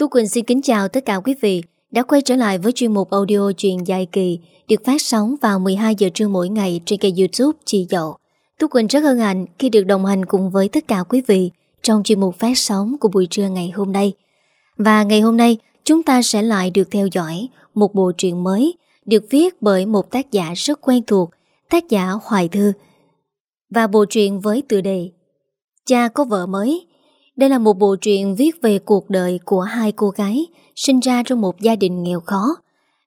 Tú Quỳnh xin kính chào tất cả quý vị đã quay trở lại với chuyên mục audio truyền dài kỳ được phát sóng vào 12 giờ trưa mỗi ngày trên kênh youtube Chị Dậu. Tú Quỳnh rất hân hạnh khi được đồng hành cùng với tất cả quý vị trong chuyên mục phát sóng của buổi trưa ngày hôm nay. Và ngày hôm nay chúng ta sẽ lại được theo dõi một bộ truyện mới được viết bởi một tác giả rất quen thuộc, tác giả Hoài Thư. Và bộ truyện với tựa đề Cha có vợ mới đây là một bộ truyện viết về cuộc đời của hai cô gái sinh ra trong một gia đình nghèo khó.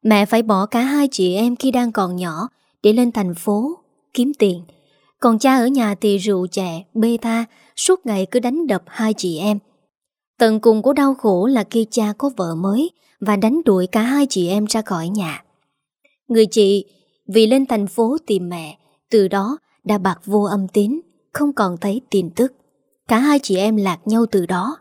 Mẹ phải bỏ cả hai chị em khi đang còn nhỏ để lên thành phố kiếm tiền. Còn cha ở nhà thì rượu chè, bê tha, suốt ngày cứ đánh đập hai chị em. Tận cùng của đau khổ là khi cha có vợ mới và đánh đuổi cả hai chị em ra khỏi nhà. Người chị vì lên thành phố tìm mẹ, từ đó đã bạc vô âm tín, không còn thấy tin tức. Cả hai chị em lạc nhau từ đó.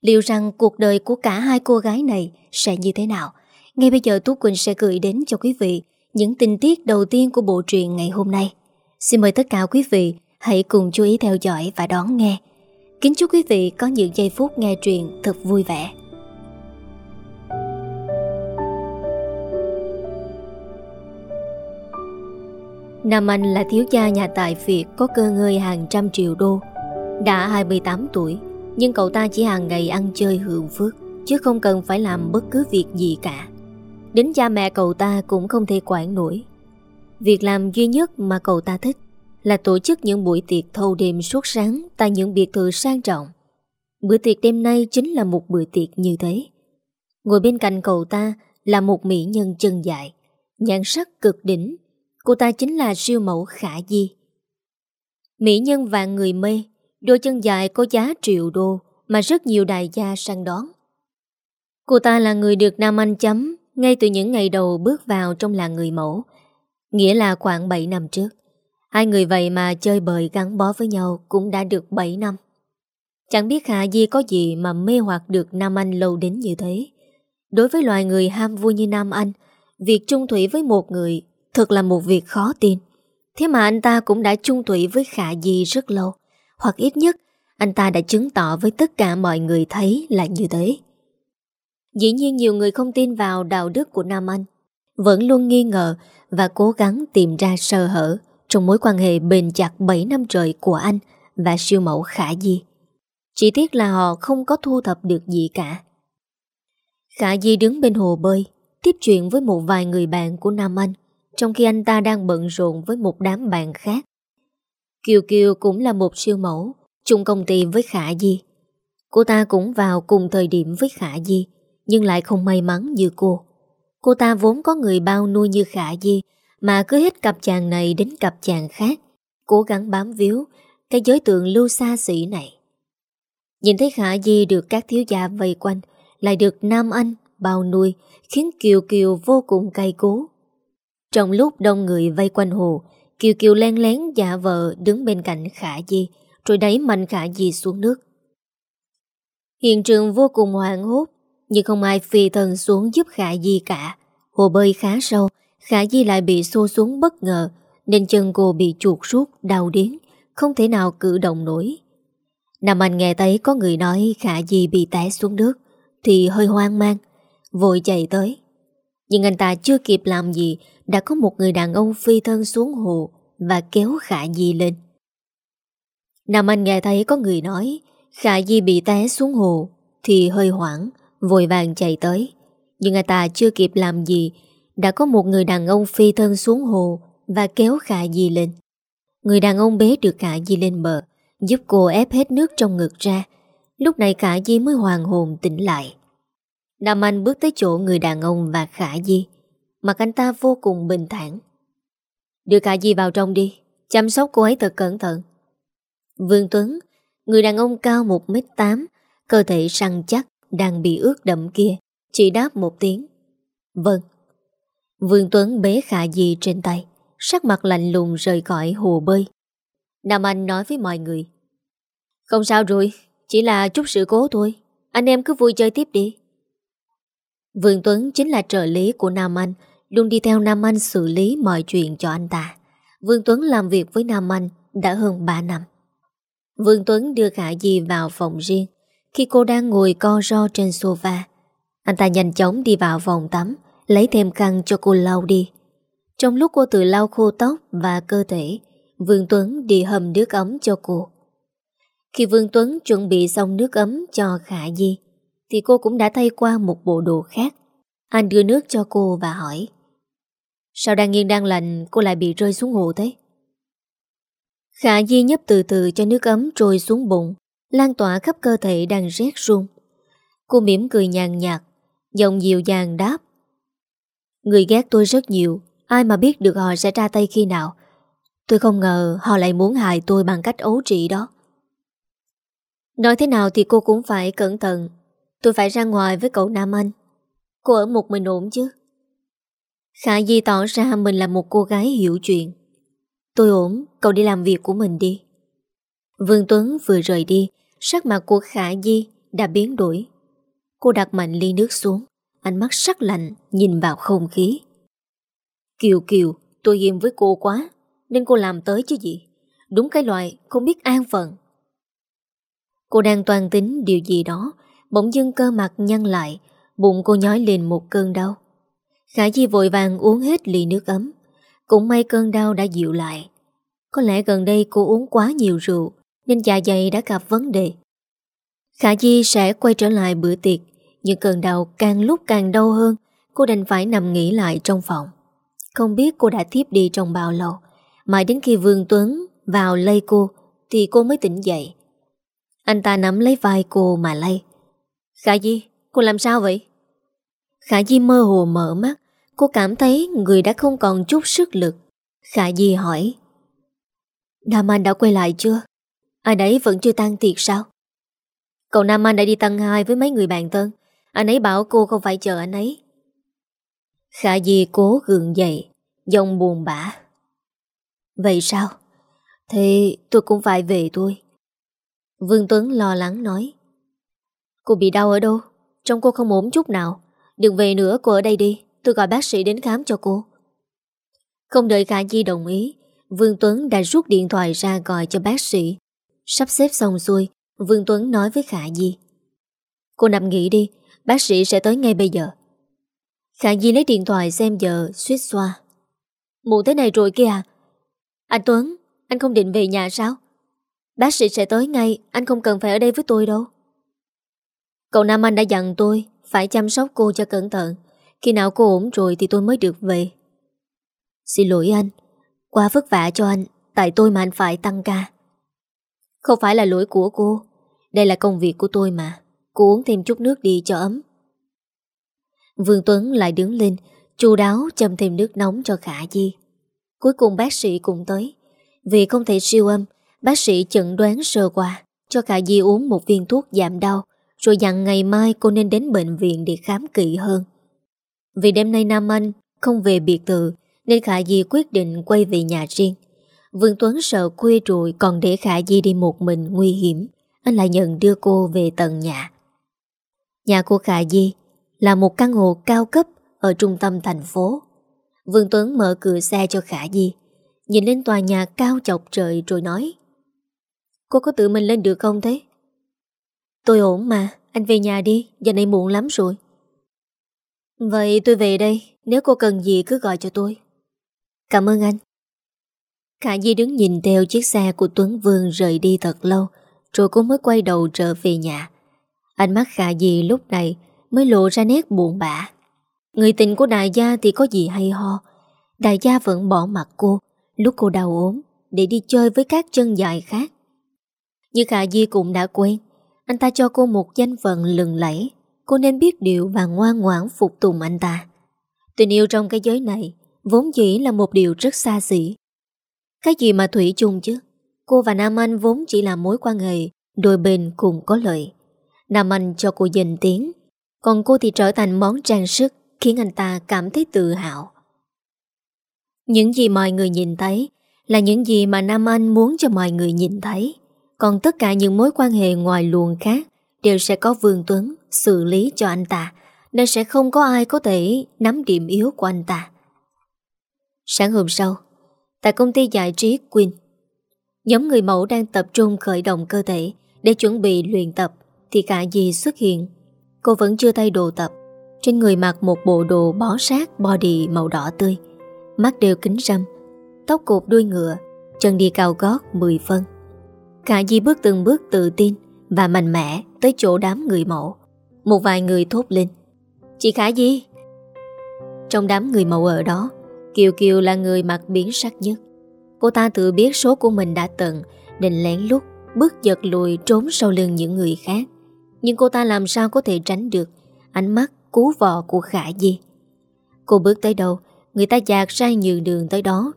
Liệu rằng cuộc đời của cả hai cô gái này Sẽ như thế nào? Ngay bây giờ Tú Quỳnh sẽ gửi đến cho quý vị Những tình tiết đầu tiên của bộ truyện ngày hôm nay. Xin mời tất cả quý vị Hãy cùng chú ý theo dõi và đón nghe. Kính chúc quý vị có những giây phút nghe truyện thật vui vẻ. Nam Anh là thiếu gia nhà tài Việt có cơ ngơi hàng trăm triệu đô đã 28 tuổi, Nhưng cậu ta chỉ hàng ngày ăn chơi hưởng phước, Chứ không cần phải làm bất cứ việc gì cả. Đến cha mẹ cậu ta cũng không thể quản nổi. Việc làm duy nhất mà cậu ta thích Là tổ chức những buổi tiệc thâu đêm suốt sáng Tại những biệt thự sang trọng. Bữa tiệc đêm nay chính là một bữa tiệc như thế. Ngồi bên cạnh cậu ta là một mỹ nhân chân dài Nhãn sắc cực đỉnh. Cô ta chính là siêu mẫu khả di. Mỹ nhân và người mê Đôi chân dài có giá triệu đô mà rất nhiều đại gia săn đón. Cô ta là người được Nam Anh chấm ngay từ những ngày đầu bước vào trong làng người mẫu. Nghĩa là khoảng 7 năm trước. Hai người vậy mà chơi bời gắn bó với nhau cũng đã được 7 năm. Chẳng biết Hạ Di có gì mà mê hoặc được Nam Anh lâu đến như thế. Đối với loài người ham vui như Nam Anh, việc chung thủy với một người thật là một việc khó tin. Thế mà anh ta cũng đã chung thủy với Khả Di rất lâu. Hoặc ít nhất, Anh ta đã chứng tỏ với tất cả mọi người thấy là như thế. Dĩ nhiên nhiều người không tin vào đạo đức của Nam Anh, Vẫn luôn nghi ngờ Và cố gắng tìm ra sơ hở Trong mối quan hệ bền chặt 7 năm trời của anh Và siêu mẫu Khả Di. Chỉ tiếc là họ không có thu thập được gì cả. Khả Di đứng bên hồ bơi, Tiếp chuyện với một vài người bạn của Nam Anh, Trong khi anh ta đang bận rộn với một đám bạn khác. Kiều Kiều cũng là một siêu mẫu chung công ty với Khả Di. Cô ta cũng vào cùng thời điểm với Khả Di, nhưng lại không may mắn như cô. Cô ta vốn có người bao nuôi như Khả Di, mà cứ hết cặp chàng này đến cặp chàng khác, cố gắng bám víu cái giới tượng lưu xa xỉ này. Nhìn thấy Khả Di được các thiếu gia vây quanh, lại được Nam Anh bao nuôi, khiến Kiều Kiều vô cùng cay cố. Trong lúc đông người vây quanh hồ Kiều Kiều len lén giả vợ đứng bên cạnh Khả Di Rồi đẩy mạnh Khả Di xuống nước. Hiện trường vô cùng hoảng hốt Nhưng không ai phi thần xuống giúp Khả Di cả. Hồ bơi khá sâu Khả Di lại bị xô xuống bất ngờ Nên chân cô bị chuột rút, đau điến Không thể nào cử động nổi. Nam Anh nghe thấy có người nói Khả Di bị té xuống nước Thì hơi hoang mang Vội chạy tới. Nhưng anh ta chưa kịp làm gì đã có một người đàn ông phi thân xuống hồ và kéo Khả Di lên. Nam Anh nghe thấy có người nói Khả Di bị té xuống hồ thì hơi hoảng, vội vàng chạy tới. Nhưng anh ta chưa kịp làm gì đã có một người đàn ông phi thân xuống hồ và kéo Khả Di lên. Người đàn ông bế được Khả Di lên bờ, giúp cô ép hết nước trong ngực ra. Lúc này Khả Di mới hoàng hồn tỉnh lại. Nam Anh bước tới chỗ người đàn ông và Khả Di. Mặt anh ta vô cùng bình thản. Đưa Khả Di vào trong đi, Chăm sóc cô ấy thật cẩn thận. Vương Tuấn, Người đàn ông cao 1m8 Cơ thể săn chắc, Đang bị ướt đậm kia, Chỉ đáp một tiếng. Vâng. Vương Tuấn bế Khả Di trên tay, Sắc mặt lạnh lùng rời khỏi hồ bơi. Nam Anh nói với mọi người. Không sao rồi, Chỉ là chút sự cố thôi. Anh em cứ vui chơi tiếp đi. Vương Tuấn chính là trợ lý của Nam Anh, luôn đi theo Nam Anh xử lý mọi chuyện cho anh ta. Vương Tuấn làm việc với Nam Anh đã hơn 3 năm. Vương Tuấn đưa Khả Di vào phòng riêng khi cô đang ngồi co ro trên sofa. Anh ta nhanh chóng đi vào phòng tắm, Lấy thêm khăn cho cô lau đi Trong lúc cô tự lau khô tóc và cơ thể, Vương Tuấn đi hầm nước ấm cho cô Khi Vương Tuấn chuẩn bị xong nước ấm cho Khả Di thì cô cũng đã thay qua một bộ đồ khác. Anh đưa nước cho cô và hỏi, Sao đang nghiêng đang lạnh, cô lại bị rơi xuống hồ thế? Khả Di nhấp từ từ cho nước ấm trôi xuống bụng, Lan tỏa khắp cơ thể đang rét run. Cô mỉm cười nhàn nhạt, Giọng dịu dàng đáp, Người ghét tôi rất nhiều, Ai mà biết được họ sẽ ra tay khi nào. Tôi không ngờ họ lại muốn hại tôi bằng cách ấu trị đó. Nói thế nào thì cô cũng phải cẩn thận Tôi phải ra ngoài với cậu Nam Anh. Cô ở một mình ổn chứ? Khả Di tỏ ra mình là một cô gái hiểu chuyện. Tôi ổn, Cậu đi làm việc của mình đi. Vương Tuấn vừa rời đi, Sắc mặt của Khả Di đã biến đổi. Cô đặt mạnh ly nước xuống, Ánh mắt sắc lạnh Nhìn vào không khí. Kiều Kiều, tôi hiềm với cô quá, Nên cô làm tới chứ gì? Đúng cái loại, không biết an phận. Cô đang toàn tính điều gì đó Bỗng dưng cơ mặt nhăn lại, Bụng cô nhói lên một cơn đau. Khả Di vội vàng uống hết ly nước ấm. Cũng may cơn đau đã dịu lại. Có lẽ gần đây cô uống quá nhiều rượu, Nên dạ dày đã gặp vấn đề. Khả Di sẽ quay trở lại bữa tiệc, Nhưng cơn đau càng lúc càng đau hơn, Cô đành phải nằm nghỉ lại trong phòng. Không biết cô đã thiếp đi trong bao lâu, Mãi đến khi Vương Tuấn vào lây cô, Thì cô mới tỉnh dậy. Anh ta nắm lấy vai cô mà lay. Khả Di, cô làm sao vậy? Khả Di mơ hồ mở mắt Cô cảm thấy người đã không còn chút sức lực Khả Di hỏi Nam Anh đã quay lại chưa? Ai đấy vẫn chưa tan tiệc sao? Cậu Nam Anh đã đi tăng hai với mấy người bạn thân Anh ấy bảo cô không phải chờ anh ấy Khả Di cố gượng dậy giọng buồn bã Vậy sao? Thì tôi cũng phải về thôi Vương Tuấn lo lắng nói Cô bị đau ở đâu? Trông cô không ổn chút nào. Đừng về nữa, cô ở đây đi. Tôi gọi bác sĩ đến khám cho cô. Không đợi Khả Di đồng ý, Vương Tuấn đã rút điện thoại ra gọi cho bác sĩ. Sắp xếp xong xuôi, Vương Tuấn nói với Khả Di Cô nằm nghỉ đi, Bác sĩ sẽ tới ngay bây giờ. Khả Di lấy điện thoại xem giờ, suýt xoa. Muộn thế này rồi kìa. À Anh Tuấn, Anh không định về nhà sao? Bác sĩ sẽ tới ngay, Anh không cần phải ở đây với tôi đâu. Cậu Nam Anh đã dặn tôi Phải chăm sóc cô cho cẩn thận. Khi nào cô ổn rồi thì tôi mới được về. Xin lỗi anh, Quá vất vả cho anh, Tại tôi mà anh phải tăng ca. Không phải là lỗi của cô, Đây là công việc của tôi mà. Cô uống thêm chút nước đi cho ấm. Vương Tuấn lại đứng lên, chu đáo châm thêm nước nóng cho Khả Di. Cuối cùng bác sĩ cũng tới. Vì không thể siêu âm, Bác sĩ chẩn đoán sơ qua, Cho Khả Di uống một viên thuốc giảm đau. Rồi dặn ngày mai cô nên đến bệnh viện Để khám kỹ hơn. Vì đêm nay Nam Anh không về biệt thự, Nên Khả Di quyết định quay về nhà riêng. Vương Tuấn sợ khuya rồi Còn để Khả Di đi một mình nguy hiểm Anh lại nhận đưa cô về tận nhà. Nhà của Khả Di Là một căn hộ cao cấp Ở trung tâm thành phố. Vương Tuấn mở cửa xe cho Khả Di, Nhìn lên tòa nhà cao chọc trời rồi nói, Cô có tự mình lên được không thế? Tôi ổn mà, anh về nhà đi, giờ này muộn lắm rồi. Vậy tôi về đây, nếu cô cần gì cứ gọi cho tôi. Cảm ơn anh. Khả Di đứng nhìn theo chiếc xe của Tuấn Vương rời đi thật lâu, rồi cô mới quay đầu trở về nhà. Ánh mắt Khả Di lúc này mới lộ ra nét buồn bã. Người tình của đại gia thì có gì hay ho. Đại gia vẫn bỏ mặt cô lúc cô đau ốm để đi chơi với các chân dài khác. như Khả Di cũng đã quen anh ta cho cô một danh phận lừng lẫy. Cô nên biết điều và ngoan ngoãn phục tùng anh ta. Tình yêu trong cái giới này Vốn dĩ là một điều rất xa xỉ. Cái gì mà Thủy chung chứ? Cô và Nam Anh vốn chỉ là mối quan hệ, Đôi bên cùng có lợi. Nam Anh cho cô dành tiếng, Còn cô thì trở thành món trang sức Khiến anh ta cảm thấy tự hào. Những gì mọi người nhìn thấy Là những gì mà Nam Anh muốn cho mọi người nhìn thấy còn tất cả những mối quan hệ ngoài luồng khác đều sẽ có Vương Tuấn xử lý cho anh ta, nên sẽ không có ai có thể nắm điểm yếu của anh ta. Sáng hôm sau, tại công ty giải trí Queen, nhóm người mẫu đang tập trung khởi động cơ thể để chuẩn bị luyện tập thì cả dì xuất hiện. Cô vẫn chưa thay đồ tập, Trên người mặc một bộ đồ bó sát body màu đỏ tươi Mắt đều kính râm Tóc cột đuôi ngựa Chân đi cao gót 10 phân Khả Di bước từng bước tự tin Và mạnh mẽ tới chỗ đám người mẫu. Một vài người thốt lên, Chị Khả Di. Trong đám người mẫu ở đó, Kiều Kiều là người mặc biến sắc nhất. Cô ta tự biết số của mình đã tận Định lén lút Bước giật lùi trốn sau lưng những người khác. Nhưng cô ta làm sao có thể tránh được Ánh mắt cú vọ của Khả Di? Cô bước tới đâu, Người ta dạt ra nhường đường tới đó.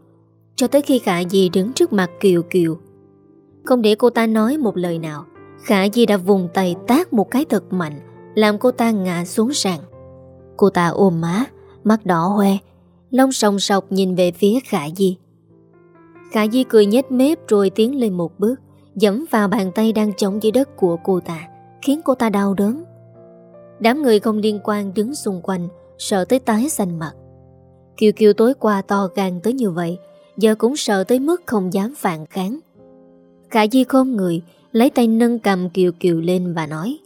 Cho tới khi Khả Di đứng trước mặt Kiều Kiều không để cô ta nói một lời nào. Khả Di đã vùng tay tác một cái thật mạnh, Làm cô ta ngã xuống sàn. Cô ta ôm má, Mắt đỏ hoe, Lông sòng sọc nhìn về phía Khả Di. Khả Di cười nhếch mép rồi tiến lên một bước, Dẫm vào bàn tay đang chống dưới đất của cô ta, Khiến cô ta đau đớn. Đám người không liên quan đứng xung quanh, Sợ tới tái xanh mặt. Kiều Kiều tối qua to gan tới như vậy, Giờ cũng sợ tới mức không dám phản kháng. Khả Di khom người Lấy tay nâng cầm Kiều Kiều lên và nói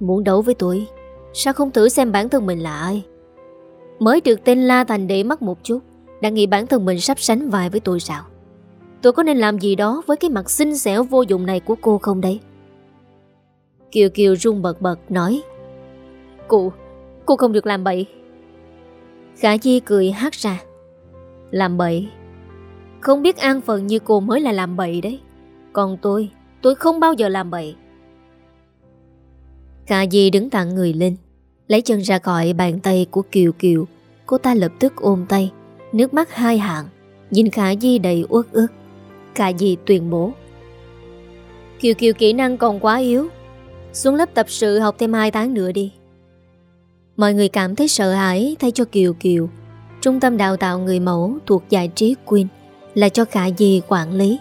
Muốn đấu với tôi Sao không thử xem bản thân mình là ai? Mới được tên La Thành để mất một chút Đã nghĩ bản thân mình sắp sánh vai với tôi sao? Tôi có nên làm gì đó Với cái mặt xinh xẻo vô dụng này của cô không đấy Kiều Kiều run bật bật nói Cô, cô không được làm bậy. Khả Di cười hát ra Làm bậy? Không biết an phận như cô mới là làm bậy đấy. Còn tôi Tôi không bao giờ làm bậy. Khả Di đứng thẳng người lên, Lấy chân ra khỏi bàn tay của Kiều Kiều. Cô ta lập tức ôm tay, Nước mắt hai hàng Nhìn Khả Di đầy uất ức. Khả Di tuyên bố, Kiều Kiều, kỹ năng còn quá yếu. Xuống lớp tập sự học thêm 2 tháng nữa đi. Mọi người cảm thấy sợ hãi thay cho Kiều Kiều. Trung tâm đào tạo người mẫu thuộc giải trí Queen là cho Khả Di quản lý.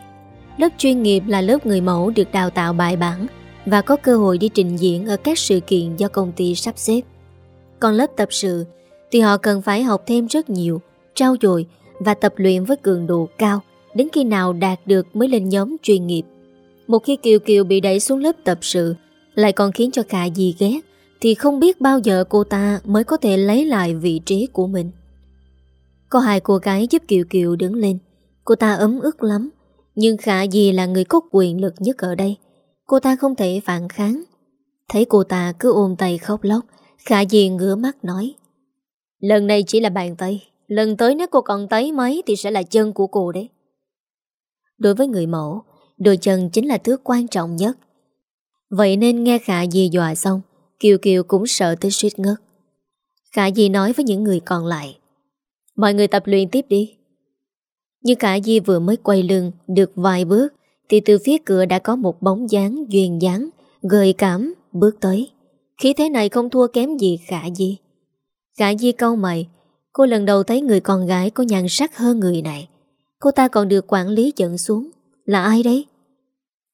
Lớp chuyên nghiệp là lớp người mẫu được đào tạo bài bản và có cơ hội đi trình diễn ở các sự kiện do công ty sắp xếp. Còn lớp tập sự thì họ cần phải học thêm rất nhiều, trao dồi và tập luyện với cường độ cao đến khi nào đạt được mới lên nhóm chuyên nghiệp. Một khi Kiều Kiều bị đẩy xuống lớp tập sự lại còn khiến cho cả dì ghét thì không biết bao giờ cô ta mới có thể lấy lại vị trí của mình. Có hai cô gái giúp Kiều Kiều đứng lên. Cô ta ấm ức lắm, nhưng Khả Di là người có quyền lực nhất ở đây. Cô ta không thể phản kháng. Thấy cô ta cứ ôm tay khóc lóc, Khả Di ngửa mắt nói. Lần này chỉ là bàn tay, lần tới nếu cô còn tấy mấy thì sẽ là chân của cô đấy. Đối với người mẫu, đôi chân chính là thứ quan trọng nhất. Vậy nên nghe Khả Di dọa xong, Kiều Kiều cũng sợ tới suýt ngất Khả Di nói với những người còn lại Mọi người tập luyện tiếp đi nhưng cả Di vừa mới quay lưng Được vài bước Thì từ phía cửa đã có một bóng dáng Duyên dáng, gợi cảm Bước tới Khí thế này không thua kém gì Khả Di Khả Di câu mày Cô lần đầu thấy người con gái có nhan sắc hơn người này Cô ta còn được quản lý dẫn xuống Là ai đấy?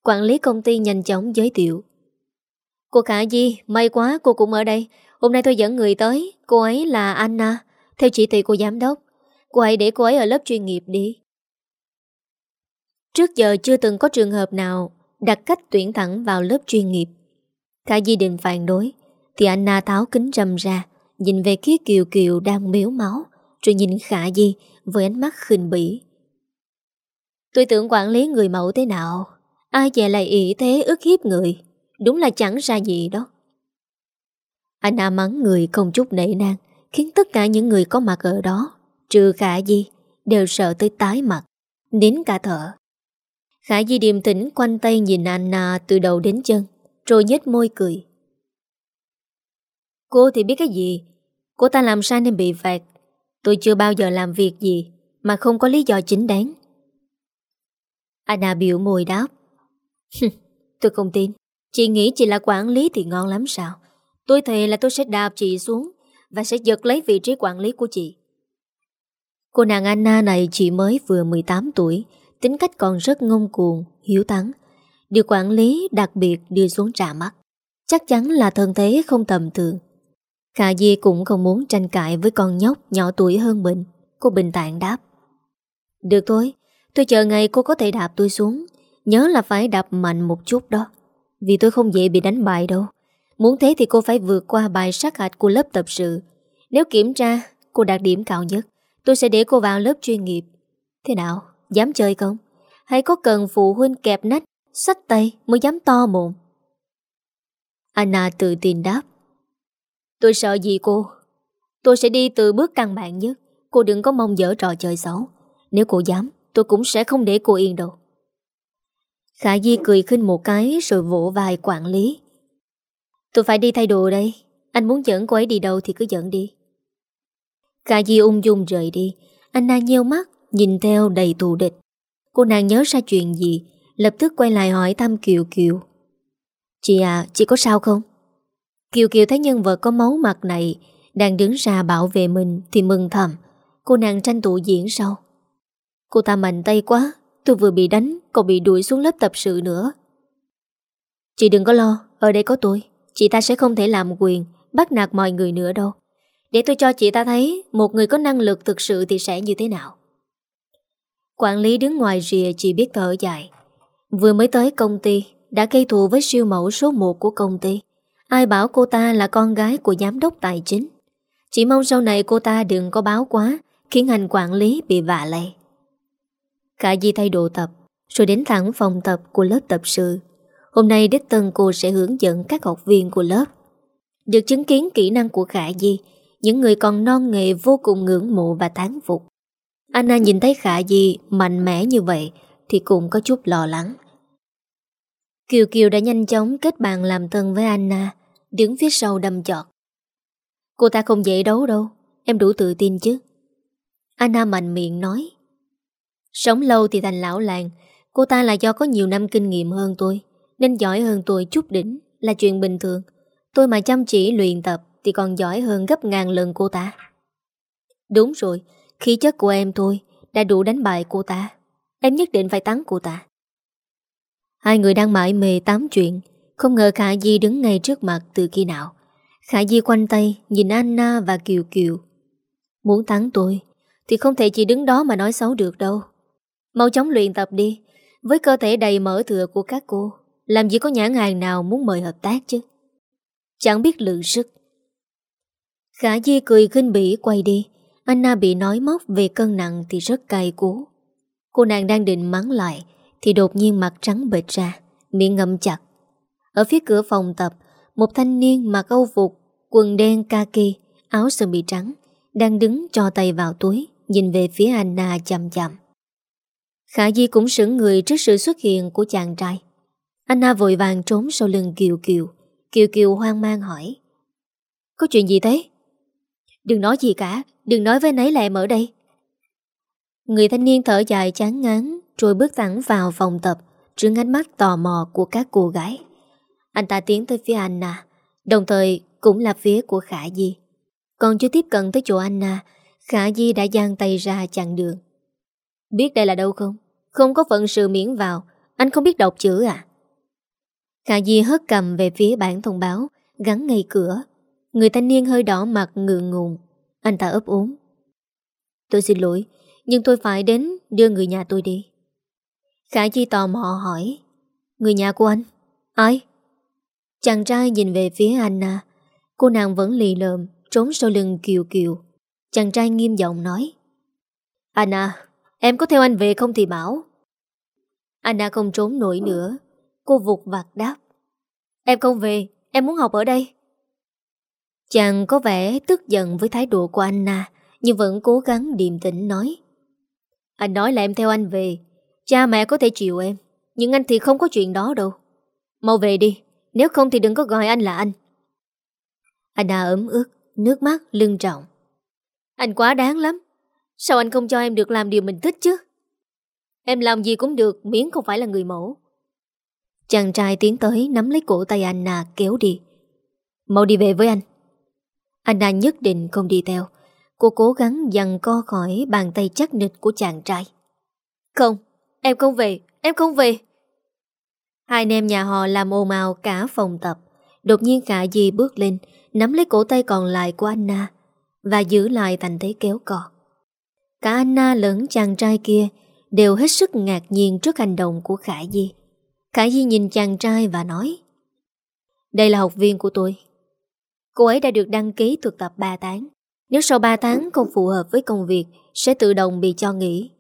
Quản lý công ty nhanh chóng giới thiệu Cô Khả Di, may quá cô cũng ở đây. Hôm nay tôi dẫn người tới. Cô ấy là Anna, theo chỉ thị của giám đốc. Cô hãy để cô ấy ở lớp chuyên nghiệp đi. Trước giờ chưa từng có trường hợp nào đặt cách tuyển thẳng vào lớp chuyên nghiệp. Khả Di định phản đối, thì Anna tháo kính rầm ra, nhìn về phía Kiều Kiều đang miếu máu, rồi nhìn Khả Di với ánh mắt khinh bỉ. Tôi tưởng quản lý người mẫu thế nào, ai về lại ý thế ức hiếp người. Đúng là chẳng ra gì đó Anna mắng người không chút nể nang Khiến tất cả những người có mặt ở đó Trừ Khả Di, Đều sợ tới tái mặt, Nín cả thở. Khả Di điềm tĩnh quanh tay nhìn Anna Từ đầu đến chân, Rồi nhếch môi cười. Cô thì biết cái gì? Cô ta làm sai nên bị phạt. Tôi chưa bao giờ làm việc gì Mà không có lý do chính đáng. Anna biểu môi đáp. Tôi không tin. Chị nghĩ chị là quản lý thì ngon lắm sao? Tôi thề là tôi sẽ đạp chị xuống Và sẽ giật lấy vị trí quản lý của chị. Cô nàng Anna này chỉ mới vừa 18 tuổi Tính cách còn rất ngông cuồng, hiếu thắng. Được quản lý đặc biệt đưa xuống trà mắt. Chắc chắn là thân thế không tầm thường. Khả Di cũng không muốn tranh cãi với con nhóc nhỏ tuổi hơn mình. Cô bình tạng đáp. Được thôi, tôi chờ ngày cô có thể đạp tôi xuống. Nhớ là phải đạp mạnh một chút đó. Vì tôi không dễ bị đánh bại đâu. Muốn thế thì cô phải vượt qua bài sát hạch của lớp tập sự. Nếu kiểm tra, cô đạt điểm cao nhất, tôi sẽ để cô vào lớp chuyên nghiệp. Thế nào, dám chơi không? Hay có cần phụ huynh kẹp nách, sách tay mới dám to mồm? Anna tự tin đáp. Tôi sợ gì cô? Tôi sẽ đi từ bước căn bản nhất. Cô đừng có mong dở trò chơi xấu. Nếu cô dám, tôi cũng sẽ không để cô yên đâu. Khả Di cười khinh một cái rồi vỗ vai quản lý. Tôi phải đi thay đồ đây. Anh muốn dẫn cô ấy đi đâu thì cứ dẫn đi. Khả Di ung dung rời đi. Anna nheo mắt, nhìn theo đầy thù địch. Cô nàng nhớ ra chuyện gì, lập tức quay lại hỏi thăm Kiều Kiều. Chị à, chị có sao không? Kiều Kiều thấy nhân vật có máu mặt này đang đứng ra bảo vệ mình thì mừng thầm. Cô nàng tranh tụ diễn sau. Cô ta mạnh tay quá, tôi vừa bị đánh, còn bị đuổi xuống lớp tập sự nữa. Chị đừng có lo, ở đây có tôi. Chị ta sẽ không thể làm quyền, bắt nạt mọi người nữa đâu. Để tôi cho chị ta thấy một người có năng lực thực sự thì sẽ như thế nào. Quản lý đứng ngoài rìa chỉ biết thở dài. Vừa mới tới công ty, đã gây thù với siêu mẫu số 1 của công ty. Ai bảo cô ta là con gái của giám đốc tài chính. Chỉ mong sau này cô ta đừng có báo quá, khiến hành quản lý bị vạ lây. Khả Di thay đồ tập, rồi đến thẳng phòng tập của lớp tập sự. Hôm nay Đích Tân cô sẽ hướng dẫn các học viên của lớp. Được chứng kiến kỹ năng của Khả Di, những người còn non nghệ vô cùng ngưỡng mộ và tán phục. Anna nhìn thấy Khả Di mạnh mẽ như vậy thì cũng có chút lo lắng. Kiều Kiều đã nhanh chóng kết bạn làm thân với Anna, đứng phía sau đâm chọt. Cô ta không dễ đấu đâu, em đủ tự tin chứ. Anna mạnh miệng nói. Sống lâu thì thành lão làng, cô ta là do có nhiều năm kinh nghiệm hơn tôi, nên giỏi hơn tôi chút đỉnh là chuyện bình thường. Tôi mà chăm chỉ luyện tập thì còn giỏi hơn gấp ngàn lần cô ta. Đúng rồi, khí chất của em thôi đã đủ đánh bại cô ta. Em nhất định phải thắng cô ta. Hai người đang mãi mê tám chuyện, không ngờ Khả Di đứng ngay trước mặt từ khi nào. Khả Di quanh tay nhìn Anna và Kiều Kiều. Muốn thắng tôi thì không thể chỉ đứng đó mà nói xấu được đâu. Mau chóng luyện tập đi, với cơ thể đầy mỡ thừa của các cô, làm gì có nhãn hàng nào muốn mời hợp tác chứ. Chẳng biết lượng sức. Khả Di cười khinh bỉ quay đi, Anna bị nói móc về cân nặng thì rất cay cú. Cô nàng đang định mắng lại, thì đột nhiên mặt trắng bệt ra, miệng ngậm chặt. Ở phía cửa phòng tập, một thanh niên mặc âu phục, quần đen kaki, áo sơ mi trắng, đang đứng cho tay vào túi, nhìn về phía Anna chậm chậm. Khả Di cũng sững người trước sự xuất hiện của chàng trai. Anna vội vàng trốn sau lưng Kiều Kiều. Kiều Kiều hoang mang hỏi. Có chuyện gì thế? Đừng nói gì cả, đừng nói với nấy là em ở đây. Người thanh niên thở dài chán ngán rồi bước thẳng vào phòng tập Trứng ánh mắt tò mò của các cô gái. Anh ta tiến tới phía Anna, đồng thời cũng là phía của Khả Di. Còn chưa tiếp cận tới chỗ Anna, Khả Di đã giang tay ra chặn đường. Biết đây là đâu không? Không có phận sự miễn vào, anh không biết đọc chữ à? Khả Di hất cầm về phía bản thông báo, gắn ngay cửa. Người thanh niên hơi đỏ mặt ngượng ngùng. Anh ta ấp ốm. Tôi xin lỗi, nhưng tôi phải đến đưa người nhà tôi đi. Khả Chi tò mò hỏi Người nhà của anh? Ai? Chàng trai nhìn về phía Anna Cô nàng vẫn lì lợm Trốn sau lưng kiều kiều Chàng trai nghiêm giọng nói Anna, em có theo anh về không thì bảo Anna không trốn nổi nữa Cô vụt vặt đáp Em không về, em muốn học ở đây Chàng có vẻ tức giận với thái độ của Anna, Nhưng vẫn cố gắng điềm tĩnh nói. Anh nói là em theo anh về. Cha mẹ có thể chịu em, Nhưng anh thì không có chuyện đó đâu. Mau về đi, Nếu không thì đừng có gọi anh là anh. Anna ấm ức, Nước mắt lưng trọng. Anh quá đáng lắm. Sao anh không cho em được làm điều mình thích chứ? Em làm gì cũng được Miễn không phải là người mẫu. Chàng trai tiến tới nắm lấy cổ tay Anna, kéo đi. Mau đi về với anh. Anna nhất định không đi theo Cô cố gắng dằn co khỏi bàn tay chắc nịch của chàng trai Không Em không về, em không về. Hai anh em nhà họ làm ồn ào cả phòng tập. Đột nhiên Khả Di bước lên, nắm lấy cổ tay còn lại của Anna và giữ lại thành thế kéo cò. Cả Anna lẫn chàng trai kia đều hết sức ngạc nhiên trước hành động của Khả Di. Khả Di nhìn chàng trai và nói Đây là học viên của tôi. Cô ấy đã được đăng ký thực tập 3 tháng. Nếu sau 3 tháng không phù hợp với công việc, sẽ tự động bị cho nghỉ.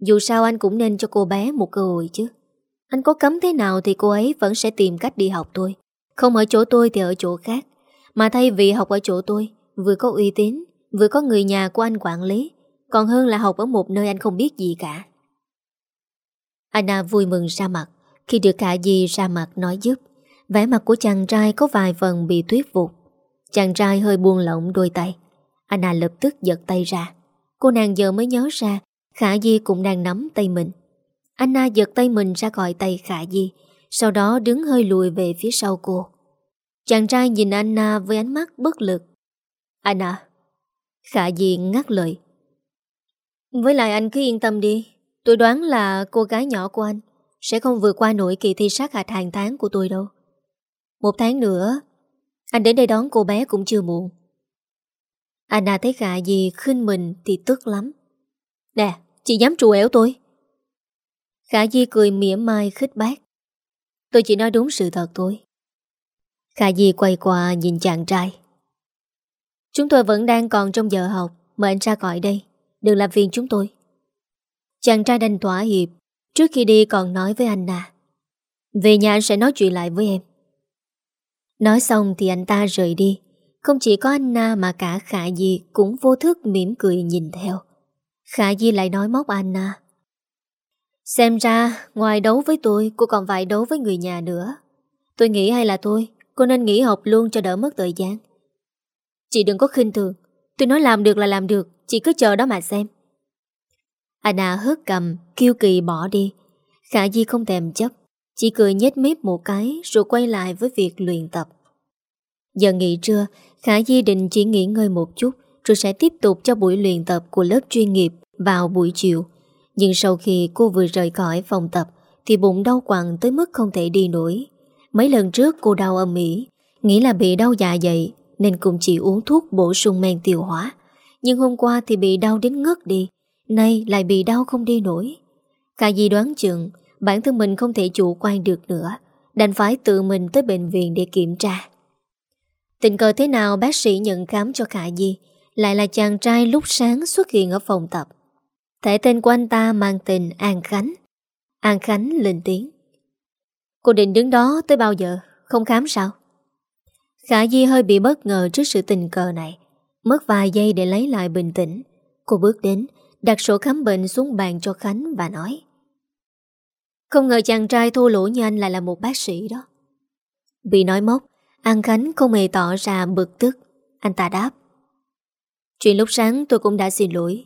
Dù sao anh cũng nên cho cô bé một cơ hội chứ. Anh có cấm thế nào thì cô ấy vẫn sẽ tìm cách đi học tôi. Không ở chỗ tôi thì ở chỗ khác. Mà thay vì học ở chỗ tôi, vừa có uy tín, vừa có người nhà của anh quản lý, còn hơn là học ở một nơi anh không biết gì cả. Anna vui mừng ra mặt khi được cả dì ra mặt nói giúp. Vẻ mặt của chàng trai có vài phần bị thuyết phục. Chàng trai hơi buông lỏng đôi tay. Anna lập tức giật tay ra. Cô nàng giờ mới nhớ ra Khả Di cũng đang nắm tay mình. Anna giật tay mình ra khỏi tay Khả Di, sau đó đứng hơi lùi về phía sau cô. Chàng trai nhìn Anna với ánh mắt bất lực. Anna. Khả Di ngắt lời. Với lại anh cứ yên tâm đi. Tôi đoán là cô gái nhỏ của anh sẽ không vượt qua nổi kỳ thi sát hạch hàng tháng của tôi đâu. Một tháng nữa, anh đến đây đón cô bé cũng chưa muộn. Anna thấy gạ Di khinh mình thì tức lắm. Nè, chị dám trù ẻo tôi. Khả Di cười mỉa mai khích bác. Tôi chỉ nói đúng sự thật thôi. Khả Di quay qua nhìn chàng trai. Chúng tôi vẫn đang còn trong giờ học, mời anh ra gọi đây. Đừng làm phiền chúng tôi. Chàng trai đành thỏa hiệp, trước khi đi còn nói với Anna. Về nhà anh sẽ nói chuyện lại với em. Nói xong thì anh ta rời đi. Không chỉ có anh Na mà cả Khả Di cũng vô thức mỉm cười nhìn theo. Khả Di lại nói móc Anna. Xem ra, ngoài đấu với tôi, cô còn phải đấu với người nhà nữa. Tôi nghĩ hay là tôi, cô nên nghỉ học luôn cho đỡ mất thời gian. Chị đừng có khinh thường. Tôi nói làm được là làm được, chị cứ chờ đó mà xem. Anna hớt cầm, kêu kỳ bỏ đi. Khả Di không thèm chấp, chỉ cười nhếch mép một cái rồi quay lại với việc luyện tập. Giờ nghỉ trưa, Khả Di định chỉ nghỉ ngơi một chút rồi sẽ tiếp tục cho buổi luyện tập của lớp chuyên nghiệp vào buổi chiều. Nhưng sau khi cô vừa rời khỏi phòng tập thì bụng đau quặn tới mức không thể đi nổi. Mấy lần trước cô đau âm ỉ, nghĩ là bị đau dạ dày nên cũng chỉ uống thuốc bổ sung men tiêu hóa. Nhưng hôm qua thì bị đau đến ngất đi, nay lại bị đau không đi nổi. Khả Di đoán chừng bản thân mình không thể chủ quan được nữa, đành phải tự mình tới bệnh viện để kiểm tra. Tình cờ thế nào bác sĩ nhận khám cho Khả Di lại là chàng trai lúc sáng xuất hiện ở phòng tập. Thể tên của anh ta mang tên An Khánh. An Khánh lên tiếng. Cô định đứng đó tới bao giờ? Không khám sao? Khả Di hơi bị bất ngờ trước sự tình cờ này. Mất vài giây để lấy lại bình tĩnh. Cô bước đến, đặt sổ khám bệnh xuống bàn cho Khánh và nói. Không ngờ chàng trai thô lỗ như anh lại là một bác sĩ đó. Bị nói móc, An Khánh không hề tỏ ra bực tức. Anh ta đáp. Chuyện lúc sáng tôi cũng đã xin lỗi.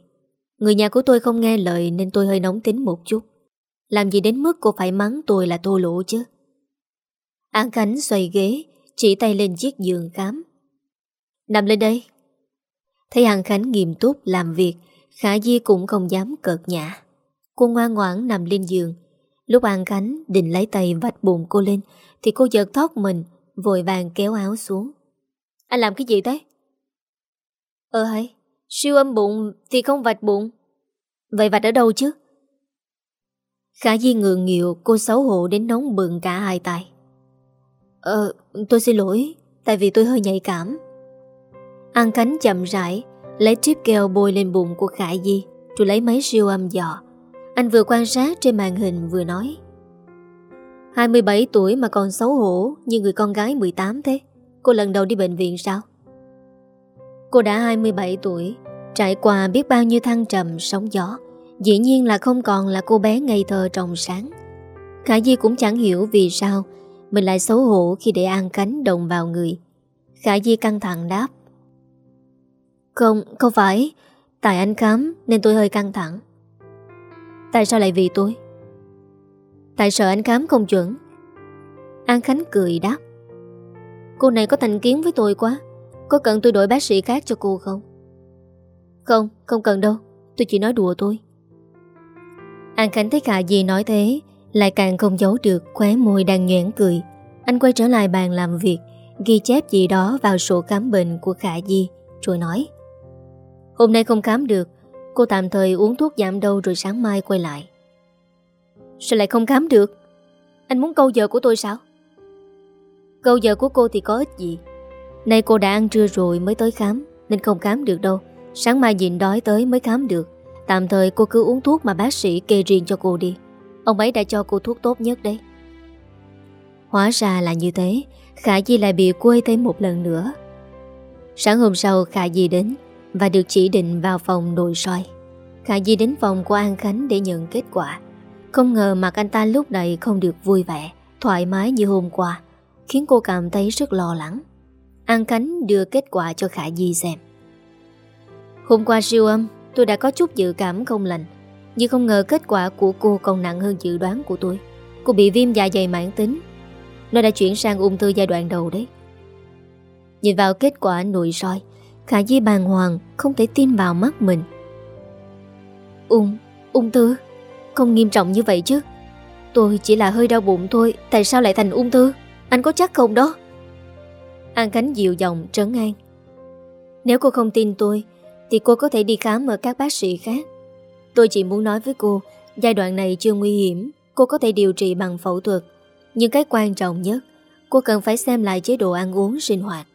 Người nhà của tôi không nghe lời nên tôi hơi nóng tính một chút. Làm gì đến mức cô phải mắng tôi là thô lỗ chứ? An Khánh xoay ghế, chỉ tay lên chiếc giường khám. Nằm lên đây. Thấy An Khánh nghiêm túc làm việc, Khả Di cũng không dám cợt nhã. Cô ngoan ngoãn nằm lên giường. Lúc An Khánh định lấy tay vạch bụng cô lên, thì cô giật thoát mình, vội vàng kéo áo xuống. Anh làm cái gì thế? Ờ hay, siêu âm bụng thì không vạch bụng. Vậy vạch ở đâu chứ? Khả Di ngượng nghịu cô xấu hổ đến nóng bừng cả hai tay. Ờ, tôi xin lỗi, tại vì tôi hơi nhạy cảm. An Khánh chậm rãi, lấy trip keo bôi lên bụng của Khả Di, rồi lấy máy siêu âm dò. Anh vừa quan sát trên màn hình vừa nói. 27 tuổi mà còn xấu hổ như người con gái 18 thế. Cô lần đầu đi bệnh viện sao? Cô đã 27 tuổi, trải qua biết bao nhiêu thăng trầm, sóng gió. Dĩ nhiên là không còn là cô bé ngây thơ trong sáng. Khả Di cũng chẳng hiểu vì sao mình lại xấu hổ khi để An Cánh đồng vào người. Khả Di căng thẳng đáp. Không, không phải. Tại anh khám nên tôi hơi căng thẳng. Tại sao lại vì tôi? Tại sợ anh khám không chuẩn. An Khánh cười đáp. Cô này có thành kiến với tôi quá. Có cần tôi đổi bác sĩ khác cho cô không? Không, không cần đâu Tôi chỉ nói đùa thôi An Khánh thấy cả gì nói thế Lại càng không giấu được khóe môi đang nhoảng cười Anh quay trở lại bàn làm việc Ghi chép gì đó vào sổ khám bệnh của Khả Di Rồi nói Hôm nay không khám được Cô tạm thời uống thuốc giảm đau rồi sáng mai quay lại. Sao lại không khám được? Anh muốn câu giờ của tôi sao? Câu giờ của cô thì có ích gì? Nay cô đã ăn trưa rồi mới tới khám, Nên không khám được đâu. Sáng mai nhịn đói tới mới khám được. Tạm thời cô cứ uống thuốc mà bác sĩ kê riêng cho cô đi. Ông ấy đã cho cô thuốc tốt nhất đấy. Hóa ra là như thế. Khả Di lại bị quê thêm một lần nữa. Sáng hôm sau Khả Di đến và được chỉ định vào phòng nội soi. Khả Di đến phòng của An Khánh để nhận kết quả. Không ngờ mặt anh ta lúc này không được vui vẻ, Thoải mái như hôm qua, Khiến cô cảm thấy rất lo lắng. An Khánh đưa kết quả cho Khả Di xem. Hôm qua siêu âm, Tôi đã có chút dự cảm không lành, Nhưng không ngờ kết quả của cô còn nặng hơn dự đoán của tôi. Cô bị viêm dạ dày mãn tính, Nó đã chuyển sang ung thư giai đoạn đầu đấy. Nhìn vào kết quả nội soi Khả Di bàng hoàng Không thể tin vào mắt mình. Ung, ung thư? Không nghiêm trọng như vậy chứ. Tôi chỉ là hơi đau bụng thôi Tại sao lại thành ung thư? Anh có chắc không đó? An Khánh dịu dòng trấn an. Nếu cô không tin tôi Thì cô có thể đi khám ở các bác sĩ khác. Tôi chỉ muốn nói với cô Giai đoạn này chưa nguy hiểm Cô có thể điều trị bằng phẫu thuật. Nhưng cái quan trọng nhất Cô cần phải xem lại chế độ ăn uống sinh hoạt.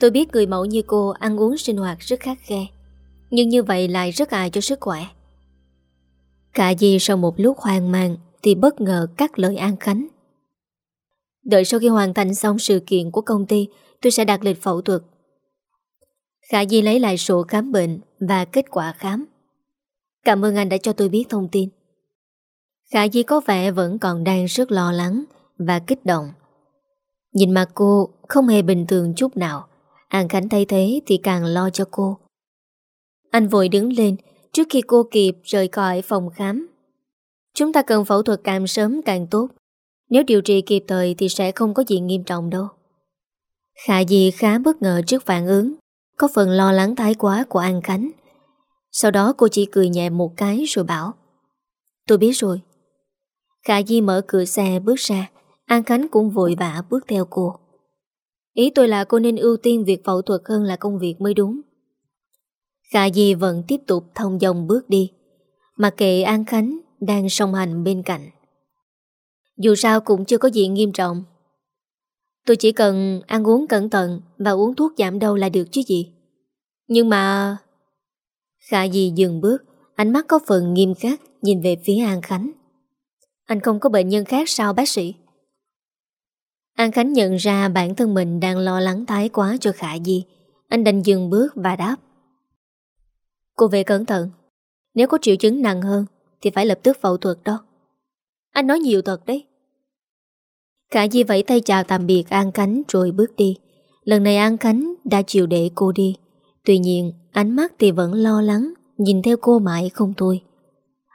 Tôi biết người mẫu như cô ăn uống sinh hoạt rất khắc khe, Nhưng như vậy lại rất hại cho sức khỏe. Cả gì sau một lúc hoang mang Thì bất ngờ cắt lời An Khánh. Đợi sau khi hoàn thành xong sự kiện của công ty, Tôi sẽ đặt lịch phẫu thuật. Khả Di lấy lại sổ khám bệnh Và kết quả khám. Cảm ơn anh đã cho tôi biết thông tin. Khả Di có vẻ vẫn còn đang rất lo lắng Và kích động. Nhìn mặt cô không hề bình thường chút nào. An Khánh thấy thế thì càng lo cho cô. Anh vội đứng lên Trước khi cô kịp rời khỏi phòng khám. Chúng ta cần phẫu thuật càng sớm càng tốt. Nếu điều trị kịp thời Thì sẽ không có gì nghiêm trọng đâu. Khả Di khá bất ngờ trước phản ứng, Có phần lo lắng thái quá của An Khánh. Sau đó cô chỉ cười nhẹ một cái rồi bảo, Tôi biết rồi. Khả Di mở cửa xe bước ra, An Khánh cũng vội vã bước theo cô. Ý tôi là cô nên ưu tiên việc phẫu thuật hơn là công việc mới đúng. Khả Di vẫn tiếp tục thông dòng bước đi Mà kệ An Khánh đang song hành bên cạnh. Dù sao cũng chưa có gì nghiêm trọng. Tôi chỉ cần ăn uống cẩn thận Và uống thuốc giảm đau là được chứ gì. Nhưng mà Khả Di dừng bước, Ánh mắt có phần nghiêm khắc Nhìn về phía An Khánh. Anh không có bệnh nhân khác sao, bác sĩ? An Khánh nhận ra bản thân mình đang lo lắng thái quá cho Khả Di. Anh đành dừng bước và đáp. Cô về cẩn thận. Nếu có triệu chứng nặng hơn thì phải lập tức phẫu thuật đó. Anh nói nhiều thật đấy. Khả Di vẫy tay chào tạm biệt An Khánh rồi bước đi. Lần này An Khánh đã chịu để cô đi. Tuy nhiên, ánh mắt thì vẫn lo lắng, nhìn theo cô mãi không thôi.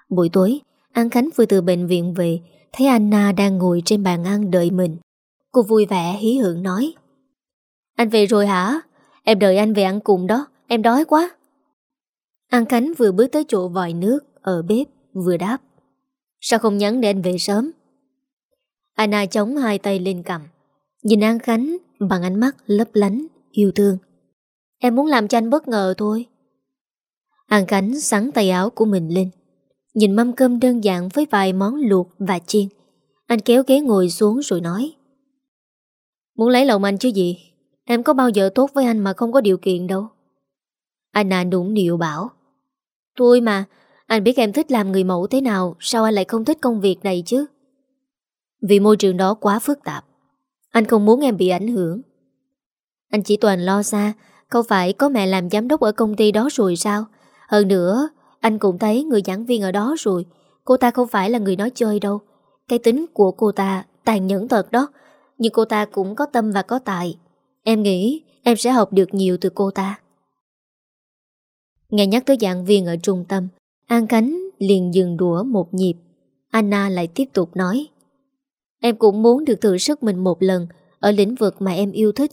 Buổi tối, An Khánh vừa từ bệnh viện về, thấy Anna đang ngồi trên bàn ăn đợi mình. Cô vui vẻ, hí hưởng nói. Anh về rồi hả? Em đợi anh về ăn cùng đó. Em đói quá. An Khánh vừa bước tới chỗ vòi nước Ở bếp, vừa đáp. Sao không nhắn để anh về sớm? Anna chống hai tay lên cầm. Nhìn An Khánh bằng ánh mắt lấp lánh, Yêu thương. Em muốn làm cho anh bất ngờ thôi. An Khánh sắn tay áo của mình lên. Nhìn mâm cơm đơn giản với vài món luộc và chiên. Anh kéo ghế ngồi xuống rồi nói. Muốn lấy lòng anh chứ gì? Em có bao giờ tốt với anh mà không có điều kiện đâu. Anh à nũng nịu bảo. Tôi mà, Anh biết em thích làm người mẫu thế nào, Sao anh lại không thích công việc này chứ? Vì môi trường đó quá phức tạp, Anh không muốn em bị ảnh hưởng. Anh chỉ toàn lo xa Không phải có mẹ làm giám đốc ở công ty đó rồi sao? Hơn nữa, Anh cũng thấy người giảng viên ở đó rồi, Cô ta không phải là người nói chơi đâu. Cái tính của cô ta tàn nhẫn thật đó nhưng cô ta cũng có tâm và có tài. Em nghĩ em sẽ học được nhiều từ cô ta. Nghe nhắc tới giảng viên ở trung tâm, An Khánh liền dừng đũa một nhịp. Anna lại tiếp tục nói, Em cũng muốn được thử sức mình một lần Ở lĩnh vực mà em yêu thích.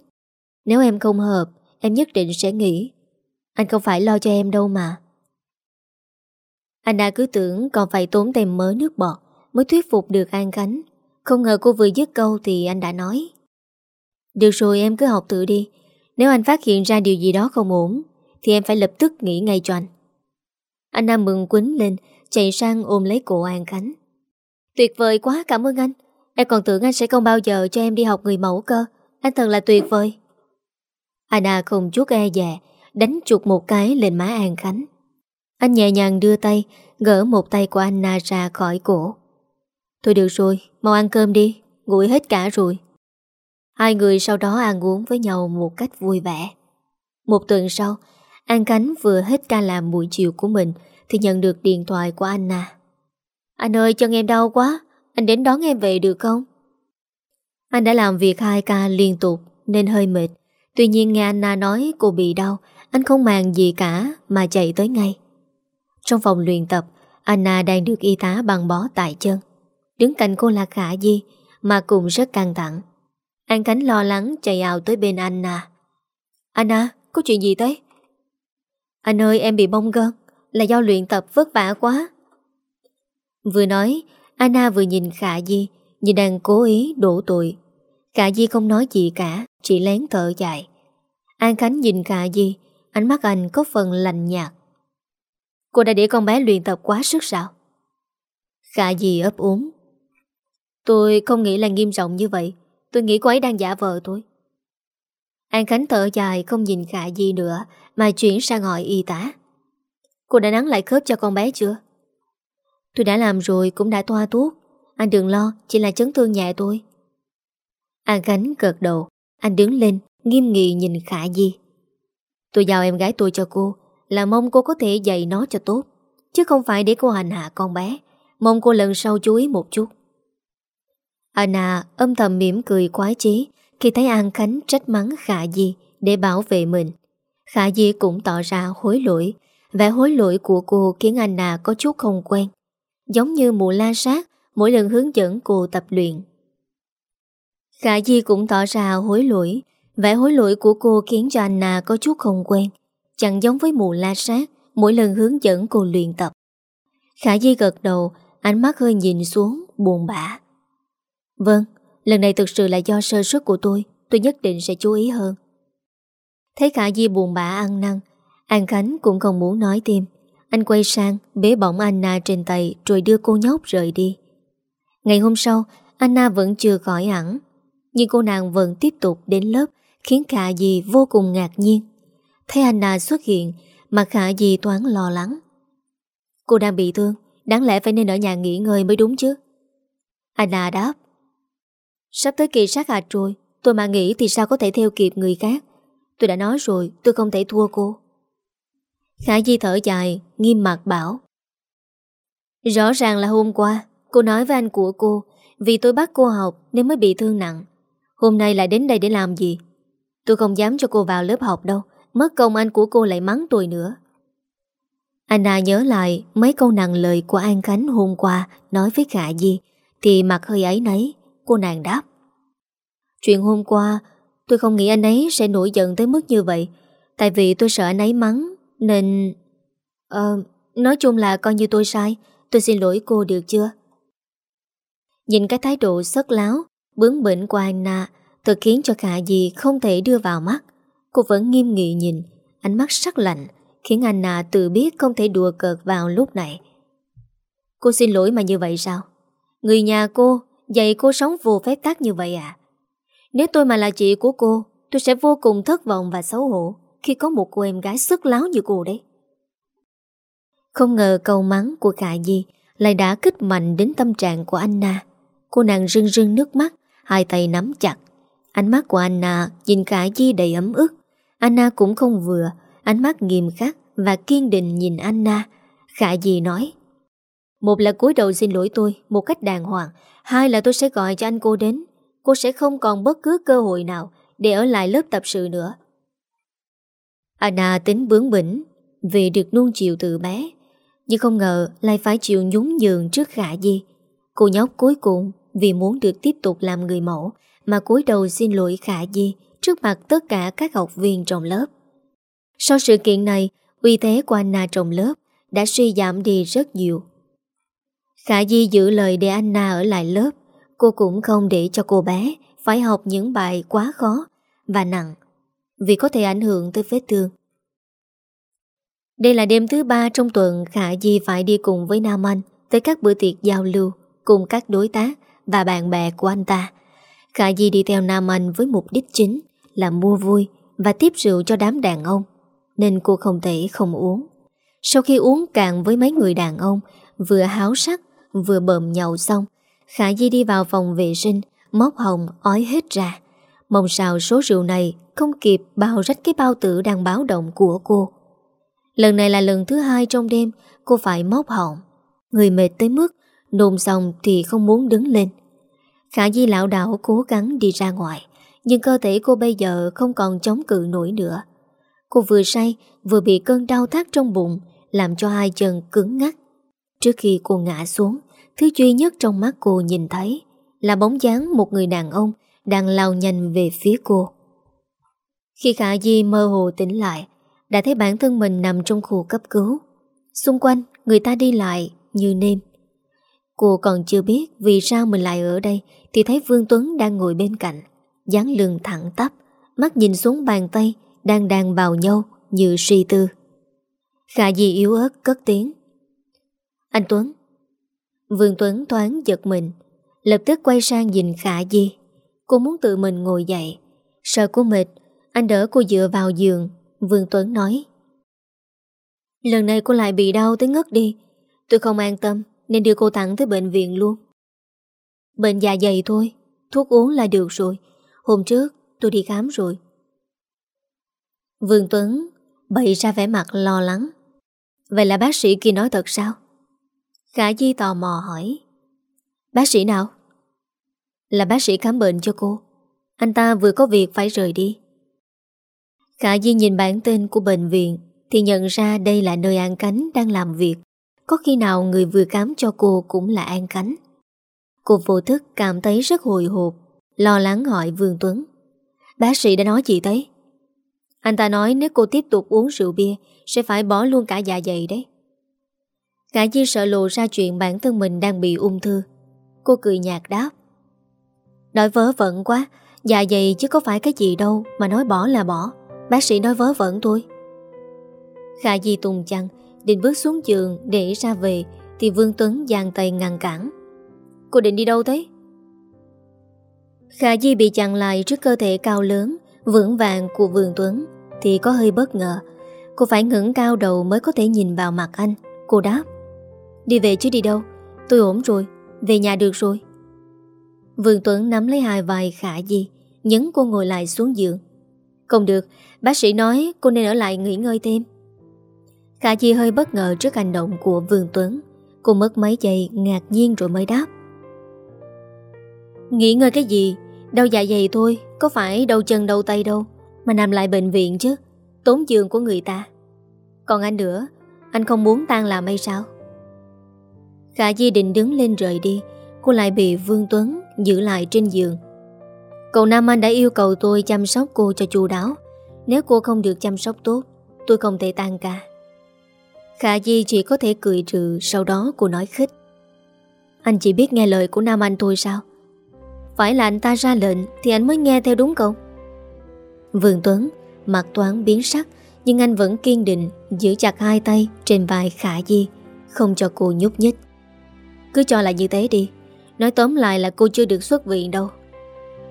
Nếu em không hợp, Em nhất định sẽ nghỉ. Anh không phải lo cho em đâu mà. Anna cứ tưởng còn phải tốn thêm mớ nước bọt Mới thuyết phục được An Khánh không ngờ cô vừa dứt câu thì anh đã nói. Được rồi, em cứ học tự đi. Nếu anh phát hiện ra điều gì đó không ổn, Thì em phải lập tức nghỉ ngay cho anh. Anh Nam mừng quýnh lên, Chạy sang ôm lấy cổ An Khánh. Tuyệt vời quá, cảm ơn anh. Em còn tưởng anh sẽ không bao giờ cho em đi học người mẫu cơ. Anh thật là tuyệt vời. Anna à, không chút e dè, Đánh chuột một cái lên má An Khánh. Anh nhẹ nhàng đưa tay, Gỡ một tay của Anna ra khỏi cổ. Thôi được rồi, Mau ăn cơm đi, Nguội hết cả rồi. Hai người sau đó ăn uống với nhau một cách vui vẻ. Một tuần sau, An Khánh vừa hết ca làm buổi chiều của mình Thì nhận được điện thoại của Anna à. Anh ơi, chân em đau quá, Anh đến đón em về được không? Anh đã làm việc hai ca liên tục Nên hơi mệt. Tuy nhiên nghe Anna nói cô bị đau, Anh không màng gì cả Mà chạy tới ngay. Trong phòng luyện tập, Anna đang được y tá băng bó tại chân. Đứng cạnh cô là Khả Di Mà cũng rất căng thẳng. An Khánh lo lắng chạy ào tới bên Anna à. Anna, à, có chuyện gì thế? Anh ơi em bị bông gân Là do luyện tập vất vả quá. Vừa nói Anna vừa nhìn Khả Di Như đang cố ý đổ tội. Khả Di không nói gì cả Chỉ lén thở dài. An Khánh nhìn Khả Di Ánh mắt anh có phần lạnh nhạt. Cô đã để con bé luyện tập quá sức sao? Khả Di ấp úng. Tôi không nghĩ là nghiêm trọng như vậy. Tôi nghĩ cô ấy đang giả vờ thôi. An Khánh thở dài, không nhìn Khả Di nữa, Mà chuyển sang hỏi y tá. Cô đã nắng lại khớp cho con bé chưa? Tôi đã làm rồi, cũng đã toa thuốc. Anh đừng lo, Chỉ là chấn thương nhẹ tôi An Khánh cợt đầu. Anh đứng lên, Nghiêm nghị nhìn Khả Di. Tôi giao em gái tôi cho cô, Là mong cô có thể dạy nó cho tốt. Chứ không phải để cô hành hạ con bé. Mong cô lần sau chú ý một chút. Anna âm thầm mỉm cười quái chí khi thấy An Khánh trách mắng Khả Di để bảo vệ mình. Khả Di cũng tỏ ra hối lỗi. Vẻ hối lỗi của cô khiến Anna có chút không quen. Giống như mụ la sát mỗi lần hướng dẫn cô tập luyện. Khả Di cũng tỏ ra hối lỗi. Vẻ hối lỗi của cô khiến cho Anna có chút không quen. Chẳng giống với mụ la sát mỗi lần hướng dẫn cô luyện tập. Khả Di gật đầu, ánh mắt hơi nhìn xuống, buồn bã. Vâng, lần này thực sự là do sơ suất của tôi, tôi nhất định sẽ chú ý hơn. Thấy Khả Di buồn bã ăn năn, An Khánh cũng không muốn nói thêm. Anh quay sang, bế bỏng Anna trên tay rồi đưa cô nhóc rời đi. Ngày hôm sau, Anna vẫn chưa khỏi hẳn, nhưng cô nàng vẫn tiếp tục đến lớp khiến Khả Di vô cùng ngạc nhiên. Thấy Anna xuất hiện, mà Khả Di toán lo lắng. Cô đang bị thương, đáng lẽ phải nên ở nhà nghỉ ngơi mới đúng chứ. Anna đáp, Sắp tới kỳ sát hạch rồi, Tôi mà nghĩ thì sao có thể theo kịp người khác? Tôi đã nói rồi, tôi không thể thua cô. Khả Di thở dài, Nghiêm mặt bảo. Rõ ràng là hôm qua, Cô nói với anh của cô, Vì tôi bắt cô học nên mới bị thương nặng. Hôm nay lại đến đây để làm gì? Tôi không dám cho cô vào lớp học đâu, Mất công anh của cô lại mắng tôi nữa. Anna à, nhớ lại Mấy câu nặng lời của An Khánh hôm qua Nói với Khả Di, Thì mặt hơi ấy nấy. Cô nàng đáp. Chuyện hôm qua, Tôi không nghĩ anh ấy sẽ nổi giận tới mức như vậy, Tại vì tôi sợ anh ấy mắng, Nên Ờ Nói chung là coi như tôi sai, Tôi xin lỗi cô được chưa? Nhìn cái thái độ sất láo, Bướng bỉnh của Anna, Thật khiến cho cả gì không thể đưa vào mắt. Cô vẫn nghiêm nghị nhìn, Ánh mắt sắc lạnh, Khiến Anna tự biết không thể đùa cợt vào lúc này. Cô xin lỗi mà như vậy sao? Người nhà cô Vậy cô sống vô phép tắc như vậy à? Nếu tôi mà là chị của cô, Tôi sẽ vô cùng thất vọng và xấu hổ Khi có một cô em gái sức láo như cô đấy. Không ngờ câu mắng của Khả Di Lại đã kích mạnh đến tâm trạng của Anna Cô nàng rưng rưng nước mắt, Hai tay nắm chặt. Ánh mắt của Anna nhìn Khả Di đầy ấm ức. Anna cũng không vừa, Ánh mắt nghiêm khắc và kiên định nhìn Anna Khả Di nói một là cúi đầu xin lỗi tôi Một cách đàng hoàng, Hai là tôi sẽ gọi cho anh cô đến. Cô sẽ không còn bất cứ cơ hội nào Để ở lại lớp tập sự nữa. Anna tính bướng bỉnh Vì được nuông chiều từ bé, Nhưng không ngờ lại phải chịu nhún nhường trước khả di Cô nhóc cuối cùng Vì muốn được tiếp tục làm người mẫu Mà cúi đầu xin lỗi khả di Trước mặt tất cả các học viên trong lớp. Sau sự kiện này, Uy thế của Anna trong lớp Đã suy giảm đi rất nhiều. Khả Di giữ lời để Anna ở lại lớp. Cô cũng không để cho cô bé Phải học những bài quá khó Và nặng Vì có thể ảnh hưởng tới vết thương. Đây là đêm thứ ba trong tuần Khả Di phải đi cùng với Nam Anh Tới các bữa tiệc giao lưu Cùng các đối tác và bạn bè của anh ta. Khả Di đi theo Nam Anh với mục đích chính là mua vui và tiếp rượu cho đám đàn ông, nên cô không thể không uống. Sau khi uống cạn với mấy người đàn ông, vừa háo sắc, vừa bờm nhậu xong, Khả Di đi vào phòng vệ sinh, móc hồng, ói hết ra. Mong sao số rượu này không kịp bao rách cái bao tử đang báo động của cô. Lần này là lần thứ hai trong đêm cô phải móc họng. Người mệt tới mức nôn xong thì không muốn đứng lên. Khả Di lão đảo cố gắng đi ra ngoài, nhưng cơ thể cô bây giờ không còn chống cự nổi nữa. Cô vừa say, vừa bị cơn đau thắt trong bụng, làm cho hai chân cứng ngắt. Trước khi cô ngã xuống, thứ duy nhất trong mắt cô nhìn thấy là bóng dáng một người đàn ông đang lao nhanh về phía cô. Khi Khả Di mơ hồ tỉnh lại, đã thấy bản thân mình nằm trong khu cấp cứu. Xung quanh, người ta đi lại như nêm. Cô còn chưa biết vì sao mình lại ở đây thì thấy Vương Tuấn đang ngồi bên cạnh, dáng lưng thẳng tắp, mắt nhìn xuống bàn tay đang đàn vào nhau như suy tư. Khả Di yếu ớt cất tiếng. Anh Tuấn. Vương Tuấn thoáng giật mình, lập tức quay sang nhìn Khả Di. Cô muốn tự mình ngồi dậy. Sợ cô mệt, anh đỡ cô dựa vào giường. Vương Tuấn nói. Lần này cô lại bị đau tới ngất đi. Tôi không an tâm nên đưa cô thẳng tới bệnh viện luôn. Bệnh dạ dày thôi, thuốc uống là được rồi. Hôm trước tôi đi khám rồi. Vương Tuấn bày ra vẻ mặt lo lắng. Vậy là bác sĩ kia nói thật sao? Khả Di tò mò hỏi. Bác sĩ nào? Là bác sĩ khám bệnh cho cô. Anh ta vừa có việc phải rời đi. Khả Di nhìn bản tên của bệnh viện thì nhận ra đây là nơi An Cánh đang làm việc. Có khi nào người vừa khám cho cô cũng là An Cánh. Cô vô thức cảm thấy rất hồi hộp, lo lắng hỏi Vương Tuấn. Bác sĩ đã nói gì thế? Anh ta nói nếu cô tiếp tục uống rượu bia sẽ phải bỏ luôn cả dạ dày đấy. Ngã Di sợ lộ ra chuyện bản thân mình đang bị ung thư. Cô cười nhạt đáp. Nói vớ vẩn quá, dạ dày chứ có phải cái gì đâu mà nói bỏ là bỏ. Bác sĩ nói vớ vẩn thôi. Khả Di tùng chăng, định bước xuống giường để ra về thì Vương Tuấn giang tay ngăn cản. Cô định đi đâu thế? Khả Di bị chặn lại trước cơ thể cao lớn, vững vàng của Vương Tuấn thì có hơi bất ngờ. Cô phải ngẩng cao đầu mới có thể nhìn vào mặt anh. Cô đáp. Đi về chứ đi đâu? Tôi ổn rồi, về nhà được rồi. Vương Tuấn nắm lấy hai vai Khả Di, nhấn cô ngồi lại xuống giường. Không được, bác sĩ nói cô nên ở lại nghỉ ngơi thêm. Khả Di hơi bất ngờ trước hành động của Vương Tuấn. Cô mất mấy giây ngạc nhiên rồi mới đáp. Nghỉ ngơi cái gì? Đau dạ dày thôi, có phải đau chân đau tay đâu, mà nằm lại bệnh viện chứ, tốn giường của người ta. Còn anh nữa, anh không muốn tan làm hay sao? Khả Di định đứng lên rời đi, cô lại bị Vương Tuấn giữ lại trên giường. Cậu Nam Anh đã yêu cầu tôi chăm sóc cô cho chu đáo. Nếu cô không được chăm sóc tốt, tôi không thể tan ca. Khả Di chỉ có thể cười trừ, sau đó cô nói khích. Anh chỉ biết nghe lời của Nam Anh thôi sao? Phải là anh ta ra lệnh thì anh mới nghe theo đúng không? Vương Tuấn, mặt toán biến sắc, nhưng anh vẫn kiên định giữ chặt hai tay trên vai Khả Di, không cho cô nhúc nhích. Cứ cho là như thế đi, nói tóm lại là cô chưa được xuất viện đâu.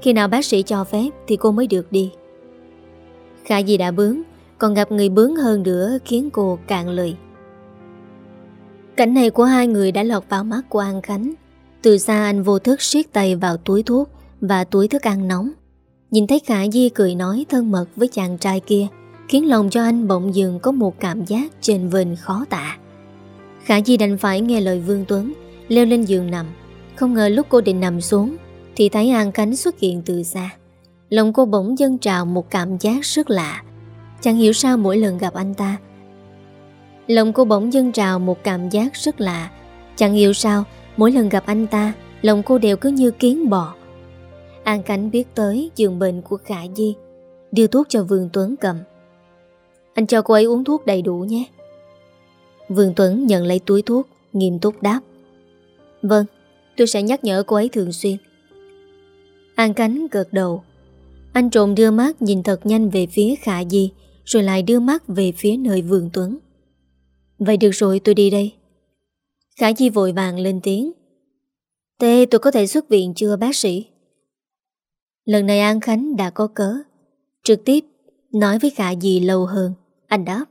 Khi nào bác sĩ cho phép thì cô mới được đi. Khả Di đã bướng, còn gặp người bướng hơn nữa khiến cô cạn lời. Cảnh này của hai người đã lọt vào mắt của An Khánh. Từ xa anh vô thức siết tay vào túi thuốc và túi thức ăn nóng. Nhìn thấy Khả Di cười nói thân mật với chàng trai kia, khiến lòng cho anh bỗng dường có một cảm giác trên vền khó tả. Khả Di đành phải nghe lời Vương Tuấn, leo lên giường nằm. Không ngờ lúc cô định nằm xuống, thì thấy An Khánh xuất hiện từ xa. Lòng cô bỗng dâng trào một cảm giác rất lạ. Chẳng hiểu sao mỗi lần gặp anh ta, Lòng cô bỗng dâng trào một cảm giác rất lạ Chẳng hiểu sao Mỗi lần gặp anh ta Lòng cô đều cứ như kiến bò An Khánh biết tới giường bệnh của Khả Di Đưa thuốc cho Vương Tuấn cầm Anh cho cô ấy uống thuốc đầy đủ nhé Vương Tuấn nhận lấy túi thuốc Nghiêm túc đáp Vâng Tôi sẽ nhắc nhở cô ấy thường xuyên. An Cánh gật đầu. Anh trộm đưa mắt nhìn thật nhanh về phía Khả Di, Rồi lại đưa mắt về phía nơi Vương Tuấn. Vậy được rồi, tôi đi đây. Khả Di vội vàng lên tiếng. Tê, tôi có thể xuất viện chưa, bác sĩ? Lần này An Khánh đã có cớ. Trực tiếp nói với Khả Dì lâu hơn. Anh đáp.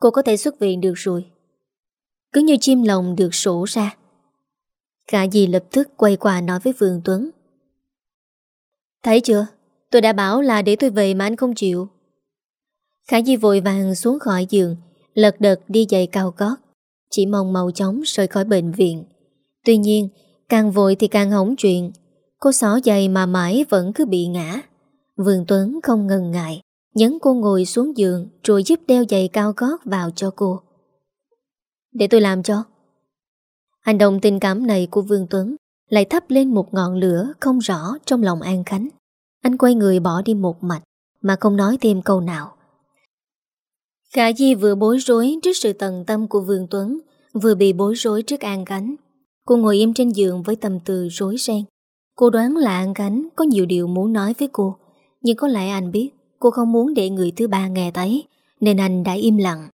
Cô có thể xuất viện được rồi. Cứ như chim lòng được sổ ra. Khả Dì lập tức quay qua nói với Vương Tuấn. Thấy chưa? Tôi đã bảo là để tôi về mà anh không chịu. Khả Di vội vàng xuống khỏi giường, Lật đật đi giày cao gót. Chỉ mong mau chóng rời khỏi bệnh viện. Tuy nhiên, Càng vội thì càng hỏng chuyện. Cô xỏ giày mà mãi vẫn cứ bị ngã. Vương Tuấn không ngần ngại, Nhấn cô ngồi xuống giường Rồi giúp đeo giày cao gót vào cho cô. Để tôi làm cho. Hành động tình cảm này của Vương Tuấn Lại thắp lên một ngọn lửa Không rõ trong lòng An Khánh. Anh quay người bỏ đi một mạch, Mà không nói thêm câu nào. Khả Di vừa bối rối trước sự tận tâm của Vương Tuấn, Vừa bị bối rối trước An Khánh. Cô ngồi im trên giường với tâm tư rối ren. Cô đoán là An Khánh có nhiều điều muốn nói với cô, Nhưng có lẽ anh biết Cô không muốn để người thứ ba nghe thấy, Nên anh đã im lặng.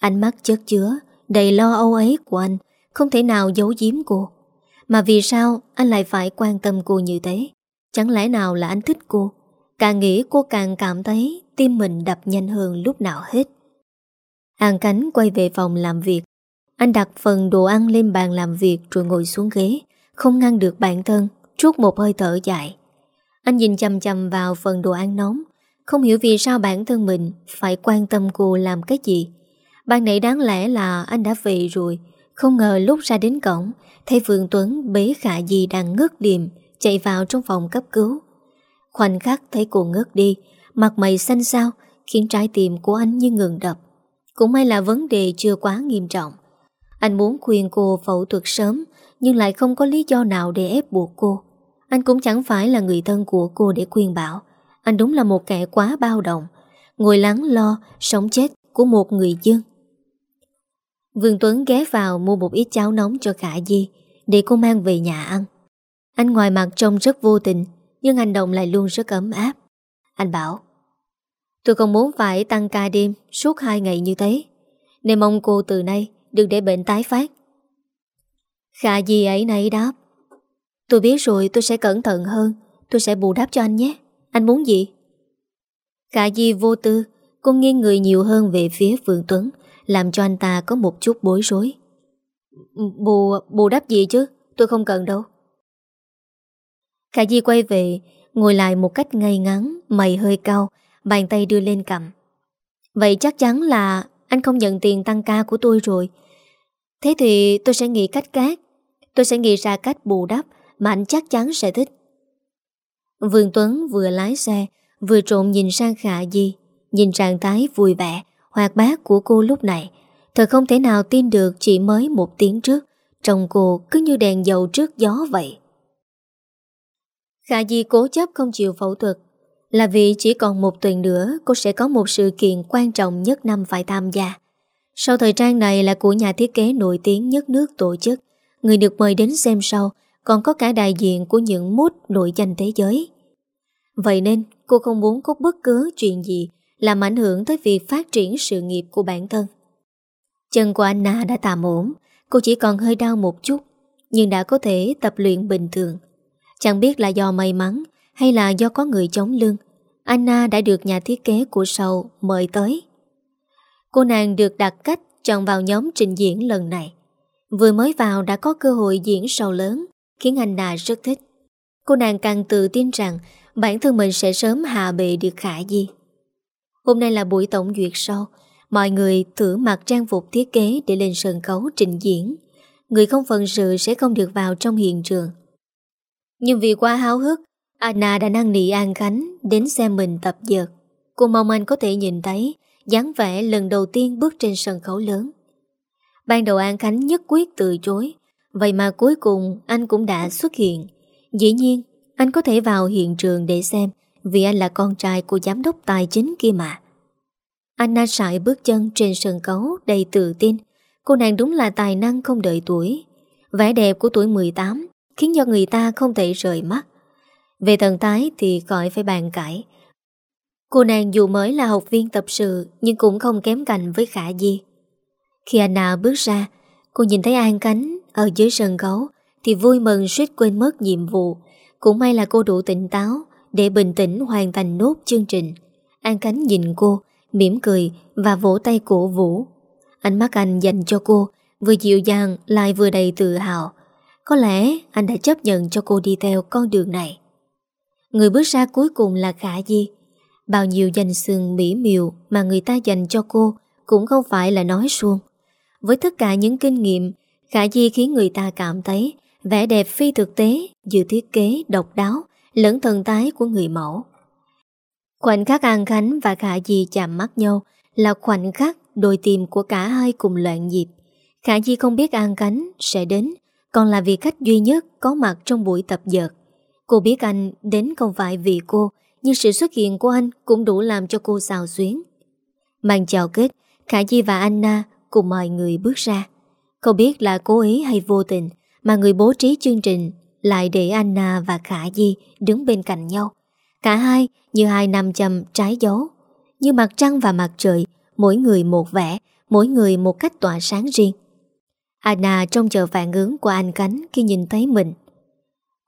Ánh mắt chất chứa Đầy lo âu ấy của anh không thể nào giấu giếm cô. Mà vì sao anh lại phải quan tâm cô như thế? Chẳng lẽ nào là anh thích cô? Càng nghĩ cô càng cảm thấy Tim mình đập nhanh hơn lúc nào hết. Hàng Cánh quay về phòng làm việc. Anh đặt phần đồ ăn lên bàn làm việc Rồi ngồi xuống ghế, Không ngăn được bản thân Trút một hơi thở dài. Anh nhìn chầm chầm vào phần đồ ăn nóng, Không hiểu vì sao bản thân mình Phải quan tâm cô làm cái gì. Ban nãy đáng lẽ là anh đã về rồi không ngờ lúc ra đến cổng, Thấy Phương Tuấn bế khả gì đang ngất điềm, Chạy vào trong phòng cấp cứu. Khoảnh khắc thấy cô ngất đi, Mặt mày xanh xao, Khiến trái tim của anh như ngừng đập. Cũng may là vấn đề chưa quá nghiêm trọng. Anh muốn khuyên cô phẫu thuật sớm, Nhưng lại không có lý do nào để ép buộc cô. Anh cũng chẳng phải là người thân của cô để khuyên bảo. Anh đúng là một kẻ quá bao động Ngồi lắng lo, Sống chết của một người dân. Vương Tuấn ghé vào mua một ít cháo nóng cho Khả Di, Để cô mang về nhà ăn. Anh ngoài mặt trông rất vô tình, Nhưng hành động lại luôn rất ấm áp. Anh bảo, Tôi không muốn phải tăng ca đêm Suốt hai ngày như thế. Nên mong cô từ nay đừng để bệnh tái phát. Khả Di ấy nấy đáp, Tôi biết rồi, tôi sẽ cẩn thận hơn. Tôi sẽ bù đắp cho anh nhé. Anh muốn gì? Khả di vô tư, Cô nghiêng người nhiều hơn về phía Vương Tuấn. Làm cho anh ta có một chút bối rối. Bù, bù đắp gì chứ? Tôi không cần đâu. Khả Di quay về Ngồi lại một cách ngay ngắn Mày hơi cao Bàn tay đưa lên cầm Vậy chắc chắn là anh không nhận tiền tăng ca của tôi rồi. Thế thì tôi sẽ nghĩ cách khác. Tôi sẽ nghĩ ra cách bù đắp Mà anh chắc chắn sẽ thích. Vương Tuấn vừa lái xe Vừa trộn nhìn sang Khả Di Nhìn trạng thái vui vẻ. Hoạt bát của cô lúc này Thật không thể nào tin được chỉ mới một tiếng trước Trong cô cứ như đèn dầu trước gió vậy Khả Di cố chấp không chịu phẫu thuật là vì chỉ còn một tuần nữa cô sẽ có một sự kiện quan trọng nhất năm phải tham gia. Sau thời trang này là của nhà thiết kế nổi tiếng nhất nước tổ chức, người được mời đến xem sau còn có cả đại diện của những mốt nổi danh thế giới. Vậy nên cô không muốn có bất cứ chuyện gì làm ảnh hưởng tới việc phát triển sự nghiệp của bản thân. Chân của Anna đã tạm ổn, cô chỉ còn hơi đau một chút, nhưng đã có thể tập luyện bình thường. Chẳng biết là do may mắn hay là do có người chống lưng Anna đã được nhà thiết kế của show mời tới Cô nàng được đặt cách chọn vào nhóm trình diễn lần này Vừa mới vào đã có cơ hội diễn show lớn Khiến Anna rất thích Cô nàng càng tự tin rằng Bản thân mình sẽ sớm hạ bệ được khả di Hôm nay là buổi tổng duyệt sau Mọi người thử mặc trang phục thiết kế để lên sân khấu trình diễn Người không phận sự sẽ không được vào trong hiện trường Nhưng vì quá háo hức Anna đã năn nỉ An Khánh đến xem mình tập dượt. Cô mong anh có thể nhìn thấy dáng vẻ lần đầu tiên bước trên sân khấu lớn. Ban đầu An Khánh nhất quyết từ chối, vậy mà cuối cùng anh cũng đã xuất hiện. Dĩ nhiên, anh có thể vào hiện trường để xem vì anh là con trai của giám đốc tài chính kia mà. Anna sải bước chân trên sân khấu đầy tự tin. Cô nàng đúng là tài năng không đợi tuổi. Vẻ đẹp của tuổi 18 khiến cho người ta không thể rời mắt. Về thần tái thì khỏi phải bàn cãi Cô nàng dù mới là học viên tập sự Nhưng cũng không kém cạnh với Khả Di Khi Anna bước ra, Cô nhìn thấy An Cánh Ở dưới sân khấu Thì vui mừng suýt quên mất nhiệm vụ Cũng may là cô đủ tỉnh táo để bình tĩnh hoàn thành nốt chương trình. An Khánh nhìn cô, mỉm cười và vỗ tay cổ vũ. Ánh mắt anh dành cho cô, vừa dịu dàng lại vừa đầy tự hào. Có lẽ anh đã chấp nhận cho cô đi theo con đường này. Người bước ra cuối cùng là Khả Di. Bao nhiêu danh sừng mỹ miều mà người ta dành cho cô cũng không phải là nói suông. Với tất cả những kinh nghiệm, Khả Di khiến người ta cảm thấy vẻ đẹp phi thực tế dự thiết kế độc đáo lẫn thần tái của người mẫu. Khoảnh khắc An Khánh và Khả Di chạm mắt nhau là khoảnh khắc đôi tim của cả hai cùng loạn nhịp. Khả Di không biết An Khánh sẽ đến, còn là vì khách duy nhất có mặt trong buổi tập dợt. Cô biết anh đến không phải vì cô, nhưng sự xuất hiện của anh cũng đủ làm cho cô xào xuyến. Màn chào kết, Khả Di và Anna cùng mọi người bước ra. Không biết là cố ý hay vô tình mà người bố trí chương trình lại để Anna và Khả Di đứng bên cạnh nhau. Cả hai như hai nam châm trái dấu. Như mặt trăng và mặt trời, mỗi người một vẻ, mỗi người một cách tỏa sáng riêng. Anna trông chờ phản ứng của anh Cánh khi nhìn thấy mình.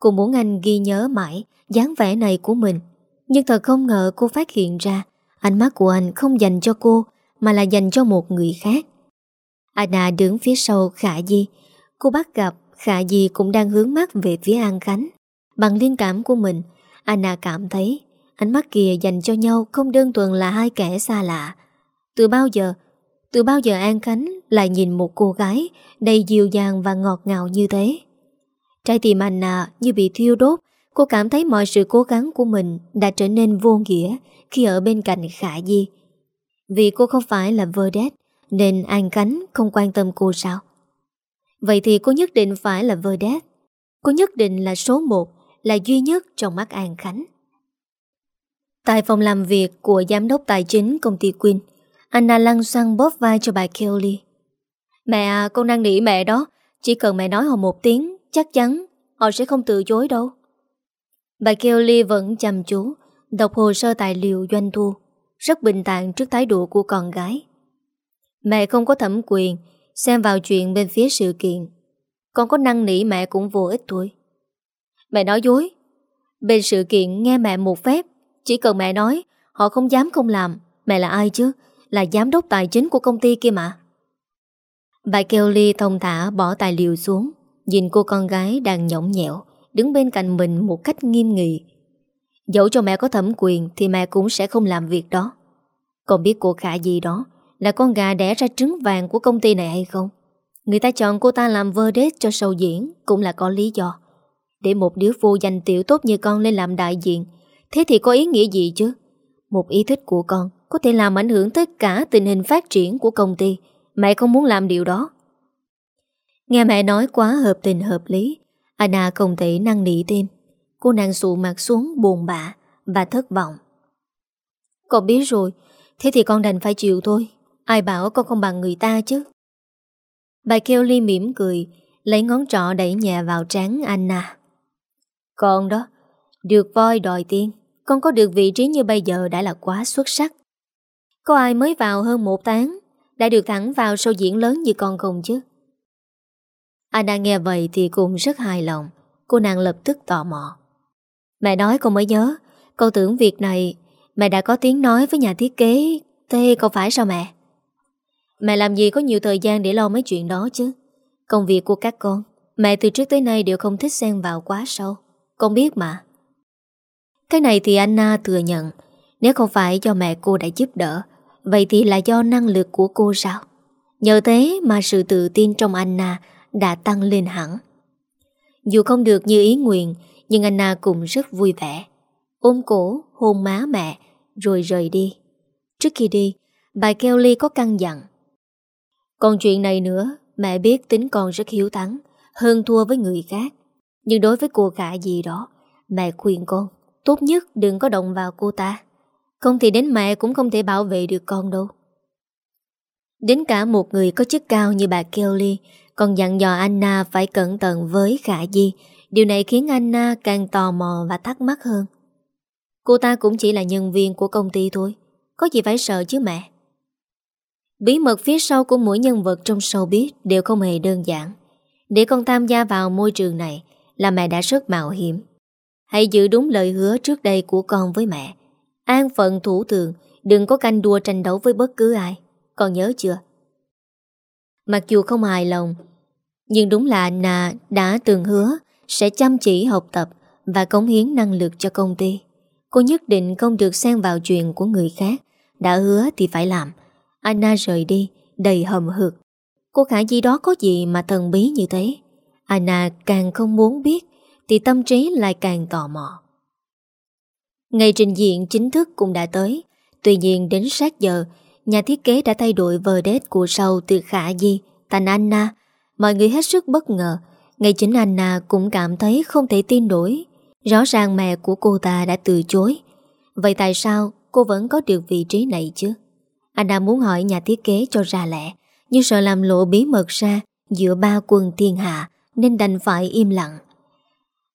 Cô muốn anh ghi nhớ mãi dáng vẻ này của mình. Nhưng thật không ngờ cô phát hiện ra ánh mắt của anh không dành cho cô mà là dành cho một người khác. Anna đứng phía sau Khả Di. Cô bắt gặp Khả Di cũng đang hướng mắt về phía An Khánh. Bằng liên cảm của mình, Anna cảm thấy ánh mắt kia dành cho nhau không đơn thuần là hai kẻ xa lạ. Từ bao giờ, từ bao giờ An Khánh lại nhìn một cô gái đầy dịu dàng và ngọt ngào như thế? Trái tim Anna như bị thiêu đốt, cô cảm thấy mọi sự cố gắng của mình đã trở nên vô nghĩa khi ở bên cạnh Khả Di. Vì cô không phải là vedette, nên An Khánh không quan tâm cô sao? Vậy thì cô nhất định phải là vedette. Cô nhất định là số một, là duy nhất trong mắt An Khánh. Tại phòng làm việc của giám đốc tài chính công ty Queen, Anna lăn xăng bóp vai cho bà Kelly. Mẹ à, con đang nỉ mẹ đó. Chỉ cần mẹ nói họ một tiếng, chắc chắn họ sẽ không từ chối đâu. Bà Kelly vẫn chăm chú, đọc hồ sơ tài liệu doanh thu, rất bình tạng trước thái độ của con gái. Mẹ không có thẩm quyền, xem vào chuyện bên phía sự kiện. Con có năng nỉ mẹ cũng vô ích thôi. Mẹ nói dối. Bên sự kiện nghe mẹ một phép, chỉ cần mẹ nói, họ không dám không làm. Mẹ là ai chứ? Là giám đốc tài chính của công ty kia mà. Bà Kelly thông thả bỏ tài liệu xuống, nhìn cô con gái đang nhõng nhẽo, đứng bên cạnh mình một cách nghiêm nghị. Dẫu cho mẹ có thẩm quyền thì mẹ cũng sẽ không làm việc đó. Còn biết cô khả gì đó là con gà đẻ ra trứng vàng của công ty này hay không? Người ta chọn cô ta làm vơ đế cho sầu diễn cũng là có lý do. Để một đứa vô danh tiểu tốt như con lên làm đại diện, thế thì có ý nghĩa gì chứ? Một ý thích của con có thể làm ảnh hưởng tất cả tình hình phát triển của công ty. Mẹ không muốn làm điều đó. Nghe mẹ nói quá hợp tình hợp lý, Anna không thể năng nỉ thêm. Cô nàng sụ mặt xuống buồn bã và thất vọng. Con biết rồi, thế thì con đành phải chịu thôi. Ai bảo con không bằng người ta chứ? Bà Kelly mỉm cười, lấy ngón trọ đẩy nhẹ vào trán Anna. Con đó, được voi đòi tiên, con có được vị trí như bây giờ đã là quá xuất sắc. Có ai mới vào hơn một tháng, đã được thẳng vào show diễn lớn như con không chứ? Anna nghe vậy thì cũng rất hài lòng, cô nàng lập tức tò mò. Mẹ nói con mới nhớ, con tưởng việc này mẹ đã có tiếng nói với nhà thiết kế, thế có phải sao mẹ? Mẹ làm gì có nhiều thời gian để lo mấy chuyện đó chứ? Công việc của các con, Mẹ từ trước tới nay đều không thích xen vào quá sâu. Con biết mà. Cái này thì Anna thừa nhận. Nếu không phải do mẹ cô đã giúp đỡ, Vậy thì là do năng lực của cô sao? Nhờ thế mà sự tự tin trong Anna Đã tăng lên hẳn. Dù không được như ý nguyện, Nhưng Anna cũng rất vui vẻ. Ôm cổ, hôn má mẹ, Rồi rời đi. Trước khi đi, Bà Kelly có căn dặn còn chuyện này nữa, mẹ biết tính con rất hiếu thắng, hơn thua với người khác. Nhưng đối với cô cả gì đó, mẹ khuyên con, tốt nhất đừng có động vào cô ta. Không thì đến mẹ cũng không thể bảo vệ được con đâu. Đến cả một người có chức cao như bà Kelly còn dặn dò Anna phải cẩn thận với Khả Di. Điều này khiến Anna càng tò mò và thắc mắc hơn. Cô ta cũng chỉ là nhân viên của công ty thôi. Có gì phải sợ chứ mẹ? Bí mật phía sau của mỗi nhân vật trong showbiz đều không hề đơn giản. Để con tham gia vào môi trường này là mẹ đã rất mạo hiểm. Hãy giữ đúng lời hứa trước đây của con với mẹ. An phận thủ thường, Đừng có canh đua tranh đấu với bất cứ ai. Con nhớ chưa? Mặc dù không hài lòng, Nhưng đúng là nà đã từng hứa Sẽ chăm chỉ học tập Và cống hiến năng lực cho công ty. Cô nhất định không được xen vào chuyện của người khác. Đã hứa thì phải làm. Anna rời đi, Đầy hầm hực. Cô khả gì đó có gì mà thần bí như thế? Anna càng không muốn biết, Thì tâm trí lại càng tò mò. Ngày trình diện chính thức cũng đã tới. Tuy nhiên đến sát giờ, Nhà thiết kế đã thay đổi vờ đết của sau từ Khả Di, thành Anna. Mọi người hết sức bất ngờ. Ngay chính Anna cũng cảm thấy không thể tin nổi. Rõ ràng mẹ của cô ta đã từ chối. Vậy tại sao cô vẫn có được vị trí này chứ? Anna muốn hỏi nhà thiết kế cho ra lẽ, Nhưng sợ làm lộ bí mật ra Giữa ba quần thiên hạ Nên đành phải im lặng.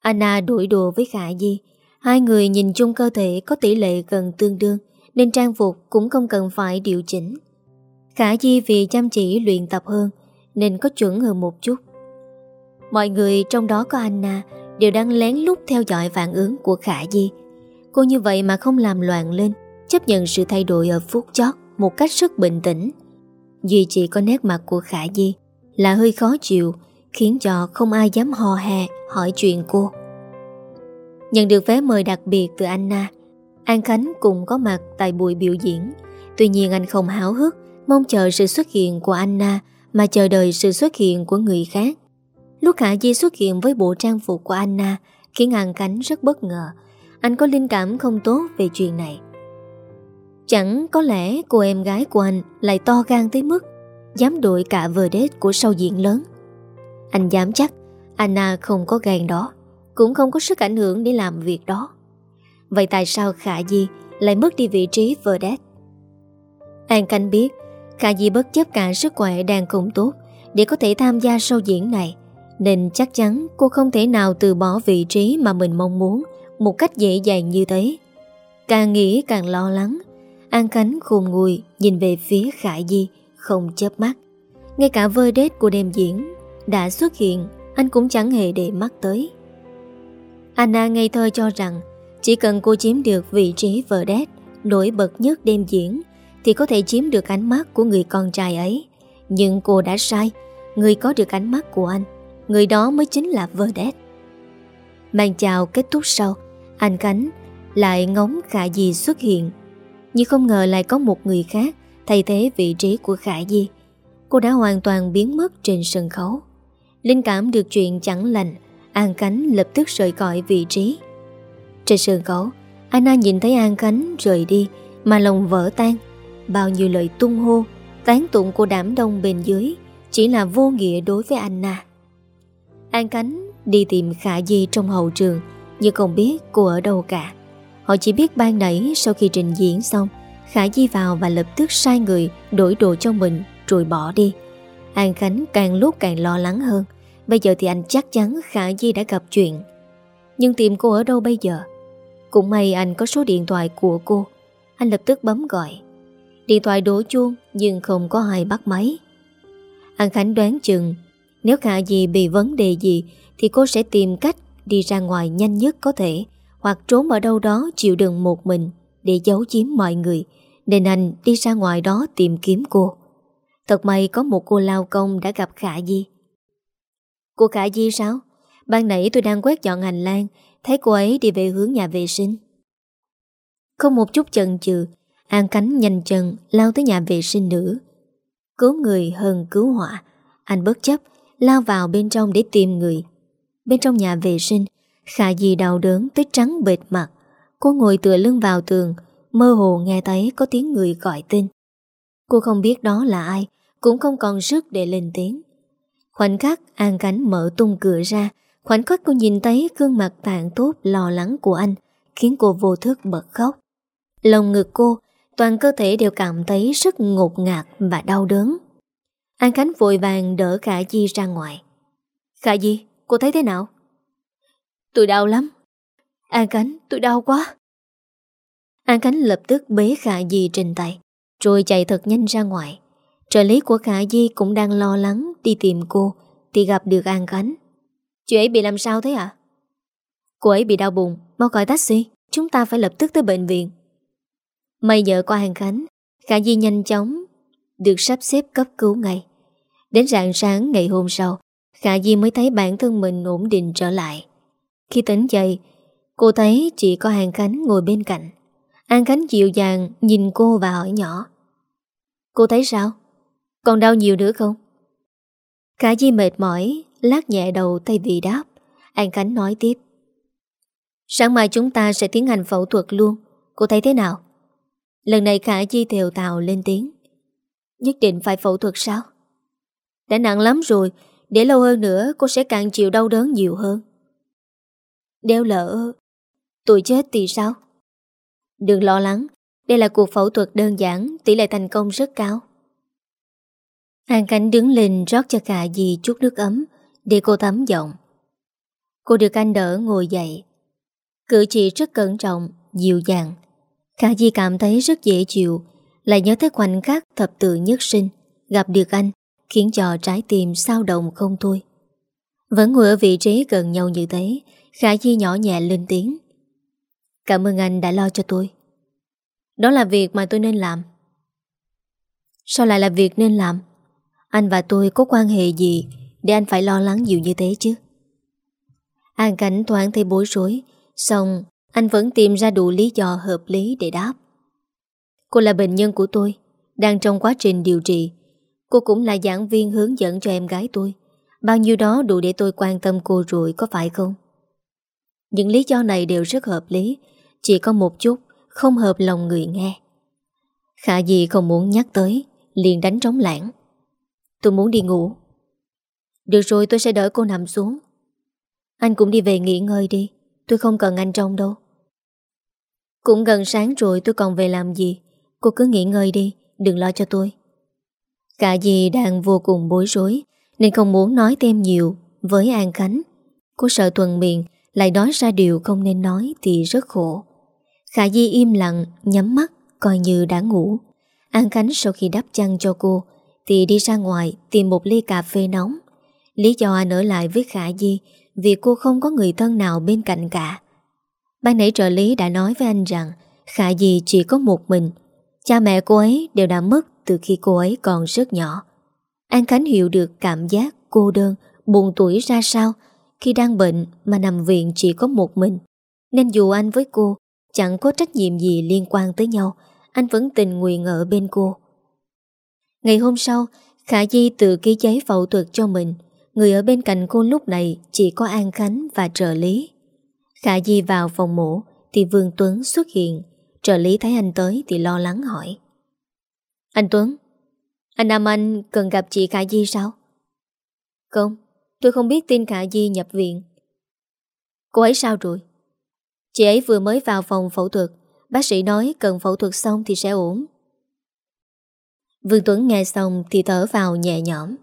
Anna đuổi đùa với Khả Di. Hai người nhìn chung cơ thể có tỷ lệ gần tương đương, Nên trang phục cũng không cần phải điều chỉnh. Khả Di vì chăm chỉ luyện tập hơn, Nên có chuẩn hơn một chút. Mọi người trong đó có Anna Đều đang lén lút theo dõi phản ứng của Khả Di. Cô như vậy mà không làm loạn lên, Chấp nhận sự thay đổi ở phút chót. Một cách rất bình tĩnh. Duy chỉ có nét mặt của Khả Di Là hơi khó chịu, Khiến cho không ai dám hò hè Hỏi chuyện cô. Nhận được vé mời đặc biệt từ Anna, An Khánh cùng có mặt tại buổi biểu diễn. Tuy nhiên anh không háo hức, Mong chờ sự xuất hiện của Anna Mà chờ đợi sự xuất hiện của người khác. Lúc Khả Di xuất hiện với bộ trang phục của Anna Khiến An Khánh rất bất ngờ. Anh có linh cảm không tốt về chuyện này. Chẳng có lẽ cô em gái của anh Lại to gan tới mức Dám đuổi cả vờ đết của sau diễn lớn Anh dám chắc Anna không có gan đó, cũng không có sức ảnh hưởng để làm việc đó. Vậy tại sao Khả Di lại mất đi vị trí Verdet? An Canh biết Khả Di bất chấp cả sức khỏe đang không tốt để có thể tham gia show diễn này, nên chắc chắn cô không thể nào từ bỏ vị trí mà mình mong muốn một cách dễ dàng như thế. Càng nghĩ càng lo lắng An Khánh khôn nguôi nhìn về phía Khải Di không chớp mắt. Ngay cả Verdet của đêm diễn đã xuất hiện anh cũng chẳng hề để mắt tới. Anna ngây thơ cho rằng chỉ cần cô chiếm được vị trí vợ đét nổi bật nhất đêm diễn thì có thể chiếm được ánh mắt của người con trai ấy. Nhưng cô đã sai, người có được ánh mắt của anh, người đó mới chính là vợ đét. Màn chào kết thúc sau, anh Khánh lại ngóng Khả Di xuất hiện. Nhưng không ngờ lại có một người khác thay thế vị trí của Khải Di. Cô đã hoàn toàn biến mất trên sân khấu. Linh cảm được chuyện chẳng lành, An Khánh lập tức rời khỏi vị trí Trên sân khấu Anna nhìn thấy An Khánh rời đi Mà lòng vỡ tan Bao nhiêu lời tung hô Tán tụng của đám đông bên dưới Chỉ là vô nghĩa đối với Anna An Khánh đi tìm Khả Di trong hậu trường Nhưng không biết cô ở đâu cả Họ chỉ biết ban nãy sau khi trình diễn xong, Khả Di vào và lập tức sai người Đổi đồ cho mình, rồi bỏ đi. An Khánh càng lúc càng lo lắng hơn. Bây giờ thì anh chắc chắn Khả Di đã gặp chuyện. Nhưng tìm cô ở đâu bây giờ? Cũng may anh có số điện thoại của cô. Anh lập tức bấm gọi. Điện thoại đổ chuông, Nhưng không có ai bắt máy. An Khánh đoán chừng, Nếu Khả Di bị vấn đề gì Thì cô sẽ tìm cách đi ra ngoài nhanh nhất có thể. Hoặc trốn ở đâu đó chịu đựng một mình Để giấu chiếm mọi người, Nên anh đi ra ngoài đó tìm kiếm cô. Thật may có một cô lao công đã gặp Khả Di. Cô Khả Di sao? Ban nãy tôi đang quét dọn hành lang, Thấy cô ấy đi về hướng nhà vệ sinh. Không một chút chần chừ, An cánh nhanh chân lao tới nhà vệ sinh nữ. Cứu người hơn cứu họa, Anh bất chấp, Lao vào bên trong để tìm người. Bên trong nhà vệ sinh Khả Di đau đớn tới trắng bệt mặt. Cô ngồi tựa lưng vào tường Mơ hồ nghe thấy có tiếng người gọi tên. Cô không biết đó là ai Cũng không còn sức để lên tiếng. Khoảnh khắc An Cánh mở tung cửa ra Khoảnh khắc cô nhìn thấy gương mặt tàn tốt lo lắng của anh Khiến cô vô thức bật khóc. Lòng ngực cô Toàn cơ thể đều cảm thấy rất ngột ngạt và đau đớn. An Khánh vội vàng đỡ Khả Di ra ngoài. Khả Di, cô thấy thế nào? Tôi đau lắm. An Khánh, tôi đau quá. An Khánh lập tức bế Khả Di trên tay Rồi chạy thật nhanh ra ngoài. Trợ lý của Khả Di cũng đang lo lắng đi tìm cô thì gặp được An Khánh. Chị ấy bị làm sao thế ạ? Cô ấy bị đau bụng, mau gọi taxi Chúng ta phải lập tức tới bệnh viện. May nhờ qua hàng Khánh Khả Di nhanh chóng Được sắp xếp cấp cứu ngay. Đến rạng sáng ngày hôm sau Khả Di mới thấy bản thân mình ổn định trở lại. Khi tỉnh dậy, Cô thấy chỉ có An Khánh ngồi bên cạnh An Khánh dịu dàng nhìn cô và hỏi nhỏ Cô thấy sao? Còn đau nhiều nữa không? Khả Di mệt mỏi, Lát nhẹ đầu tay vì đáp An Khánh nói tiếp Sáng mai chúng ta sẽ tiến hành phẫu thuật luôn Cô thấy thế nào? Lần này Khả Di thều tào lên tiếng Nhất định phải phẫu thuật sao? Đã nặng lắm rồi, Để lâu hơn nữa cô sẽ càng chịu đau đớn nhiều hơn Đeo lỡ. Tôi chết thì sao? Đừng lo lắng, Đây là cuộc phẫu thuật đơn giản, Tỷ lệ thành công rất cao. Hàng cảnh đứng lên rót cho cả Di chút nước ấm, Để cô tắm giọng. Cô được anh đỡ ngồi dậy. Cử chỉ rất cẩn trọng, Dịu dàng. Khả Di cảm thấy rất dễ chịu, Lại nhớ tới khoảnh khắc thập tự nhất sinh, Gặp được anh, Khiến cho trái tim sao động không thôi. Vẫn ngồi ở vị trí gần nhau như thế Khả Di nhỏ nhẹ lên tiếng. Cảm ơn anh đã lo cho tôi. Đó là việc mà tôi nên làm. Sao lại là việc nên làm? Anh và tôi có quan hệ gì Để anh phải lo lắng nhiều như thế chứ? An cảnh thoáng thấy bối rối, Xong anh vẫn tìm ra đủ lý do hợp lý để đáp. Cô là bệnh nhân của tôi, Đang trong quá trình điều trị. Cô cũng là giảng viên hướng dẫn cho em gái tôi. Bao nhiêu đó đủ để tôi quan tâm cô rồi có phải không? Những lý do này đều rất hợp lý. Chỉ có một chút, Không hợp lòng người nghe. Khả gì không muốn nhắc tới, Liền đánh trống lãng. Tôi muốn đi ngủ. Được rồi, tôi sẽ đợi cô nằm xuống. Anh cũng đi về nghỉ ngơi đi. Tôi không cần anh trong đâu. Cũng gần sáng rồi, tôi còn về làm gì? Cô cứ nghỉ ngơi đi, Đừng lo cho tôi. Cả dì đang vô cùng bối rối, Nên không muốn nói thêm nhiều Với An Khánh. Cô sợ thuần miệng lại nói ra điều không nên nói Thì rất khổ. Khả Di im lặng nhắm mắt Coi như đã ngủ. An Khánh sau khi đắp chăn cho cô Thì đi ra ngoài tìm một ly cà phê nóng. Lý do anh ở lại với Khả Di Vì cô không có người thân nào bên cạnh cả. Ban nãy trợ lý đã nói với anh rằng Khả Di chỉ có một mình. Cha mẹ cô ấy đều đã mất từ khi cô ấy còn rất nhỏ. An Khánh hiểu được cảm giác cô đơn, buồn tuổi ra sao khi đang bệnh mà nằm viện chỉ có một mình. Nên dù anh với cô chẳng có trách nhiệm gì liên quan tới nhau, anh vẫn tình nguyện ở bên cô. Ngày hôm sau, Khả Di tự ký giấy phẫu thuật cho mình. Người ở bên cạnh cô lúc này chỉ có An Khánh và trợ lý. Khả Di vào phòng mổ thì Vương Tuấn xuất hiện. Trợ lý thấy anh tới thì lo lắng hỏi. Anh Tuấn Anh Nam Anh cần gặp chị Khả Di sao? Không Tôi không biết tin Khả Di nhập viện. Cô ấy sao rồi? Chị ấy vừa mới vào phòng phẫu thuật. Bác sĩ nói cần phẫu thuật xong thì sẽ ổn. Vương Tuấn nghe xong thì thở vào nhẹ nhõm.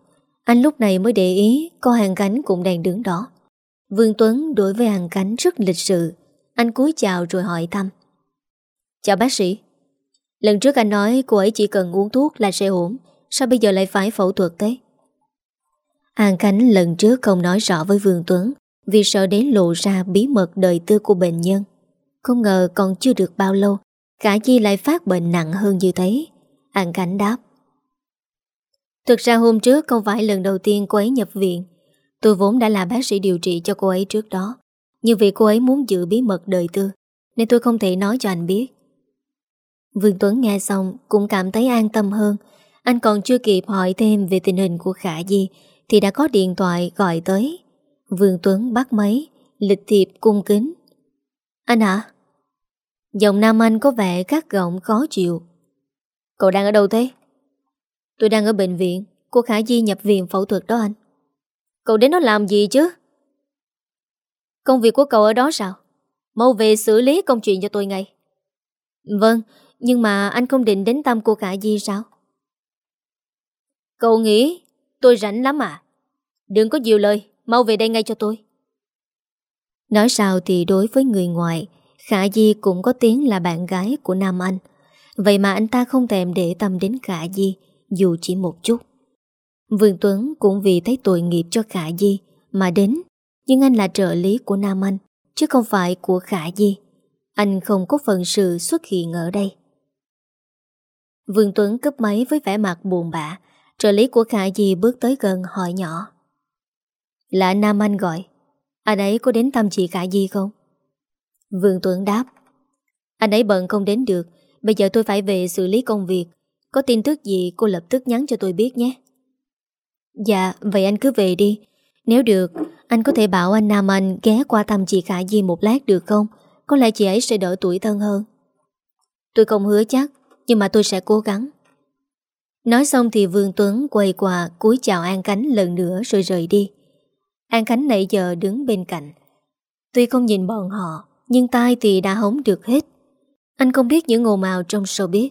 Anh lúc này mới để ý, Có hàng cánh cũng đang đứng đó. Vương Tuấn đối với hàng cánh rất lịch sự. Anh cúi chào rồi hỏi thăm. Chào bác sĩ. Lần trước anh nói cô ấy chỉ cần uống thuốc là sẽ ổn. Sao bây giờ lại phải phẫu thuật thế? An Khánh lần trước không nói rõ với Vương Tuấn Vì sợ đến lộ ra bí mật đời tư của bệnh nhân. Không ngờ còn chưa được bao lâu, Cả Di lại phát bệnh nặng hơn như thế. An Khánh đáp. Thực ra hôm trước không phải lần đầu tiên cô ấy nhập viện. Tôi vốn đã là bác sĩ điều trị cho cô ấy trước đó. Nhưng vì cô ấy muốn giữ bí mật đời tư, Nên tôi không thể nói cho anh biết. Vương Tuấn nghe xong cũng cảm thấy an tâm hơn. Anh còn chưa kịp hỏi thêm về tình hình của Khả Di thì đã có điện thoại gọi tới. Vương Tuấn bắt máy, lịch thiệp cung kính. Anh hả? Giọng Nam Anh có vẻ gắt gọng khó chịu. Cậu đang ở đâu thế? Tôi đang ở bệnh viện. Cô Khả Di nhập viện phẫu thuật đó anh. Cậu đến đó làm gì chứ? Công việc của cậu ở đó sao? Mau về xử lý công chuyện cho tôi ngay. Vâng, nhưng mà anh không định đến thăm cô Khả Di sao? Cậu nghĩ tôi rảnh lắm à? Đừng có nhiều lời, mau về đây ngay cho tôi. Nói sao thì đối với người ngoài, Khả Di cũng có tiếng là bạn gái của Nam Anh. Vậy mà anh ta không thèm để tâm đến Khả Di, dù chỉ một chút. Vương Tuấn cũng vì thấy tội nghiệp cho Khả Di mà đến, nhưng anh là trợ lý của Nam Anh, chứ không phải của Khả Di. Anh không có phần sự xuất hiện ở đây. Vương Tuấn cấp máy với vẻ mặt buồn bã. Trợ lý của Khả Di bước tới gần hỏi nhỏ. Là Nam Anh gọi. Anh ấy có đến thăm chị Khả Di không? Vương Tuấn đáp. Anh ấy bận không đến được. Bây giờ tôi phải về xử lý công việc. Có tin tức gì cô lập tức nhắn cho tôi biết nhé. Dạ, vậy anh cứ về đi. Nếu được, anh có thể bảo anh Nam Anh ghé qua thăm chị Khả Di một lát được không? Có lẽ chị ấy sẽ đỡ tuổi thân hơn. Tôi không hứa chắc, nhưng mà tôi sẽ cố gắng. Nói xong thì Vương Tuấn quay qua cúi chào An Khánh lần nữa rồi rời đi. An Khánh nãy giờ đứng bên cạnh. Tuy không nhìn bọn họ, nhưng tai thì đã hống được hết. Anh không biết những ngồ màu trong showbiz,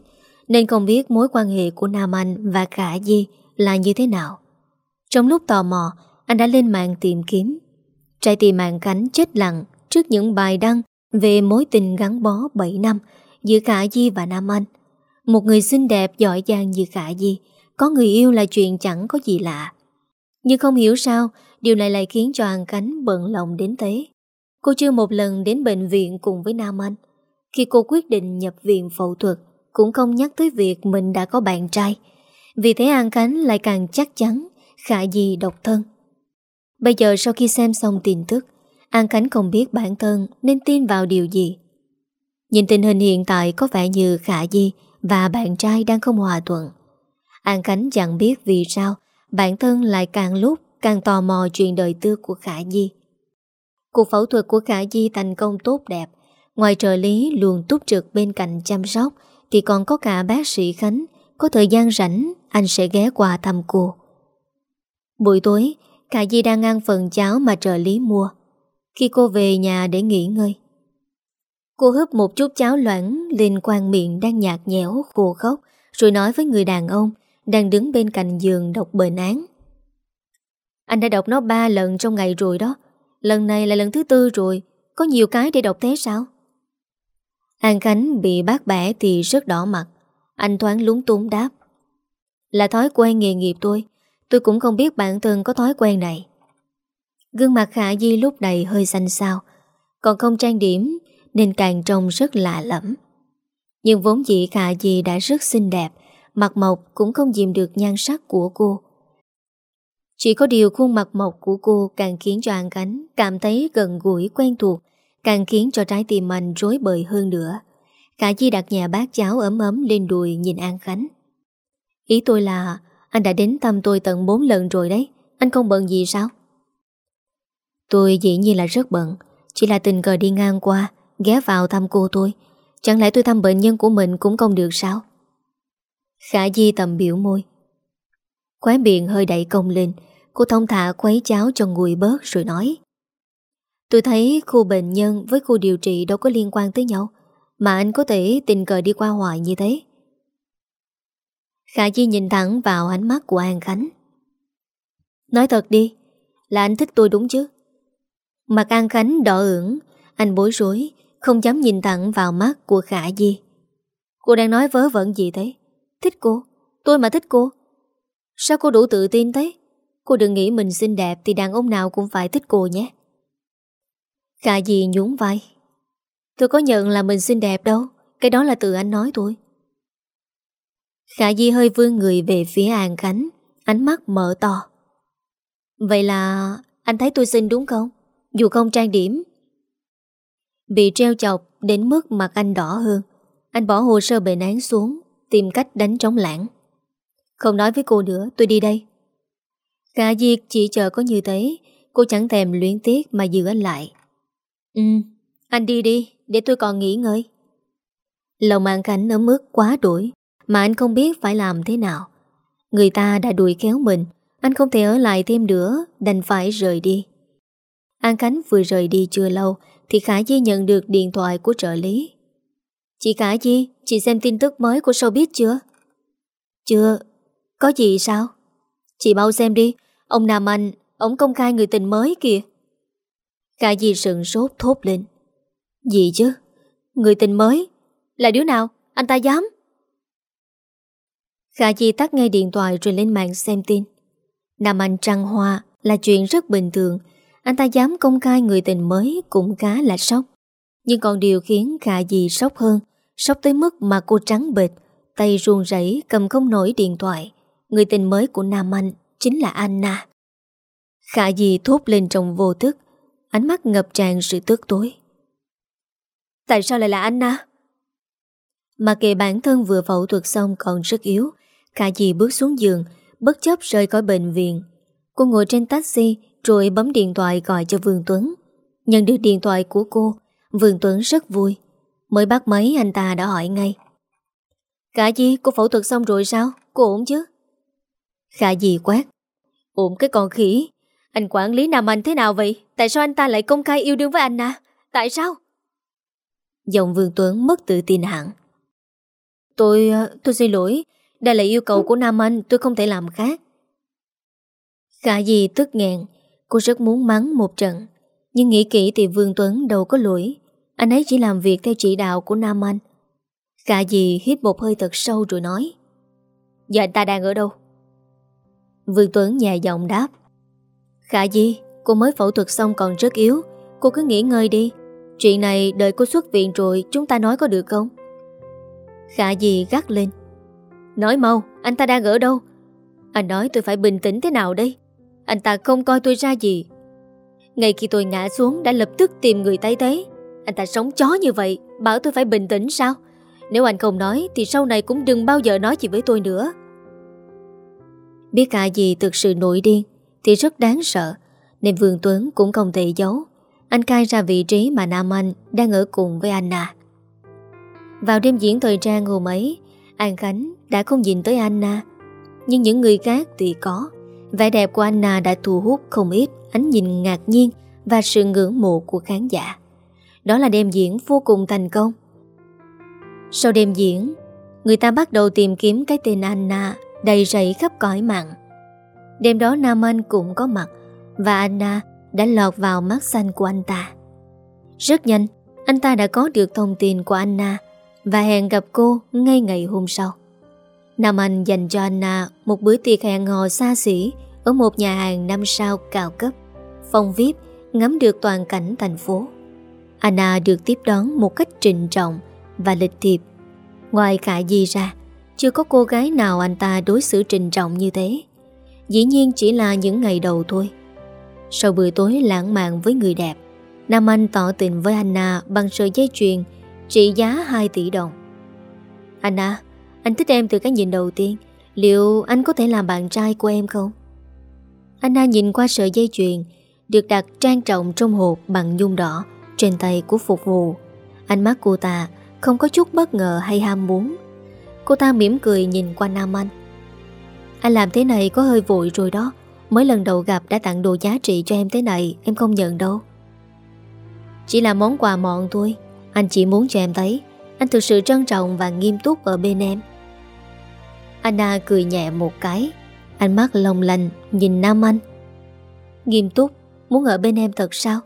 nên không biết mối quan hệ của Nam Anh và Khả Di là như thế nào. Trong lúc tò mò, anh đã lên mạng tìm kiếm. Trái tim mạng cánh chết lặng trước những bài đăng về mối tình gắn bó 7 năm giữa Khả Di và Nam Anh. Một người xinh đẹp giỏi giang như Khả Di, có người yêu là chuyện chẳng có gì lạ. Nhưng không hiểu sao, điều này lại khiến cho An Khánh bận lòng đến thế. Cô chưa một lần đến bệnh viện cùng với Nam Anh. Khi cô quyết định nhập viện phẫu thuật, cũng không nhắc tới việc mình đã có bạn trai. Vì thế An Khánh lại càng chắc chắn Khả Di độc thân. Bây giờ sau khi xem xong tin tức, An Khánh không biết bản thân nên tin vào điều gì. Nhìn tình hình hiện tại có vẻ như Khả Di và bạn trai đang không hòa thuận. An Khánh chẳng biết vì sao bản thân lại càng lúc càng tò mò chuyện đời tư của Khả Di. Cuộc phẫu thuật của Khả Di thành công tốt đẹp. Ngoài trợ lý luôn túc trực bên cạnh chăm sóc thì còn có cả bác sĩ Khánh. Có thời gian rảnh anh sẽ ghé qua thăm cô. Buổi tối, Khả Di đang ăn phần cháo mà trợ lý mua. Khi cô về nhà để nghỉ ngơi. Cô húp một chút cháo loãng lên quan miệng đang nhạt nhẽo, khô khóc rồi nói với người đàn ông đang đứng bên cạnh giường đọc bệnh án. Anh đã đọc nó ba lần trong ngày rồi đó. Lần này là lần thứ tư rồi. Có nhiều cái để đọc thế sao? An Khánh bị bác bẻ thì rất đỏ mặt. Anh thoáng lúng túng đáp. Là thói quen nghề nghiệp tôi. Tôi cũng không biết bản thân có thói quen này. Gương mặt Khả Di lúc này hơi xanh xao. Còn không trang điểm nên càng trông rất lạ lẫm. Nhưng vốn dĩ Khả Di đã rất xinh đẹp. Mặt mộc cũng không dìm được nhan sắc của cô. Chỉ có điều khuôn mặt mộc của cô càng khiến cho An Khánh cảm thấy gần gũi quen thuộc, càng khiến cho trái tim anh rối bời hơn nữa. Khả Di đặt nhà bát cháo ấm ấm lên đùi nhìn An Khánh. Ý tôi là anh đã đến thăm tôi tận 4 lần rồi đấy, anh không bận gì sao? Tôi dĩ nhiên là rất bận, chỉ là tình cờ đi ngang qua, ghé vào thăm cô tôi. Chẳng lẽ tôi thăm bệnh nhân của mình cũng không được sao? Khả Di tầm biểu môi. Khóe miệng hơi đẩy công lên, Cô thông thả quấy cháo cho nguội bớt rồi nói Tôi thấy khu bệnh nhân với khu điều trị đâu có liên quan tới nhau Mà anh có thể tình cờ đi qua hoài như thế Khả Di nhìn thẳng vào ánh mắt của An Khánh Nói thật đi Là anh thích tôi đúng chứ Mặt An Khánh đỏ ửng Anh bối rối không dám nhìn thẳng vào mắt của Khả Di. Cô đang nói vớ vẩn gì thế? Thích cô? Tôi mà thích cô. Sao cô đủ tự tin thế? Cô đừng nghĩ mình xinh đẹp Thì đàn ông nào cũng phải thích cô nhé. Khả Di nhún vai. Tôi có nhận là mình xinh đẹp đâu. Cái đó là từ anh nói thôi. Khả Di hơi vươn người về phía An Khánh. Ánh mắt mở to. Vậy là anh thấy tôi xinh đúng không? Dù không trang điểm Bị treo chọc đến mức mặt anh đỏ hơn. Anh bỏ hồ sơ bệnh án xuống, Tìm cách đánh trống lãng. Không nói với cô nữa, tôi đi đây. Cả việc chỉ chờ có như thế, Cô chẳng thèm luyến tiếc mà giữ anh lại. Ừ Anh đi đi, để tôi còn nghỉ ngơi. Lòng An cảnh ấm ức quá đuổi, Mà anh không biết phải làm thế nào. Người ta đã đuổi kéo mình, Anh không thể ở lại thêm nữa, Đành phải rời đi. An Khánh vừa rời đi chưa lâu thì Khả Di nhận được điện thoại của trợ lý Chị Khả Di Chị xem tin tức mới của showbiz chưa Chưa Có gì sao Chị mau xem đi Ông Nam Anh, ông công khai người tình mới kìa. Khả Di sừng sốt thốt lên. Gì chứ? Người tình mới? Là đứa nào? Anh ta dám? Khả Di tắt ngay điện thoại rồi lên mạng xem tin. Nam Anh trăng hoa là chuyện rất bình thường. Anh ta dám công khai người tình mới cũng khá là sốc. Nhưng còn điều khiến Khả Dì sốc hơn, sốc tới mức mà cô trắng bệt, tay run rẩy cầm không nổi điện thoại. Người tình mới của Nam Anh chính là Anna. Khả Dì thốt lên trong vô thức, ánh mắt ngập tràn sự tức tối. Tại sao lại là Anna? Mà kệ bản thân vừa phẫu thuật xong còn rất yếu, Khả Dì bước xuống giường, bất chấp rời khỏi bệnh viện. Cô ngồi trên taxi rồi bấm điện thoại gọi cho Vương Tuấn. Nhận được điện thoại của cô, Vương Tuấn rất vui. Mới bắt máy anh ta đã hỏi ngay. Khả Di, cô phẫu thuật xong rồi sao? Cô ổn chứ? Khả Di quát. Ổn cái con khỉ. Anh quản lý Nam Anh thế nào vậy? Tại sao anh ta lại công khai yêu đương với anh à? Tại sao? Giọng Vương Tuấn mất tự tin hẳn. Tôi... Ờ, tôi xin lỗi. Đây là yêu cầu của Nam Anh, tôi không thể làm khác. Khả Di tức nghẹn. Cô rất muốn mắng một trận. Nhưng nghĩ kỹ thì Vương Tuấn đâu có lỗi. Anh ấy chỉ làm việc theo chỉ đạo của Nam Anh. Khả dì hít một hơi thật sâu rồi nói. Giờ anh ta đang ở đâu? Vương Tuấn nhẹ giọng đáp. Khả Di, cô mới phẫu thuật xong còn rất yếu. Cô cứ nghỉ ngơi đi. Chuyện này đợi cô xuất viện rồi chúng ta nói có được không? Khả Di gắt lên. Nói mau, anh ta đang ở đâu? Anh nói tôi phải bình tĩnh thế nào đây? Anh ta không coi tôi ra gì. Ngay khi tôi ngã xuống đã lập tức tìm người tay tế. Anh ta sống chó như vậy, bảo tôi phải bình tĩnh sao? Nếu anh không nói thì sau này cũng đừng bao giờ nói gì với tôi nữa. Biết cả gì thực sự nổi điên thì rất đáng sợ, nên Vương Tuấn cũng không thể giấu. Anh cai ra vị trí mà Nam Anh đang ở cùng với Anna. Vào đêm diễn thời trang hôm ấy, An Khánh đã không nhìn tới Anna, nhưng những người khác thì có. Vẻ đẹp của Anna đã thu hút không ít ánh nhìn ngạc nhiên và sự ngưỡng mộ của khán giả. Đó là đêm diễn vô cùng thành công. Sau đêm diễn, người ta bắt đầu tìm kiếm cái tên Anna đầy rẫy khắp cõi mạng. Đêm đó Nam Anh cũng có mặt và Anna đã lọt vào mắt xanh của anh ta. Rất nhanh, anh ta đã có được thông tin của Anna và hẹn gặp cô ngay ngày hôm sau. Nam Anh dành cho Anna một bữa tiệc hẹn hò xa xỉ ở một nhà hàng năm sao cao cấp. Phòng VIP ngắm được toàn cảnh thành phố. Anna được tiếp đón một cách trịnh trọng và lịch thiệp. Ngoài cả gì ra, chưa có cô gái nào anh ta đối xử trịnh trọng như thế. Dĩ nhiên chỉ là những ngày đầu thôi. Sau bữa tối lãng mạn với người đẹp, Nam Anh tỏ tình với Anna bằng sợi dây chuyền trị giá 2 tỷ đồng. Anna, anh thích em từ cái nhìn đầu tiên. Liệu anh có thể làm bạn trai của em không? Anna nhìn qua sợi dây chuyền được đặt trang trọng trong hộp bằng nhung đỏ trên tay của phục vụ. Ánh mắt cô ta không có chút bất ngờ hay ham muốn. Cô ta mỉm cười nhìn qua Nam Anh. Anh làm thế này có hơi vội rồi đó. Mới lần đầu gặp đã tặng đồ giá trị cho em thế này, em không nhận đâu. Chỉ là món quà mọn thôi. Anh chỉ muốn cho em thấy anh thực sự trân trọng và nghiêm túc ở bên em. Anna cười nhẹ một cái, ánh mắt long lành nhìn Nam Anh. Nghiêm túc, muốn ở bên em thật sao?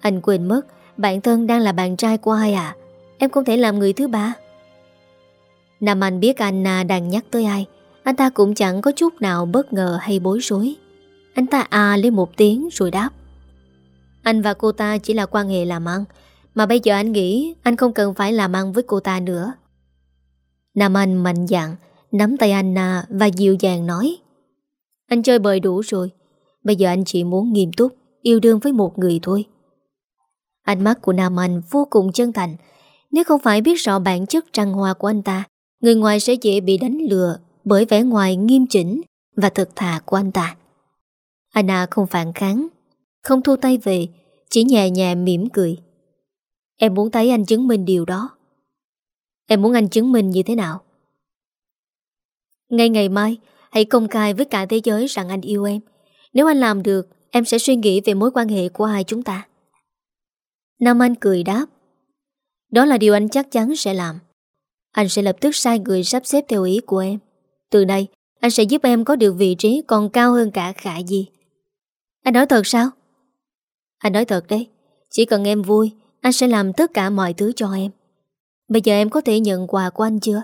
Anh quên mất, bản thân đang là bạn trai của ai à? Em không thể làm người thứ ba. Nam Anh biết Anna đang nhắc tới ai, anh ta cũng chẳng có chút nào bất ngờ hay bối rối. Anh ta à lên một tiếng rồi đáp. Anh và cô ta chỉ là quan hệ làm ăn, mà bây giờ anh nghĩ anh không cần phải làm ăn với cô ta nữa. Nam Anh mạnh dạn, nắm tay Anna và dịu dàng nói. Anh chơi bời đủ rồi, bây giờ anh chỉ muốn nghiêm túc, yêu đương với một người thôi. Ánh mắt của Nam Anh vô cùng chân thành, nếu không phải biết rõ bản chất trăng hoa của anh ta, người ngoài sẽ dễ bị đánh lừa bởi vẻ ngoài nghiêm chỉnh và thật thà của anh ta. Anna không phản kháng, không thu tay về, chỉ nhẹ nhẹ mỉm cười. Em muốn thấy anh chứng minh điều đó. Em muốn anh chứng minh như thế nào? Ngay ngày mai, hãy công khai với cả thế giới rằng anh yêu em. Nếu anh làm được, em sẽ suy nghĩ về mối quan hệ của hai chúng ta. Nam Anh cười đáp. Đó là điều anh chắc chắn sẽ làm. Anh sẽ lập tức sai người sắp xếp theo ý của em. Từ nay, anh sẽ giúp em có được vị trí còn cao hơn cả khả gì. Anh nói thật sao? Anh nói thật đấy. Chỉ cần em vui, anh sẽ làm tất cả mọi thứ cho em. Bây giờ em có thể nhận quà của anh chưa?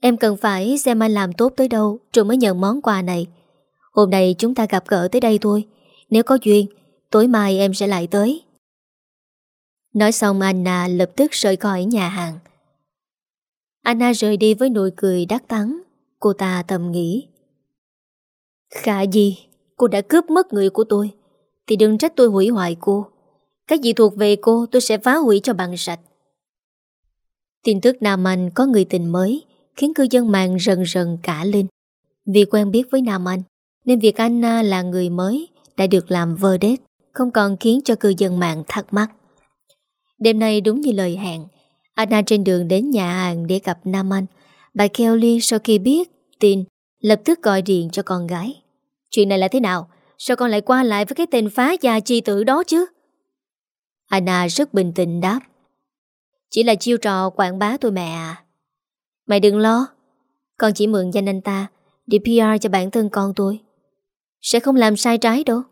Em cần phải xem anh làm tốt tới đâu rồi mới nhận món quà này. Hôm nay chúng ta gặp gỡ tới đây thôi. Nếu có duyên, Tối mai em sẽ lại tới. Nói xong, Anna lập tức rời khỏi nhà hàng. Anna rời đi với nụ cười đắc thắng. Cô ta thầm nghĩ. Khả gì? Cô đã cướp mất người của tôi. Thì đừng trách tôi hủy hoại cô. Cái gì thuộc về cô, tôi sẽ phá hủy cho bằng sạch. Tin tức Nam Anh có người tình mới. Khiến cư dân mạng rần rần cả lên. Vì quen biết với Nam Anh, Nên việc Anna à, là người mới Đã được làm vơ đết, Không còn khiến cho cư dân mạng thắc mắc. Đêm nay đúng như lời hẹn, Anna trên đường đến nhà hàng để gặp Nam Anh. Bà Kelly sau khi biết tin, Lập tức gọi điện cho con gái. Chuyện này là thế nào? Sao con lại qua lại với cái tên phá gia chi tử đó chứ? Anna rất bình tĩnh đáp. Chỉ là chiêu trò quảng bá tôi mẹ à. Mày đừng lo. Con chỉ mượn danh anh ta Để PR cho bản thân con tôi. Sẽ không làm sai trái đâu.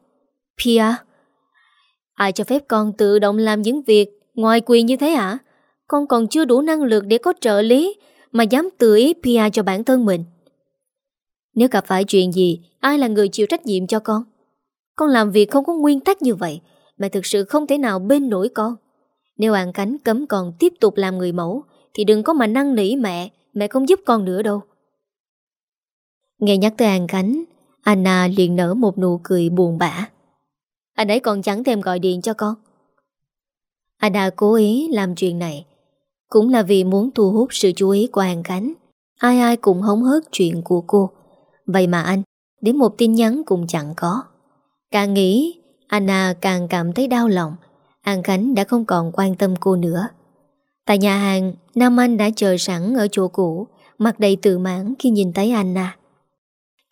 PR Ai cho phép con tự động làm những việc Ngoài quyền như thế hả? Con còn chưa đủ năng lực để có trợ lý Mà dám tự ý PR cho bản thân mình. Nếu gặp phải chuyện gì, Ai là người chịu trách nhiệm cho con? Con làm việc không có nguyên tắc như vậy Mà thực sự không thể nào bên nổi con. Nếu An Cánh cấm còn tiếp tục làm người mẫu, Thì đừng có mà năng nỉ mẹ. Mẹ không giúp con nữa đâu. Nghe nhắc tới An Cánh Anna liền nở một nụ cười buồn bã. Anh ấy còn chẳng thèm gọi điện cho con. Anna cố ý làm chuyện này. Cũng là vì muốn thu hút sự chú ý của An Cánh Ai ai cũng hóng hớt chuyện của cô. Vậy mà anh, Đến một tin nhắn cũng chẳng có. Càng nghĩ, Anna càng cảm thấy đau lòng. An Khánh đã không còn quan tâm cô nữa. Tại nhà hàng, Nam Anh đã chờ sẵn ở chỗ cũ, Mặt đầy tự mãn khi nhìn thấy Anna.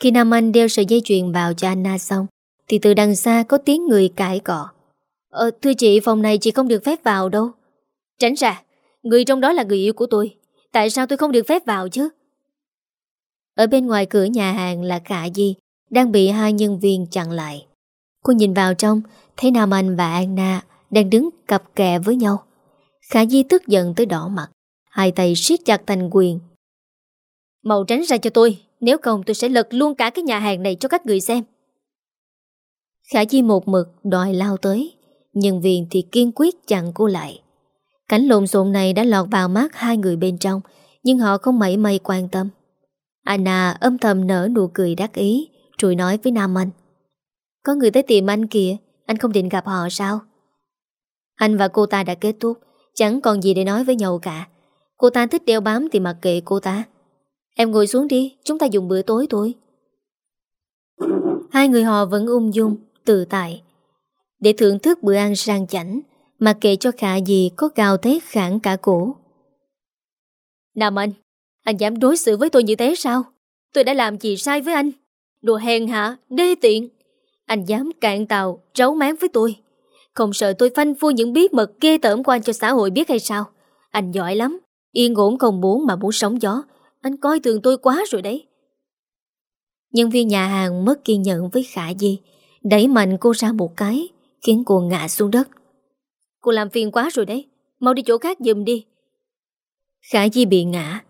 Khi Nam Anh đeo sợi dây chuyền vào cho Anna xong, Thì từ đằng xa có tiếng người cãi cọ. Ờ thưa chị, phòng này chị không được phép vào đâu. Tránh ra, Người trong đó là người yêu của tôi, Tại sao tôi không được phép vào chứ? Ở bên ngoài cửa nhà hàng là Khả Di Đang bị hai nhân viên chặn lại. Cô nhìn vào trong, Thấy Nam Anh và Anna Đang đứng cặp kè với nhau. Khả Di tức giận tới đỏ mặt Hai tay siết chặt thành quyền. Màu tránh ra cho tôi Nếu không tôi sẽ lật luôn cả cái nhà hàng này cho các người xem. Khả Di một mực đòi lao tới Nhân viên thì kiên quyết chặn cô lại. Cảnh lộn xộn này đã lọt vào mắt hai người bên trong Nhưng họ không mảy may quan tâm. Anna âm thầm nở nụ cười đắc ý Rồi nói với Nam Anh. Có người tới tìm anh kìa Anh không định gặp họ sao? Anh và cô ta đã kết thúc Chẳng còn gì để nói với nhau cả. Cô ta thích đeo bám thì mặc kệ cô ta. Em ngồi xuống đi Chúng ta dùng bữa tối thôi. Hai người họ vẫn ung dung Tự tại. Để thưởng thức bữa ăn sang chảnh Mà kệ cho khả gì có gào thế khẳng cả cổ. Nam anh Anh dám đối xử với tôi như thế sao? Tôi đã làm gì sai với anh? Đồ hèn hạ, đê tiện. Anh dám cạn tàu, trấu máng với tôi. Không sợ tôi phanh phui những bí mật ghê tởm của anh cho xã hội biết hay sao? Anh giỏi lắm, Yên ổn không muốn mà muốn sống gió. Anh coi thường tôi quá rồi đấy. Nhân viên nhà hàng mất kiên nhẫn với Khả Di. Đẩy mạnh cô ra một cái, Khiến cô ngã xuống đất. Cô làm phiền quá rồi đấy, Mau đi chỗ khác giùm đi. Khả Di bị ngã.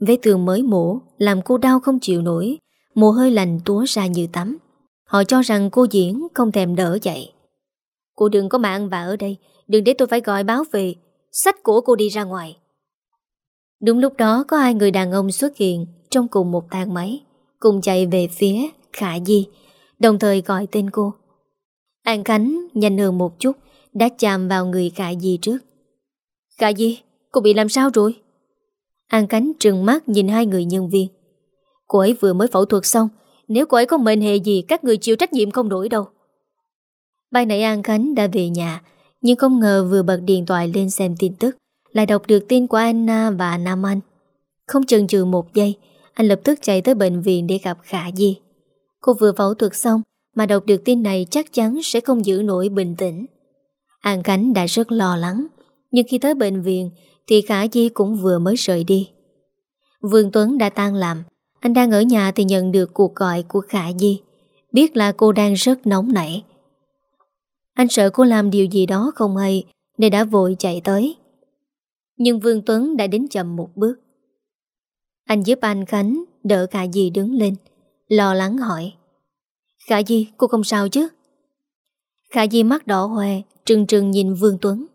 Vết thương mới mổ, Làm cô đau không chịu nổi. Mồ hơi lành túa ra như tắm. Họ cho rằng cô diễn không thèm đỡ dậy. Cô đừng có mạo ăn vạ ở đây. Đừng để tôi phải gọi báo về. Sách của cô đi ra ngoài. Đúng lúc đó có hai người đàn ông xuất hiện Trong cùng một thang máy Cùng chạy về phía Khả Di Đồng thời gọi tên cô. An Khánh nhanh hơn một chút Đã chạm vào người Khả Di trước. Khả Di, cô bị làm sao rồi? An Khánh trừng mắt nhìn hai người nhân viên. Cô ấy vừa mới phẫu thuật xong. Nếu cô ấy có mệnh hệ gì Các người chịu trách nhiệm không nổi đâu. Ban nãy An Khánh đã về nhà, Nhưng không ngờ vừa bật điện thoại lên xem tin tức Lại đọc được tin của Anna và Nam Anh. Không chần chừ một giây, Anh lập tức chạy tới bệnh viện để gặp Khả Di. Cô vừa phẫu thuật xong Mà đọc được tin này chắc chắn sẽ không giữ nổi bình tĩnh. An Khánh đã rất lo lắng, Nhưng khi tới bệnh viện Thì Khả Di cũng vừa mới rời đi. Vương Tuấn đã tan làm, Anh đang ở nhà thì nhận được cuộc gọi của Khả Di. Biết là cô đang rất nóng nảy anh sợ cô làm điều gì đó không hay, Nên đã vội chạy tới. Nhưng Vương Tuấn đã đến chậm một bước. Anh giúp anh Khánh đỡ Khả Di đứng lên, Lo lắng hỏi, Khả Di, cô không sao chứ? Khả Di mắt đỏ hoe, Trừng trừng nhìn Vương Tuấn.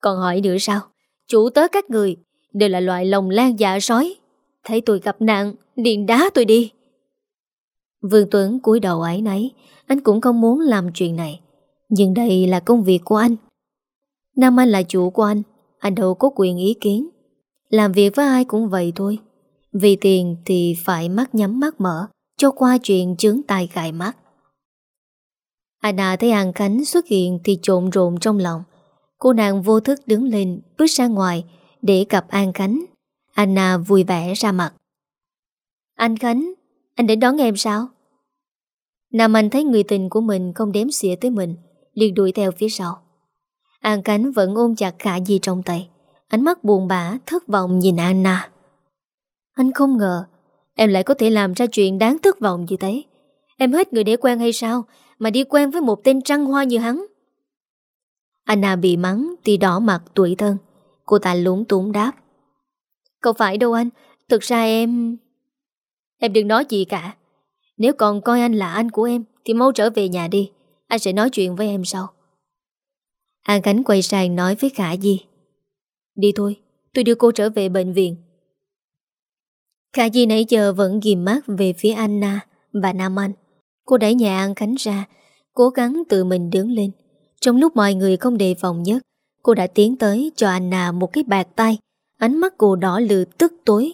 Còn hỏi nữa sao? Chủ tớ các người Đều là loại lòng lan dạ sói. Thấy tôi gặp nạn Điện đá tôi đi. Vương Tuấn cúi đầu ấy nấy Anh cũng không muốn làm chuyện này. Nhưng đây là công việc của anh. Nam Anh là chủ của anh Anh đâu có quyền ý kiến. Làm việc với ai cũng vậy thôi. Vì tiền thì phải mắt nhắm mắt mở, Cho qua chuyện chướng tai gại mắt. Anna à, thấy An Khánh xuất hiện Thì trộn rộn trong lòng. Cô nàng vô thức đứng lên, Bước ra ngoài, để gặp An Khánh. Anna à, vui vẻ ra mặt. Anh Khánh, Anh đến đón em sao? Nam Anh thấy người tình của mình Không đếm xỉa tới mình liền đuổi theo phía sau. An cánh vẫn ôm chặt Khả Di trong tay. Ánh mắt buồn bã, Thất vọng nhìn Anna. Anh không ngờ, Em lại có thể làm ra chuyện đáng thất vọng như thế. Em hết người để quen hay sao Mà đi quen với một tên trăng hoa như hắn? Anna bị mắng, Thì đỏ mặt tuổi thân. Cô ta lúng túng đáp. Không phải đâu anh? Thực ra em Em đừng nói gì cả. Nếu còn coi anh là anh của em, Thì mau trở về nhà đi. Anh sẽ nói chuyện với em sau An Khánh quay sang nói với Khả Di Đi thôi Tôi đưa cô trở về bệnh viện Khả Di nãy giờ vẫn ghim mắt về phía Anna và Nam Anh. Cô đẩy nhà An Khánh ra, cố gắng tự mình đứng lên. Trong lúc mọi người không đề phòng nhất, cô đã tiến tới cho Anna một cái bạc tay. Ánh mắt cô đỏ lừ tức tối.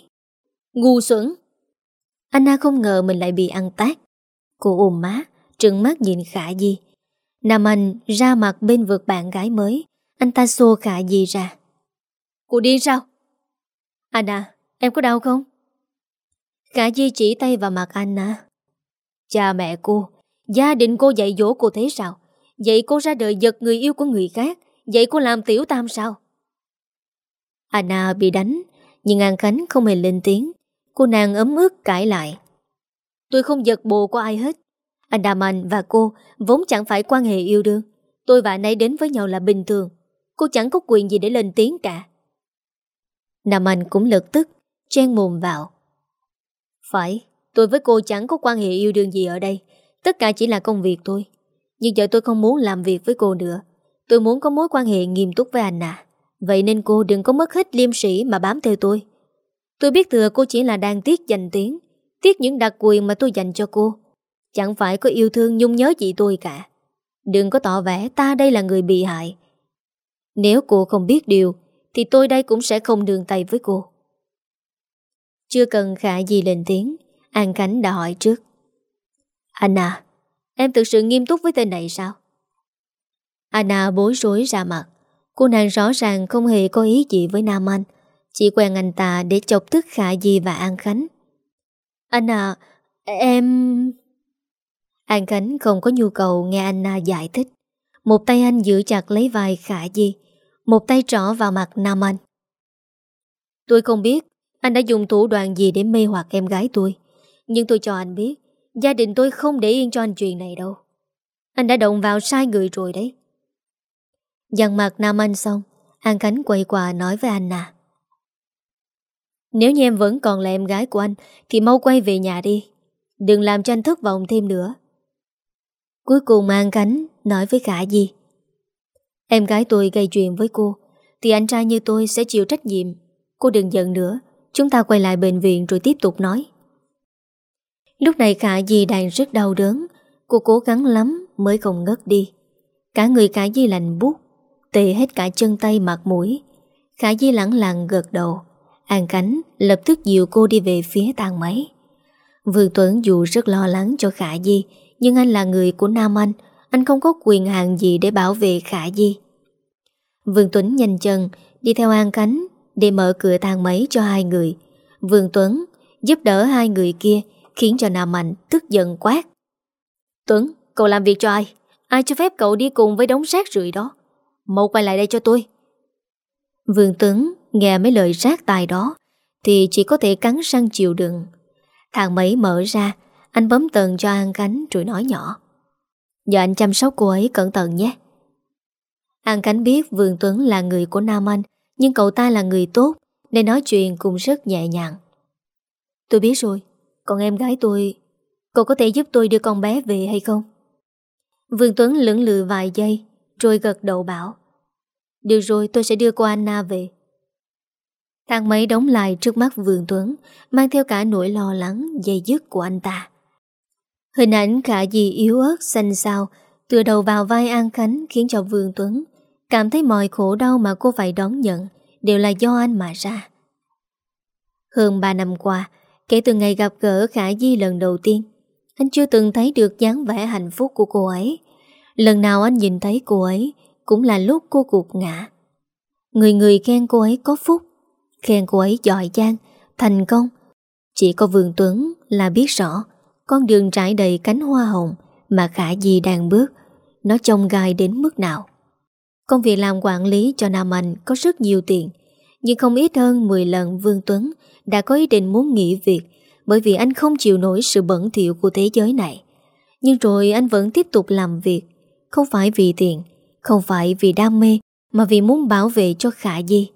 Ngu xuẩn! Anna không ngờ mình lại bị ăn tát. Cô ôm má, trừng mắt nhìn Khả Di. Nam Anh ra mặt bên vực bạn gái mới. Anh ta xô Khả Di ra. Cô điên sao? Anna, em có đau không? Khả Di chỉ tay vào mặt Anna. Cha mẹ cô, gia đình cô dạy dỗ cô thế sao? Dạy cô ra đời giật người yêu của người khác, dạy cô làm tiểu tam sao? Anna bị đánh, nhưng An Khánh không hề lên tiếng. Cô nàng ấm ức cãi lại. Tôi không giật bồ của ai hết. Anh Đàm Anh và cô vốn chẳng phải quan hệ yêu đương. Tôi và anh ấy đến với nhau là bình thường. Cô chẳng có quyền gì để lên tiếng cả. Nam Anh cũng lực tức, chen mồm vào. Phải, tôi với cô chẳng có quan hệ yêu đương gì ở đây. Tất cả chỉ là công việc thôi. Nhưng giờ tôi không muốn làm việc với cô nữa. Tôi muốn có mối quan hệ nghiêm túc với anh à. Vậy nên cô đừng có mất hết liêm sĩ mà bám theo tôi. Tôi biết thừa cô chỉ là đang tiếc dành tiếng, tiếc những đặc quyền mà tôi dành cho cô. Chẳng phải có yêu thương nhung nhớ chị tôi cả. Đừng có tỏ vẻ ta đây là người bị hại. Nếu cô không biết điều, thì tôi đây cũng sẽ không đường tay với cô. Chưa cần khả gì lên tiếng, An Khánh đã hỏi trước. Anna, à, em thực sự nghiêm túc với tên này sao? Anna bối rối ra mặt. Cô nàng rõ ràng không hề có ý gì với Nam Anh. Chỉ quen anh ta để chọc tức Khả Di và An Khánh. Anna, em... An Khánh không có nhu cầu nghe Anna giải thích. Một tay anh giữ chặt lấy vai Khả Di, một tay trỏ vào mặt Nam Anh. Tôi không biết anh đã dùng thủ đoạn gì để mê hoặc em gái tôi. Nhưng tôi cho anh biết, gia đình tôi không để yên cho anh chuyện này đâu. Anh đã động vào sai người rồi đấy. Dằn mặt Nam Anh xong, An Khánh quay qua nói với Anna. Nếu như em vẫn còn là em gái của anh, thì mau quay về nhà đi. Đừng làm cho anh thất vọng thêm nữa. Cuối cùng An Khánh nói với Khả Di. Em gái tôi gây chuyện với cô, thì anh trai như tôi sẽ chịu trách nhiệm. Cô đừng giận nữa, chúng ta quay lại bệnh viện rồi tiếp tục nói. Lúc này Khả Di đang rất đau đớn, cô cố gắng lắm mới không ngất đi. Cả người Khả Di lạnh bút, tê hết cả chân tay mặt mũi. Khả Di lặng lặng gật đầu. An Khánh lập tức dìu cô đi về phía tàn máy. Vương Tuấn dù rất lo lắng cho Khả Di, nhưng anh là người của Nam Anh, anh không có quyền hạn gì để bảo vệ Khả Di. Vương Tuấn nhanh chân đi theo An Khánh để mở cửa thang máy cho hai người. Vương Tuấn giúp đỡ hai người kia khiến cho Nam Anh tức giận quát. Tuấn, cậu làm việc cho ai? Ai cho phép cậu đi cùng với đống rác rưởi đó? Mau quay lại đây cho tôi. Vương Tuấn nghe mấy lời rác tài đó thì chỉ có thể cắn răng chịu đựng. Thang máy mở ra, anh bấm tần cho An Khánh rồi nói nhỏ. Giờ anh chăm sóc cô ấy cẩn thận nhé. An Khánh biết Vương Tuấn là người của Nam Anh, nhưng cậu ta là người tốt, nên nói chuyện cũng rất nhẹ nhàng. Tôi biết rồi, còn em gái tôi, cậu có thể giúp tôi đưa con bé về hay không? Vương Tuấn lưỡng lự vài giây Rồi gật đầu bảo Được rồi tôi sẽ đưa cô Anna về Thang máy đóng lại trước mắt Vương Tuấn Mang theo cả nỗi lo lắng Dây dứt của anh ta Hình ảnh khả dì yếu ớt, xanh xao Từ đầu vào vai An Khánh Khiến cho Vương Tuấn Cảm thấy mọi khổ đau mà cô phải đón nhận Đều là do anh mà ra. Hơn 3 năm qua, Kể từ ngày gặp gỡ Khả Di lần đầu tiên, Anh chưa từng thấy được dáng vẻ hạnh phúc của cô ấy. Lần nào anh nhìn thấy cô ấy Cũng là lúc cô cuộc ngã. Người người khen cô ấy có phúc, Khen cô ấy giỏi giang, Thành công. Chỉ có Vương Tuấn là biết rõ con đường trải đầy cánh hoa hồng Mà Khả Di đang bước Nó trông gai đến mức nào? Công việc làm quản lý cho Nam Anh Có rất nhiều tiền Nhưng không ít hơn 10 lần Vương Tuấn Đã có ý định muốn nghỉ việc Bởi vì anh không chịu nổi sự bẩn thỉu của thế giới này. Nhưng rồi anh vẫn tiếp tục làm việc Không phải vì tiền Không phải vì đam mê Mà vì muốn bảo vệ cho Khả Di.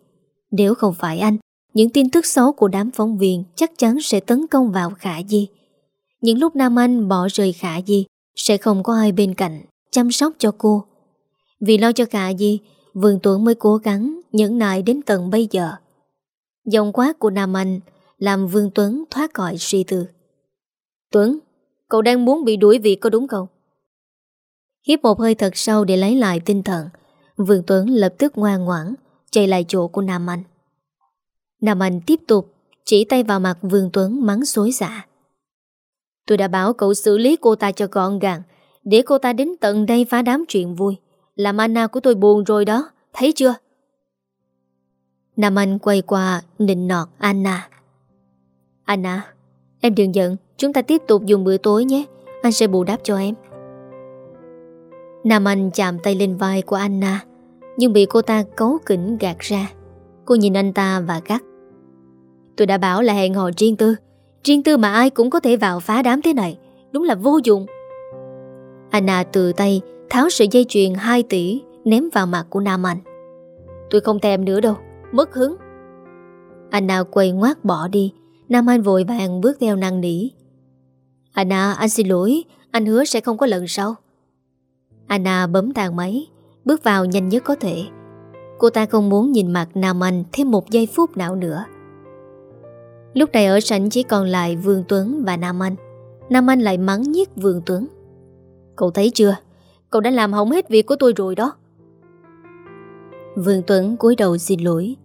Nếu không phải anh, những tin tức xấu của đám phóng viên chắc chắn sẽ tấn công vào Khả Di. Những lúc Nam Anh bỏ rời Khả Di, sẽ không có ai bên cạnh chăm sóc cho cô. Vì lo cho Khả Di, Vương Tuấn mới cố gắng nhẫn nại đến tận bây giờ. Dòng quát của Nam Anh làm Vương Tuấn thoát khỏi suy tư. Tuấn, cậu đang muốn bị đuổi việc có đúng không? Hiếp một hơi thật sâu để lấy lại tinh thần, Vương Tuấn lập tức ngoan ngoãn, chạy lại chỗ của Nam Anh. Nam Anh tiếp tục chỉ tay vào mặt Vương Tuấn mắng xối xả. Tôi đã bảo cậu xử lý cô ta cho gọn gàng, để cô ta đến tận đây phá đám chuyện vui. Làm Anna của tôi buồn rồi đó, thấy chưa? Nam Anh quay qua nịnh nọt Anna. Anna, em đừng giận, chúng ta tiếp tục dùng bữa tối nhé, anh sẽ bù đắp cho em. Nam Anh chạm tay lên vai của Anna, nhưng bị cô ta cấu kỉnh gạt ra Cô nhìn anh ta và gắt Tôi đã bảo là hẹn hò riêng tư Riêng tư mà ai cũng có thể vào phá đám thế này, Đúng là vô dụng. Anna từ tay, Tháo sợi dây chuyền 2 tỷ Ném vào mặt của Nam Anh Tôi không thèm nữa đâu, Mất hứng. Anna quay ngoát bỏ đi Nam Anh vội vàng bước theo năng nỉ. Anna, anh xin lỗi, Anh hứa sẽ không có lần sau. Anna bấm tàn máy, Bước vào nhanh nhất có thể. Cô ta không muốn nhìn mặt Nam Anh Thêm một giây phút nào nữa. Lúc này ở sảnh chỉ còn lại Vương Tuấn và Nam Anh. Nam Anh lại mắng nhiếc Vương Tuấn. Cậu thấy chưa? Cậu đã làm hỏng hết việc của tôi rồi đó. Vương Tuấn cúi đầu xin lỗi.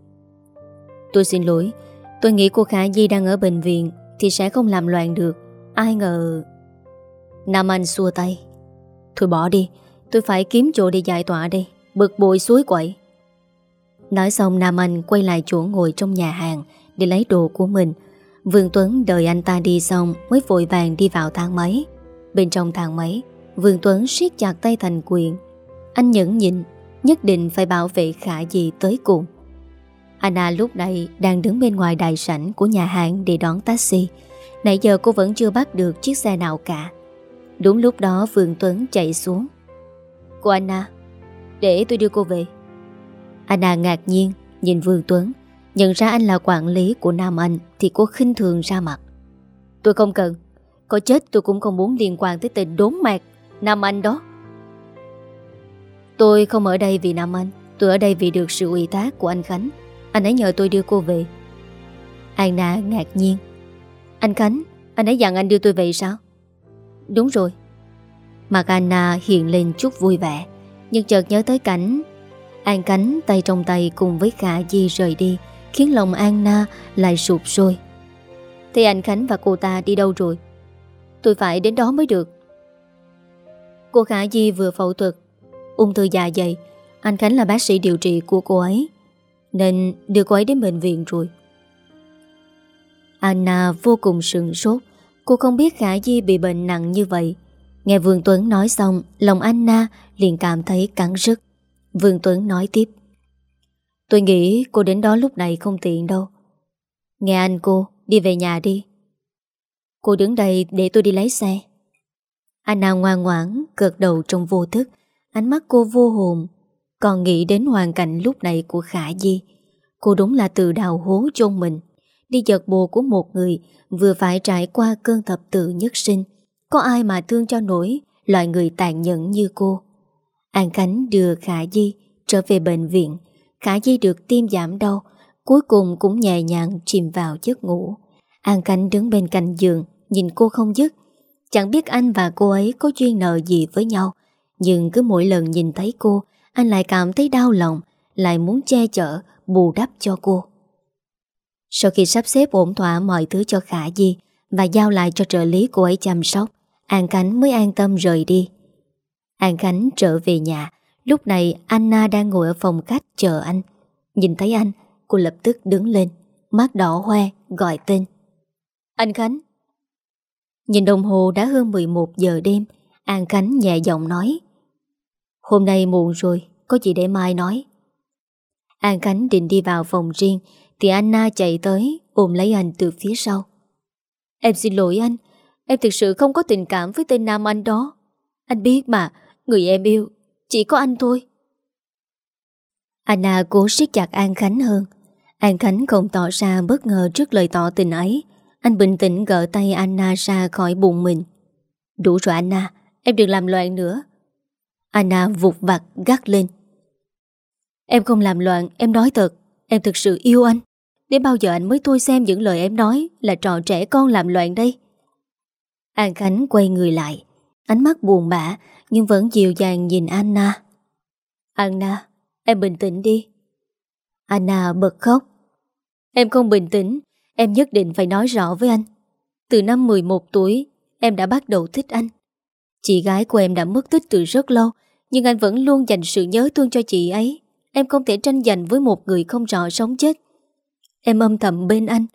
Tôi xin lỗi. Tôi nghĩ cô Khả Di đang ở bệnh viện Thì sẽ không làm loạn được. Ai ngờ Nam Anh xua tay. Thôi bỏ đi. Tôi phải kiếm chỗ để giải tỏa đây. Bực bội suối quậy. Nói xong, Nam Anh quay lại chỗ ngồi trong nhà hàng. Để lấy đồ của mình. Vương Tuấn đợi anh ta đi xong Mới vội vàng đi vào thang máy. Bên trong thang máy, Vương Tuấn siết chặt tay thành quyền. Anh nhẫn nhịn, Nhất định phải bảo vệ khả gì tới cùng. Anna lúc này đang đứng bên ngoài đại sảnh của nhà hàng để đón taxi. Nãy giờ cô vẫn chưa bắt được chiếc xe nào cả. Đúng lúc đó Vương Tuấn chạy xuống. Cô Anna, Để tôi đưa cô về. Anna ngạc nhiên nhìn Vương Tuấn. Nhận ra anh là quản lý của Nam Anh Thì cô khinh thường ra mặt. Tôi không cần. Có chết tôi cũng không muốn liên quan tới tên đốn mạc Nam Anh đó. Tôi không ở đây vì Nam Anh, Tôi ở đây vì được sự ủy thác của anh Khánh. Anh ấy nhờ tôi đưa cô về. Anna ngạc nhiên. Anh Khánh, Anh ấy dặn anh đưa tôi về sao? Đúng rồi. Mặt Anna hiện lên chút vui vẻ, Nhưng chợt nhớ tới cảnh An cánh tay trong tay cùng với Khả Di rời đi. Khiến lòng Anna lại sụp sôi. Thì anh Khánh và cô ta đi đâu rồi? Tôi phải đến đó mới được. Cô Khả Di vừa phẫu thuật, Ung thư dạ dày. Anh Khánh là bác sĩ điều trị của cô ấy, Nên đưa cô ấy đến bệnh viện rồi. Anna vô cùng sừng sốt. Cô không biết Khả Di bị bệnh nặng như vậy. Nghe Vương Tuấn nói xong, Lòng Anna liền cảm thấy cắn rứt. Vương Tuấn nói tiếp. Tôi nghĩ cô đến đó lúc này không tiện đâu. Nghe anh cô, Đi về nhà đi. Cô đứng đây để tôi đi lấy xe. Anna ngoan ngoãn Gợt đầu trong vô thức. Ánh mắt cô vô hồn. Còn nghĩ đến hoàn cảnh lúc này của Khả Di. Cô đúng là từ đào hố chôn mình. Đi giật bồ của một người, Vừa phải trải qua cơn thập tự nhất sinh. Có ai mà thương cho nổi loại người tàn nhẫn như cô. An Khánh đưa Khả Di trở về bệnh viện. Khả Di được tiêm giảm đau, cuối cùng cũng nhẹ nhàng chìm vào giấc ngủ. An Khánh đứng bên cạnh giường, nhìn cô không dứt. Chẳng biết anh và cô ấy có duyên nợ gì với nhau, nhưng cứ mỗi lần nhìn thấy cô, anh lại cảm thấy đau lòng, lại muốn che chở, bù đắp cho cô. Sau khi sắp xếp ổn thỏa mọi thứ cho Khả Di và giao lại cho trợ lý cô ấy chăm sóc, An Khánh mới an tâm rời đi. An Khánh trở về nhà, lúc này Anna đang ngồi ở phòng khách chờ anh. Nhìn thấy anh, cô lập tức đứng lên, mắt đỏ hoe, gọi tên. Anh Khánh. Nhìn đồng hồ đã hơn 11 giờ đêm, An Khánh nhẹ giọng nói. Hôm nay muộn rồi, có gì để mai nói. An Khánh định đi vào phòng riêng thì Anna chạy tới ôm lấy anh từ phía sau. Em xin lỗi anh, em thực sự không có tình cảm với tên nam anh đó. Anh biết mà, người em yêu, chỉ có anh thôi. Anna cố siết chặt An Khánh hơn. An Khánh không tỏ ra bất ngờ trước lời tỏ tình ấy. Anh bình tĩnh gỡ tay Anna ra khỏi bụng mình. Đủ rồi Anna, em đừng làm loạn nữa. Anna vụt vặt gắt lên. Em không làm loạn, em nói thật, em thực sự yêu anh. Đến bao giờ anh mới thôi xem những lời em nói là trò trẻ con làm loạn đây? An Khánh quay người lại, ánh mắt buồn bã nhưng vẫn dịu dàng nhìn Anna. Anna, em bình tĩnh đi. Anna bật khóc. Em không bình tĩnh, em nhất định phải nói rõ với anh. Từ năm 11 tuổi, em đã bắt đầu thích anh. Chị gái của em đã mất tích từ rất lâu, nhưng anh vẫn luôn dành sự nhớ thương cho chị ấy. Em không thể tranh giành với một người không rõ sống chết. Em âm thầm bên anh,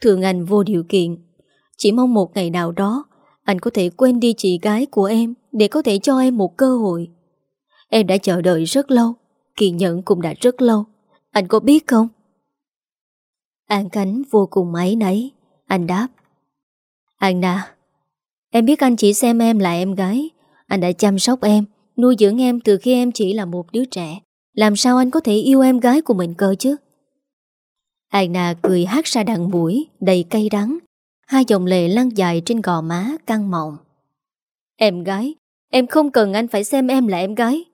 thường anh vô điều kiện. Chỉ mong một ngày nào đó, anh có thể quên đi chị gái của em để có thể cho em một cơ hội. Em đã chờ đợi rất lâu, kiên nhẫn cũng đã rất lâu. Anh có biết không? An Khánh vô cùng máy nấy. Anh đáp. Anna, em biết anh chỉ xem em là em gái. Anh đã chăm sóc em, nuôi dưỡng em từ khi em chỉ là một đứa trẻ. Làm sao anh có thể yêu em gái của mình cơ chứ? Anna cười hát ra đằng mũi, đầy cay đắng. Hai dòng lệ lăn dài trên gò má căng mọng. Em gái, em không cần anh phải xem em là em gái.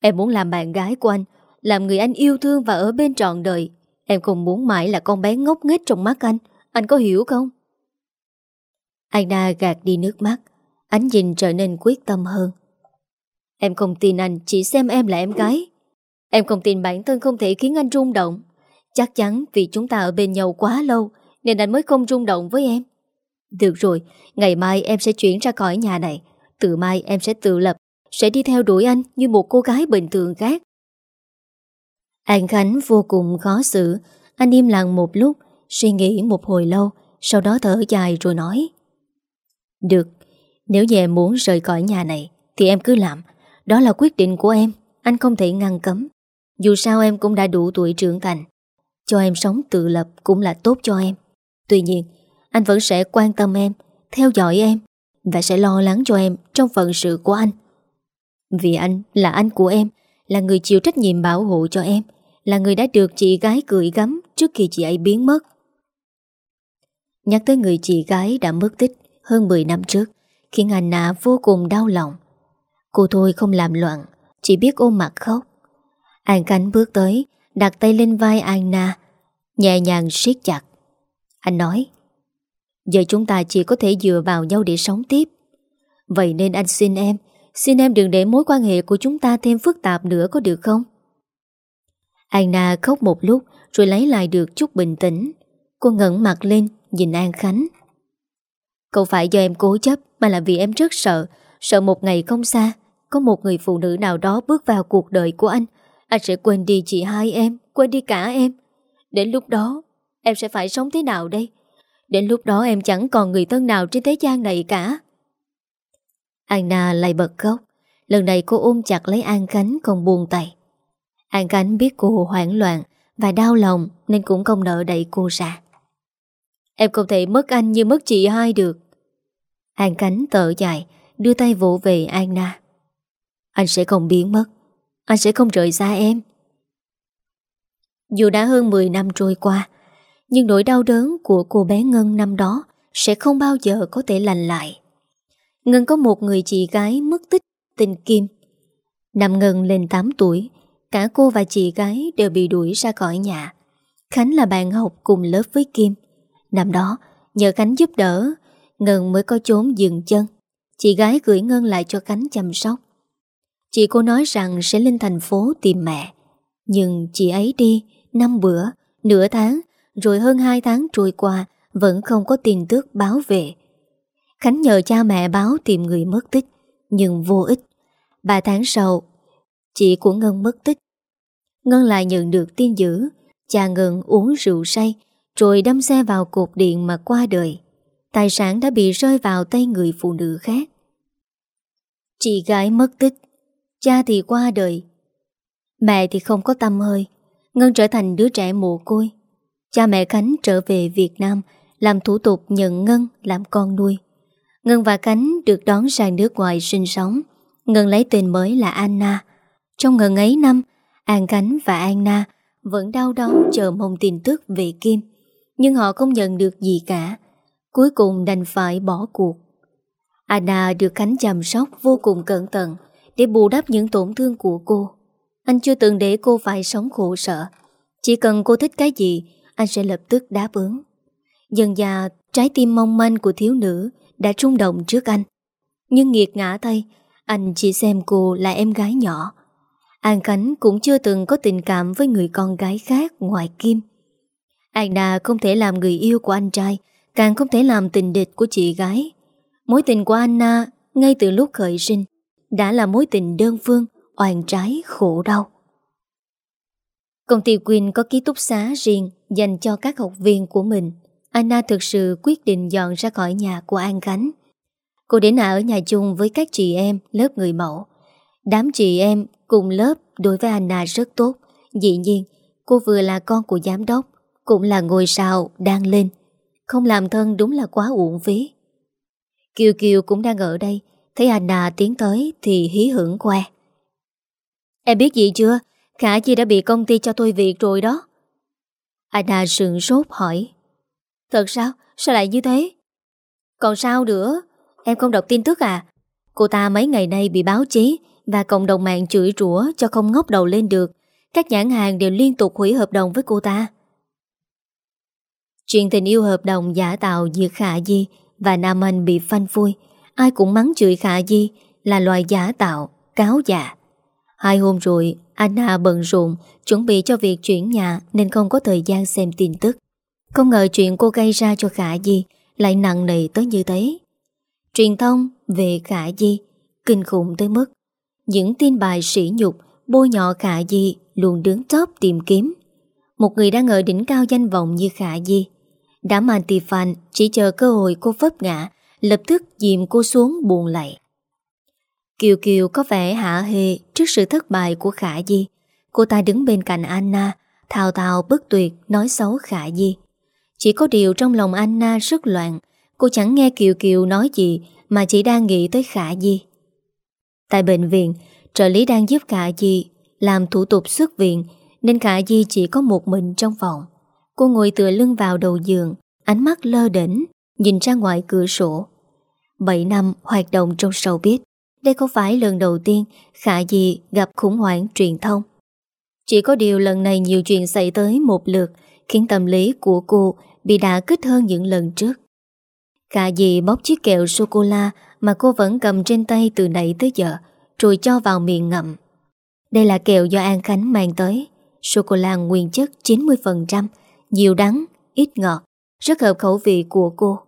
Em muốn làm bạn gái của anh, làm người anh yêu thương và ở bên trọn đời. Em không muốn mãi là con bé ngốc nghếch trong mắt anh. Anh có hiểu không? Anna gạt đi nước mắt. Ánh nhìn trở nên quyết tâm hơn. Em không tin anh chỉ xem em là em gái. Em không tin bản thân không thể khiến anh rung động. Chắc chắn vì chúng ta ở bên nhau quá lâu nên anh mới không rung động với em. Được rồi, ngày mai em sẽ chuyển ra khỏi nhà này. Từ mai em sẽ tự lập, sẽ đi theo đuổi anh như một cô gái bình thường khác. An Khánh vô cùng khó xử, anh im lặng một lúc, suy nghĩ một hồi lâu, sau đó thở dài rồi nói. Được, nếu như em muốn rời khỏi nhà này, thì em cứ làm. Đó là quyết định của em, anh không thể ngăn cấm. Dù sao em cũng đã đủ tuổi trưởng thành Cho em sống tự lập cũng là tốt cho em Tuy nhiên Anh vẫn sẽ quan tâm em Theo dõi em và sẽ lo lắng cho em trong phận sự của anh. Vì anh là anh của em, Là người chịu trách nhiệm bảo hộ cho em, Là người đã được chị gái cười gắm Trước khi chị ấy biến mất. Nhắc tới người chị gái đã mất tích Hơn 10 năm trước, Khiến Anna vô cùng đau lòng. Cô thôi không làm loạn, Chỉ biết ôm mặt khóc. An Khánh bước tới, Đặt tay lên vai Anna, Nhẹ nhàng siết chặt. Anh nói Giờ chúng ta chỉ có thể dựa vào nhau để sống tiếp. Vậy nên anh xin em Xin em đừng để mối quan hệ của chúng ta thêm phức tạp nữa có được không? Anna khóc một lúc Rồi lấy lại được chút bình tĩnh. Cô ngẩn mặt lên, nhìn An Khánh. Không phải do em cố chấp, Mà là vì em rất sợ. Sợ một ngày không xa, Có một người phụ nữ nào đó bước vào cuộc đời của anh. Anh sẽ quên đi chị hai em, Quên đi cả em. Đến lúc đó, em sẽ phải sống thế nào đây? Đến lúc đó em chẳng còn người thân nào trên thế gian này cả. Anna lại bật khóc. Lần này cô ôm chặt lấy An Khánh không buông tay. An Khánh biết cô hoảng loạn Và đau lòng Nên cũng không nợ đẩy cô ra. Em không thể mất anh như mất chị hai được. An Khánh tợ dài, Đưa tay vỗ về Anna. Anh sẽ không biến mất. Anh sẽ không rời xa em. Dù đã hơn 10 năm trôi qua nhưng nỗi đau đớn của cô bé Ngân năm đó Sẽ không bao giờ có thể lành lại Ngân có một người chị gái mất tích Tình Kim. Năm Ngân lên 8 tuổi, cả cô và chị gái đều bị đuổi ra khỏi nhà. Khánh là bạn học cùng lớp với Kim. Năm đó, nhờ Khánh giúp đỡ, Ngân mới có chốn dừng chân. Chị gái gửi Ngân lại cho Khánh chăm sóc. Chị cô nói rằng sẽ lên thành phố tìm mẹ. Nhưng chị ấy đi năm bữa, nửa tháng, rồi hơn hai tháng trôi qua vẫn không có tin tức báo về. Khánh nhờ cha mẹ báo tìm người mất tích, nhưng vô ích. Ba tháng sau, chị của Ngân mất tích. Ngân lại nhận được tin dữ, cha Ngân uống rượu say, rồi đâm xe vào cột điện mà qua đời. Tài sản đã bị rơi vào tay người phụ nữ khác. Chị gái mất tích, cha thì qua đời. Mẹ thì không có tâm hơi, Ngân trở thành đứa trẻ mồ côi. Cha mẹ Khánh trở về Việt Nam làm thủ tục nhận Ngân làm con nuôi. Ngân và Khánh được đón sang nước ngoài sinh sống. Ngân lấy tên mới là Anna. Trong ngần ấy năm, An Khánh và Anna vẫn đau đớn chờ mong tin tức về Kim. Nhưng họ không nhận được gì cả. Cuối cùng đành phải bỏ cuộc. Anna được Khánh chăm sóc vô cùng cẩn thận để bù đắp những tổn thương của cô. Anh chưa từng để cô phải sống khổ sở. Chỉ cần cô thích cái gì, anh sẽ lập tức đáp ứng. Dần già, trái tim mong manh của thiếu nữ đã trung động trước anh. Nhưng nghiệt ngã thay, anh chỉ xem cô là em gái nhỏ. An Khánh cũng chưa từng có tình cảm với người con gái khác ngoài Kim. Anna không thể làm người yêu của anh trai, càng không thể làm tình địch của chị gái. Mối tình của Anna ngay từ lúc khởi sinh đã là mối tình đơn phương, oàn trái, khổ đau. Công ty Queen có ký túc xá riêng dành cho các học viên của mình. Anna thực sự quyết định dọn ra khỏi nhà của An Khánh. Cô đến ở nhà chung với các chị em lớp người mẫu. Đám chị em cùng lớp đối với Anna rất tốt. Dĩ nhiên, cô vừa là con của giám đốc, cũng là ngôi sao đang lên. Không làm thân đúng là quá uổng phí. Kiều Kiều cũng đang ở đây, thấy Anna tiến tới thì hí hưởng que. Em biết gì chưa? Khả Chi đã bị công ty cho tôi việc rồi đó. Ada sừng sốt hỏi. Thật sao? Sao lại như thế? Còn sao nữa? Em không đọc tin tức à? Cô ta mấy ngày nay bị báo chí và cộng đồng mạng chửi rủa cho không ngóc đầu lên được. Các nhãn hàng đều liên tục hủy hợp đồng với cô ta. Chuyện tình yêu hợp đồng giả tạo giữa Khả Di và Nam Anh bị phanh phui. Ai cũng mắng chửi Khả Di là loài giả tạo, cáo giả. Hai hôm rồi, Anna bận rộn, chuẩn bị cho việc chuyển nhà nên không có thời gian xem tin tức. Không ngờ chuyện cô gây ra cho Khả Di lại nặng nề tới như thế. Truyền thông về Khả Di kinh khủng tới mức những tin bài sỉ nhục bôi nhọ Khả Di luôn đứng top tìm kiếm. Một người đang ở đỉnh cao danh vọng như Khả Di. Đám anti-fan chỉ chờ cơ hội cô vấp ngã, lập tức dìm cô xuống buồn lại. Kiều Kiều có vẻ hạ hề trước sự thất bại của Khả Di. Cô ta đứng bên cạnh Anna, thào thào bất tuyệt nói xấu Khả Di. Chỉ có điều trong lòng Anna rất loạn, cô chẳng nghe Kiều Kiều nói gì mà chỉ đang nghĩ tới Khả Di. Tại bệnh viện, trợ lý đang giúp Khả Di làm thủ tục xuất viện nên Khả Di chỉ có một mình trong phòng. Cô ngồi tựa lưng vào đầu giường, ánh mắt lơ đỉnh, nhìn ra ngoài cửa sổ. 7 năm hoạt động trong showbiz, đây không phải lần đầu tiên Khả Di gặp khủng hoảng truyền thông. Chỉ có điều lần này nhiều chuyện xảy tới một lượt khiến tâm lý của cô bị đả kích hơn những lần trước. Khả Di bóc chiếc kẹo sô-cô-la mà cô vẫn cầm trên tay từ nãy tới giờ, rồi cho vào miệng ngậm. Đây là kẹo do An Khánh mang tới, sô-cô-la nguyên chất 90%, nhiều đắng, ít ngọt, rất hợp khẩu vị của cô.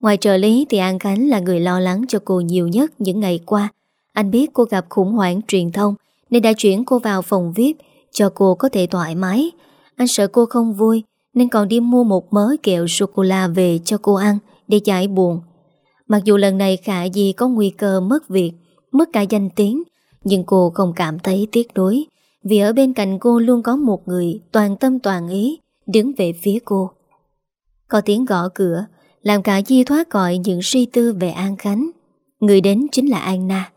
Ngoài trợ lý thì An Khánh là người lo lắng cho cô nhiều nhất những ngày qua. Anh biết cô gặp khủng hoảng truyền thông nên đã chuyển cô vào phòng VIP cho cô có thể thoải mái. Anh sợ cô không vui nên còn đi mua một mớ kẹo sô-cô-la về cho cô ăn để giải buồn. Mặc dù lần này Khả Di có nguy cơ mất việc, mất cả danh tiếng, nhưng cô không cảm thấy tiếc đối vì ở bên cạnh cô luôn có một người toàn tâm toàn ý đứng về phía cô. Có tiếng gõ cửa, làm cả Di thoát gọi những suy tư về An Khánh. Người đến chính là Anna.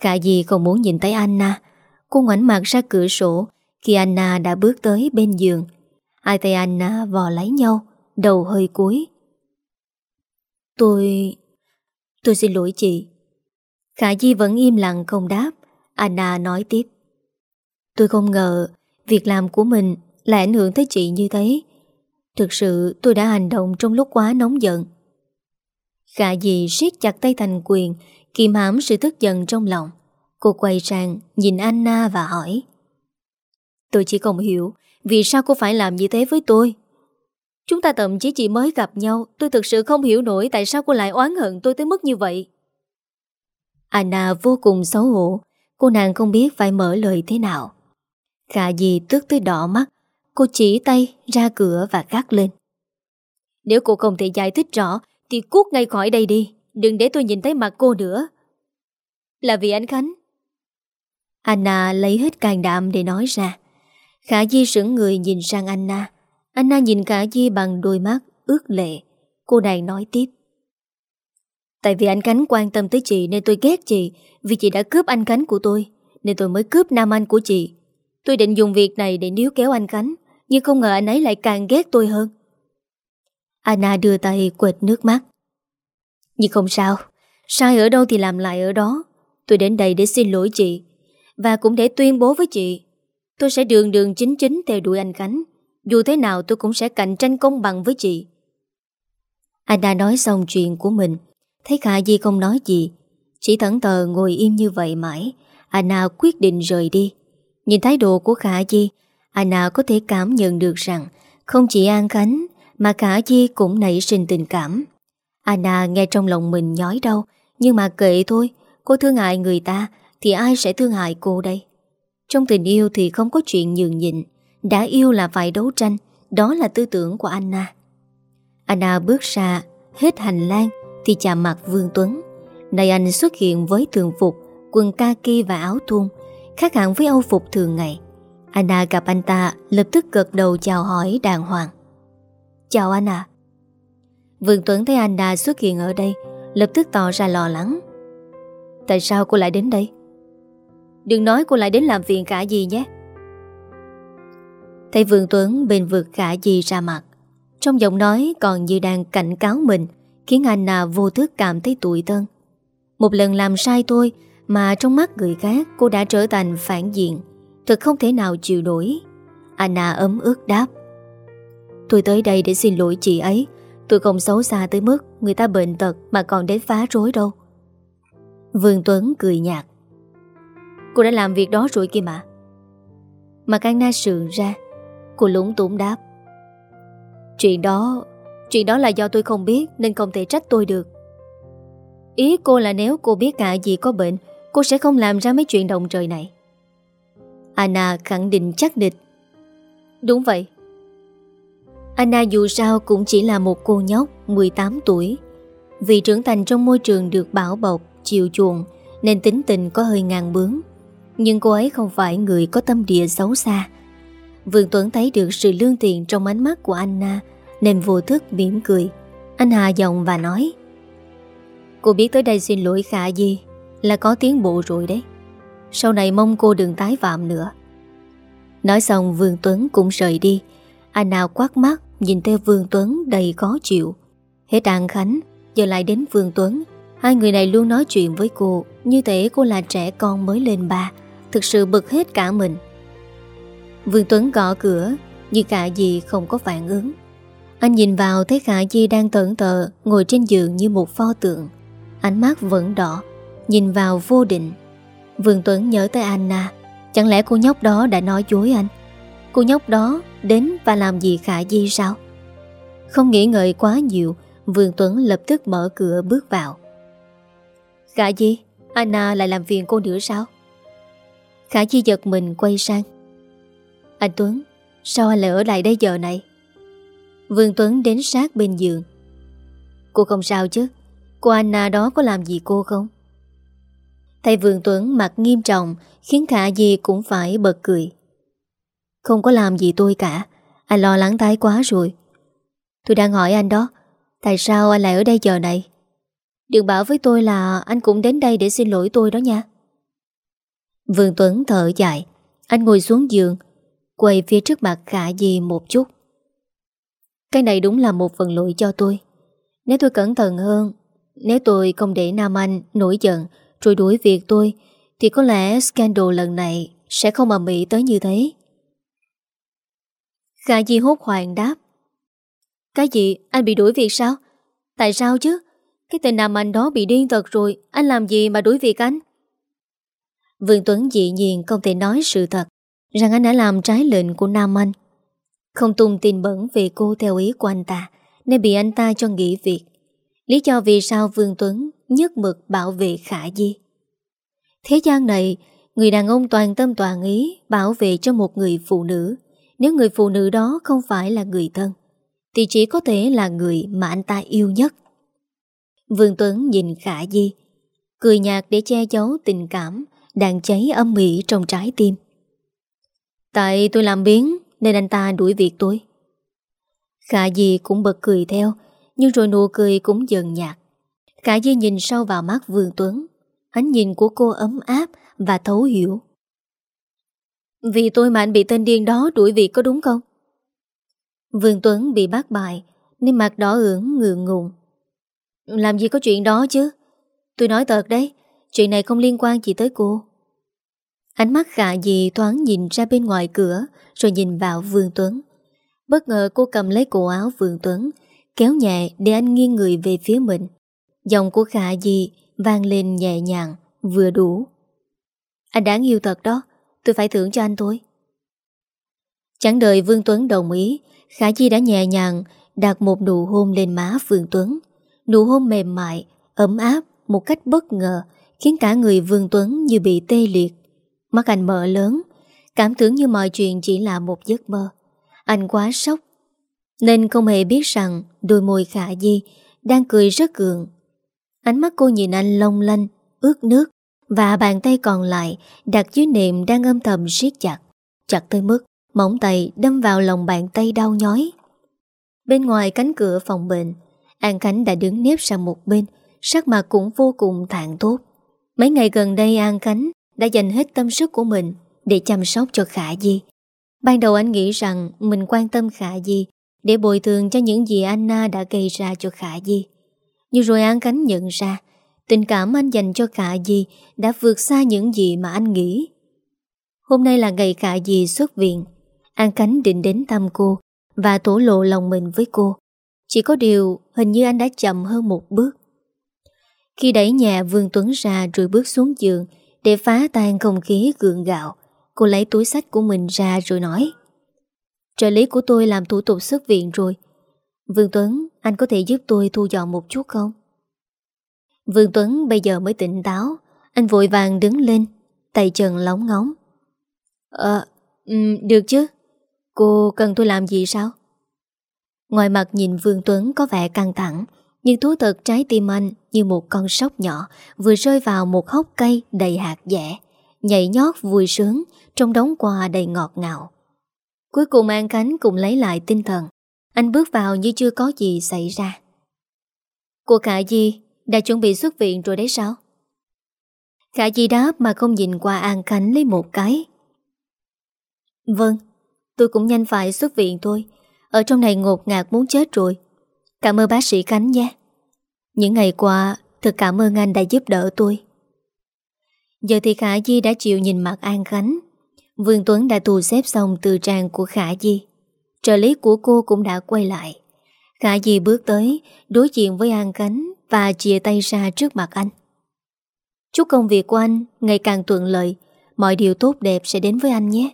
Cả Di không muốn nhìn thấy Anna. Cô ngoảnh mặt ra cửa sổ khi Anna đã bước tới bên giường. Hai tay Anna vò lấy nhau, đầu hơi cúi. Tôi... Tôi xin lỗi chị Khả Di vẫn im lặng không đáp Anna nói tiếp Tôi không ngờ Việc làm của mình lại ảnh hưởng tới chị như thế Thực sự tôi đã hành động trong lúc quá nóng giận. Khả dì siết chặt tay thành quyền, Kìm hãm sự tức giận trong lòng. Cô quay sang nhìn Anna và hỏi. Tôi chỉ không hiểu Vì sao cô phải làm như thế với tôi. Chúng ta thậm chí chỉ mới gặp nhau, Tôi thực sự không hiểu nổi Tại sao cô lại oán hận tôi tới mức như vậy. Anna vô cùng xấu hổ, Cô nàng không biết phải mở lời thế nào. Khả dì tức tới đỏ mắt Cô chỉ tay ra cửa và gắt lên. Nếu cô không thể giải thích rõ Thì cút ngay khỏi đây đi. Đừng để tôi nhìn thấy mặt cô nữa. Là vì anh Khánh. Anna lấy hết can đảm để nói ra. Khả Di sững người nhìn sang Anna. Anna nhìn Khả Di bằng đôi mắt ướt lệ. Cô nàng nói tiếp. Tại vì anh Khánh quan tâm tới chị Nên tôi ghét chị Vì chị đã cướp anh Khánh của tôi Nên tôi mới cướp nam anh của chị. Tôi định dùng việc này để níu kéo anh Khánh nhưng không ngờ anh ấy lại càng ghét tôi hơn. Anna đưa tay quệt nước mắt. Nhưng không sao, Sai ở đâu thì làm lại ở đó. Tôi đến đây để xin lỗi chị, Và cũng để tuyên bố với chị. Tôi sẽ đường đường chính chính theo đuổi anh Khánh. Dù thế nào tôi cũng sẽ cạnh tranh công bằng với chị. Anna nói xong chuyện của mình. Thấy Khả Di không nói gì, Chỉ thẫn thờ ngồi im như vậy mãi, Anna quyết định rời đi. Nhìn thái độ của Khả Di Anna có thể cảm nhận được rằng Không chỉ An Khánh, Mà cả Di cũng nảy sinh tình cảm. Anna nghe trong lòng mình nhói đau, Nhưng mà kệ thôi, Cô thương hại người ta Thì ai sẽ thương hại cô đây? Trong tình yêu thì không có chuyện nhường nhịn, Đã yêu là phải đấu tranh, Đó là tư tưởng của Anna. Anna bước ra, Hết hành lang Thì chạm mặt Vương Tuấn. Này anh xuất hiện với thường phục, Quần kaki và áo thun, Khác hẳn với âu phục thường ngày. Anna gặp anh ta lập tức gật đầu chào hỏi đàng hoàng. Chào anh à Vương Tuấn thấy Anna xuất hiện ở đây, Lập tức tỏ ra lo lắng. Tại sao cô lại đến đây? Đừng nói cô lại đến làm phiền cả gì nhé. Thấy Vương Tuấn bên vực cả gì ra mặt, Trong giọng nói còn như đang cảnh cáo mình, Khiến Anna vô thức cảm thấy tủi thân. Một lần làm sai thôi mà trong mắt người khác cô đã trở thành phản diện. Thật không thể nào chịu nổi. Anna ấm ước đáp. Tôi tới đây để xin lỗi chị ấy. Tôi không xấu xa tới mức Người ta bệnh tật mà còn đến phá rối đâu. Vương Tuấn cười nhạt. Cô đã làm việc đó rồi kia mà. Mặt Anna sườn ra. Cô lúng túng đáp. Chuyện đó Chuyện đó là do tôi không biết Nên không thể trách tôi được. Ý cô là nếu cô biết cả gì có bệnh, Cô sẽ không làm ra mấy chuyện động trời này. Anna khẳng định chắc địch. Đúng vậy. Anna dù sao cũng chỉ là một cô nhóc 18 tuổi. Vì trưởng thành trong môi trường được bảo bọc, Chiều chuộng, Nên tính tình có hơi ngang bướng. Nhưng cô ấy không phải người có tâm địa xấu xa. Vương Tuấn thấy được sự lương thiện trong ánh mắt của Anna, Nên vô thức mỉm cười. Anh hạ giọng và nói, Cô biết tới đây xin lỗi Khả gì? là có tiến bộ rồi đấy. Sau này mong cô đừng tái phạm nữa. Nói xong, Vương Tuấn cũng rời đi. Anh nào quát mắt Nhìn theo Vương Tuấn đầy khó chịu. Hết An Khánh, Giờ lại đến Vương Tuấn. Hai người này luôn nói chuyện với cô, Như thể cô là trẻ con mới lên ba, Thực sự bực hết cả mình. Vương Tuấn gõ cửa Nhưng cả gì không có phản ứng. Anh nhìn vào, thấy Khả Di đang tẩn tờ Ngồi trên giường như một pho tượng. Ánh mắt vẫn đỏ, Nhìn vào vô định. Vương Tuấn nhớ tới Anna. Chẳng lẽ cô nhóc đó đã nói dối anh? Cô nhóc đó đến và làm gì khả di sao? Không nghĩ ngợi quá nhiều, Vương Tuấn lập tức mở cửa bước vào. Khả di, Anna lại làm phiền cô nữa sao? Khả di giật mình quay sang. Anh Tuấn, Sao anh lại ở lại đây giờ này? Vương Tuấn đến sát bên giường. Cô không sao chứ? Cô Anna đó có làm gì cô không? Thầy Vương Tuấn mặt nghiêm trọng, Khiến cả gì cũng phải bật cười. Không có làm gì tôi cả, Anh lo lắng thái quá rồi. Tôi đang hỏi anh đó, Tại sao anh lại ở đây giờ này? Đừng bảo với tôi là Anh cũng đến đây để xin lỗi tôi đó nha. Vương Tuấn thở dài, Anh ngồi xuống giường, Quay phía trước mặt khả gì một chút. Cái này đúng là một phần lỗi cho tôi. Nếu tôi cẩn thận hơn, Nếu tôi không để Nam Anh nổi giận rồi đuổi việc tôi, Thì có lẽ scandal lần này Sẽ không mà mỹ tới như thế. Khả Di hốt hoảng đáp. Cái gì? Anh bị đuổi việc sao? Tại sao chứ? Cái tên Nam Anh đó bị điên thật rồi, Anh làm gì mà đuổi việc anh? Vương Tuấn dị nhiên không thể nói sự thật Rằng anh đã làm trái lệnh của Nam Anh. Không tung tin bẩn về cô theo ý của anh ta, Nên bị anh ta cho nghỉ việc. Lý do vì sao Vương Tuấn nhất mực bảo vệ Khả Di. Thế gian này, người đàn ông toàn tâm toàn ý bảo vệ cho một người phụ nữ. Nếu người phụ nữ đó không phải là người thân, thì chỉ có thể là người mà anh ta yêu nhất. Vương Tuấn nhìn Khả Di, cười nhạt để che giấu tình cảm đang cháy âm mỉ trong trái tim. Tại tôi làm biến nên anh ta đuổi việc tôi. Khả Di cũng bật cười theo, nhưng rồi nụ cười cũng dần nhạt Cả Di nhìn sâu vào mắt Vương Tuấn. Ánh nhìn của cô ấm áp Và thấu hiểu. Vì tôi mà anh bị tên điên đó đuổi việc có đúng không? Vương Tuấn bị bác bài, Nên mặt đỏ ửng ngượng ngùng. Làm gì có chuyện đó chứ? Tôi nói thật đấy, Chuyện này không liên quan gì tới cô. Ánh mắt khả gì thoáng nhìn ra bên ngoài cửa, Rồi nhìn vào Vương Tuấn. Bất ngờ cô cầm lấy cổ áo Vương Tuấn, Kéo nhẹ để anh nghiêng người về phía mình. Giọng của Khả Di vang lên nhẹ nhàng, Vừa đủ. Anh đáng yêu thật đó, Tôi phải thưởng cho anh thôi. Chẳng đợi Vương Tuấn đồng ý, Khả Di đã nhẹ nhàng Đặt một nụ hôn lên má Vương Tuấn. Nụ hôn mềm mại, Ấm áp một cách bất ngờ, Khiến cả người Vương Tuấn như bị tê liệt. Mắt anh mở lớn, Cảm tưởng như mọi chuyện chỉ là một giấc mơ. Anh quá sốc, nên không hề biết rằng đôi môi khả di đang cười rất gượng. Ánh mắt cô nhìn anh long lanh, ướt nước và bàn tay còn lại đặt dưới nệm đang âm thầm siết chặt. Chặt tới mức móng tay đâm vào lòng bàn tay đau nhói. Bên ngoài cánh cửa phòng bệnh, An Khánh đã đứng nếp sang một bên, sắc mặt cũng vô cùng thạng tốt. Mấy ngày gần đây An Khánh đã dành hết tâm sức của mình để chăm sóc cho Khả Di. Ban đầu anh nghĩ rằng mình quan tâm Khả Di để bồi thường cho những gì Anna đã gây ra cho Khả Di. Nhưng rồi An Khánh nhận ra tình cảm anh dành cho Khả Di đã vượt xa những gì mà anh nghĩ. Hôm nay là ngày Khả Di xuất viện. An Khánh định đến thăm cô và tổ lộ lòng mình với cô. Chỉ có điều hình như anh đã chậm hơn một bước. Khi đẩy nhà Vương Tuấn ra rồi bước xuống giường để phá tan không khí gượng gạo, cô lấy túi sách của mình ra rồi nói Trợ lý của tôi làm thủ tục xuất viện rồi Vương Tuấn Anh có thể giúp tôi thu dọn một chút không? Vương Tuấn bây giờ mới tỉnh táo Anh vội vàng đứng lên Tay chân lóng ngóng. Ờ um, Được chứ. Cô cần tôi làm gì sao? Ngoài mặt nhìn Vương Tuấn có vẻ căng thẳng Nhưng thú thật trái tim anh Như một con sóc nhỏ Vừa rơi vào một hốc cây đầy hạt dẻ Nhảy nhót vui sướng Trong đống quà đầy ngọt ngào. Cuối cùng An Khánh cũng lấy lại tinh thần anh bước vào như chưa có gì xảy ra. Cô Khả Di Đã chuẩn bị xuất viện rồi đấy sao? Khả Di đáp mà không nhìn qua An Khánh lấy một cái. Vâng Tôi cũng nhanh phải xuất viện thôi. Ở trong này ngột ngạt muốn chết rồi. Cảm ơn bác sĩ Khánh nhé. Những ngày qua, Thật cảm ơn anh đã giúp đỡ tôi. Giờ thì Khả Di đã chịu nhìn mặt An Khánh. Vương Tuấn đã thu xếp xong từ trang của Khả Di. Trợ lý của cô cũng đã quay lại. Khả Di bước tới, đối diện với An Khánh và chia tay ra trước mặt anh. Chúc công việc của anh ngày càng thuận lợi, mọi điều tốt đẹp sẽ đến với anh nhé.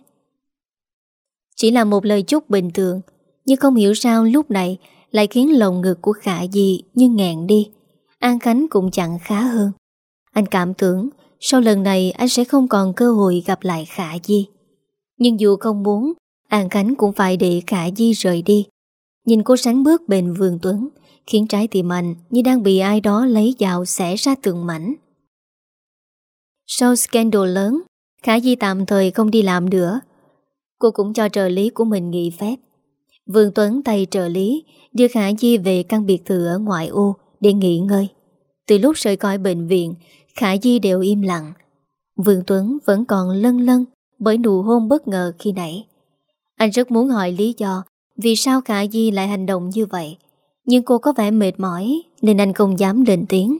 Chỉ là một lời chúc bình thường, nhưng không hiểu sao lúc này lại khiến lồng ngực của Khả Di như ngẹn đi. An Khánh cũng chẳng khá hơn. Anh cảm tưởng sau lần này anh sẽ không còn cơ hội gặp lại Khả Di. Nhưng dù không muốn, An Khánh cũng phải để Khả Di rời đi. Nhìn cô sánh bước bên Vương Tuấn, khiến trái tim anh như đang bị ai đó lấy dao xẻ ra từng mảnh. Sau scandal lớn, Khả Di tạm thời không đi làm nữa. Cô cũng cho trợ lý của mình nghỉ phép. Vương Tuấn tay trợ lý đưa Khả Di về căn biệt thự ở ngoại ô để nghỉ ngơi. Từ lúc rời khỏi bệnh viện, Khả Di đều im lặng. Vương Tuấn vẫn còn lân lân bởi nụ hôn bất ngờ khi nãy. Anh rất muốn hỏi lý do vì sao Khả Di lại hành động như vậy. Nhưng cô có vẻ mệt mỏi, Nên anh không dám lên tiếng.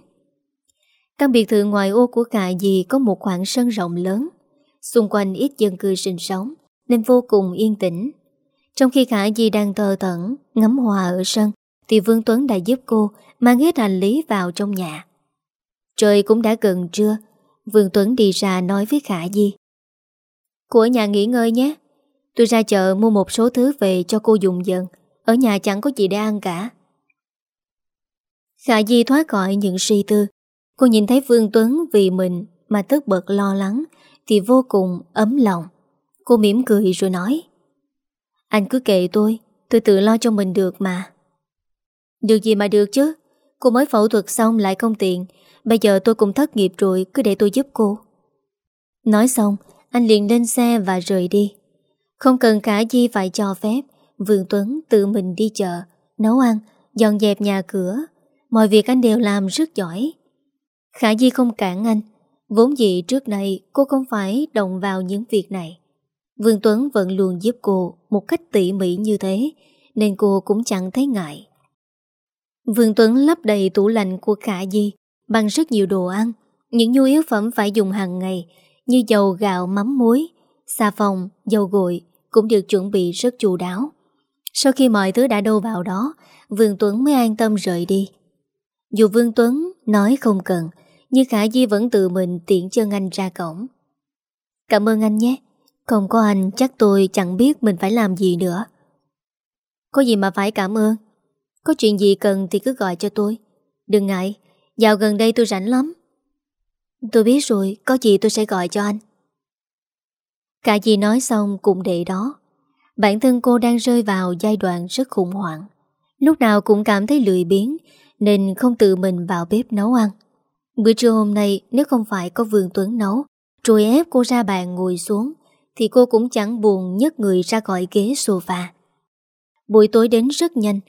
Căn biệt thự ngoài ô của Khả Di Có một khoảng sân rộng lớn. Xung quanh ít dân cư sinh sống, Nên vô cùng yên tĩnh. Trong khi Khả Di đang thờ tẩn Ngắm hoa ở sân, Thì Vương Tuấn đã giúp cô Mang hết hành lý vào trong nhà. Trời cũng đã gần trưa, Vương Tuấn đi ra nói với Khả Di. Của nhà nghỉ ngơi nhé. Tôi ra chợ mua một số thứ về cho cô dùng dần. Ở nhà chẳng có gì để ăn cả. Khả Di thoát khỏi những suy tư. Cô nhìn thấy Vương Tuấn vì mình Mà tức bật lo lắng, Thì vô cùng ấm lòng. Cô mỉm cười rồi nói, Anh cứ kệ tôi Tôi tự lo cho mình được mà. Được gì mà được chứ? Cô mới phẫu thuật xong lại không tiện. Bây giờ tôi cũng thất nghiệp rồi, Cứ để tôi giúp cô. Nói xong, Anh liền lên xe và rời đi. Không cần cả Di phải cho phép Vương Tuấn tự mình đi chợ Nấu ăn, dọn dẹp nhà cửa. Mọi việc anh đều làm rất giỏi. Khả Di không cản anh. Vốn dĩ trước này cô không phải động vào những việc này. Vương Tuấn vẫn luôn giúp cô Một cách tỉ mỉ như thế Nên cô cũng chẳng thấy ngại. Vương Tuấn lấp đầy tủ lạnh của Khả Di bằng rất nhiều đồ ăn, những nhu yếu phẩm phải dùng hàng ngày như dầu gạo mắm muối, xà phòng, dầu gội cũng được chuẩn bị rất chu đáo. Sau khi mọi thứ đã đâu vào đó, Vương Tuấn mới an tâm rời đi. Dù Vương Tuấn nói không cần, nhưng Khả Di vẫn tự mình tiện chân anh ra cổng. Cảm ơn anh nhé, không có anh chắc tôi chẳng biết mình phải làm gì nữa. Có gì mà phải cảm ơn, có chuyện gì cần thì cứ gọi cho tôi. Đừng ngại, Dạo gần đây tôi rảnh lắm Tôi biết rồi Có gì tôi sẽ gọi cho anh Cả gì nói xong cũng để đó. Bản thân cô đang rơi vào giai đoạn rất khủng hoảng. Lúc nào cũng cảm thấy lười biếng Nên không tự mình vào bếp nấu ăn. Bữa trưa hôm nay Nếu không phải có Vương Tuấn nấu Rồi ép cô ra bàn ngồi xuống Thì cô cũng chẳng buồn nhấc người ra khỏi ghế sofa. Buổi tối đến rất nhanh.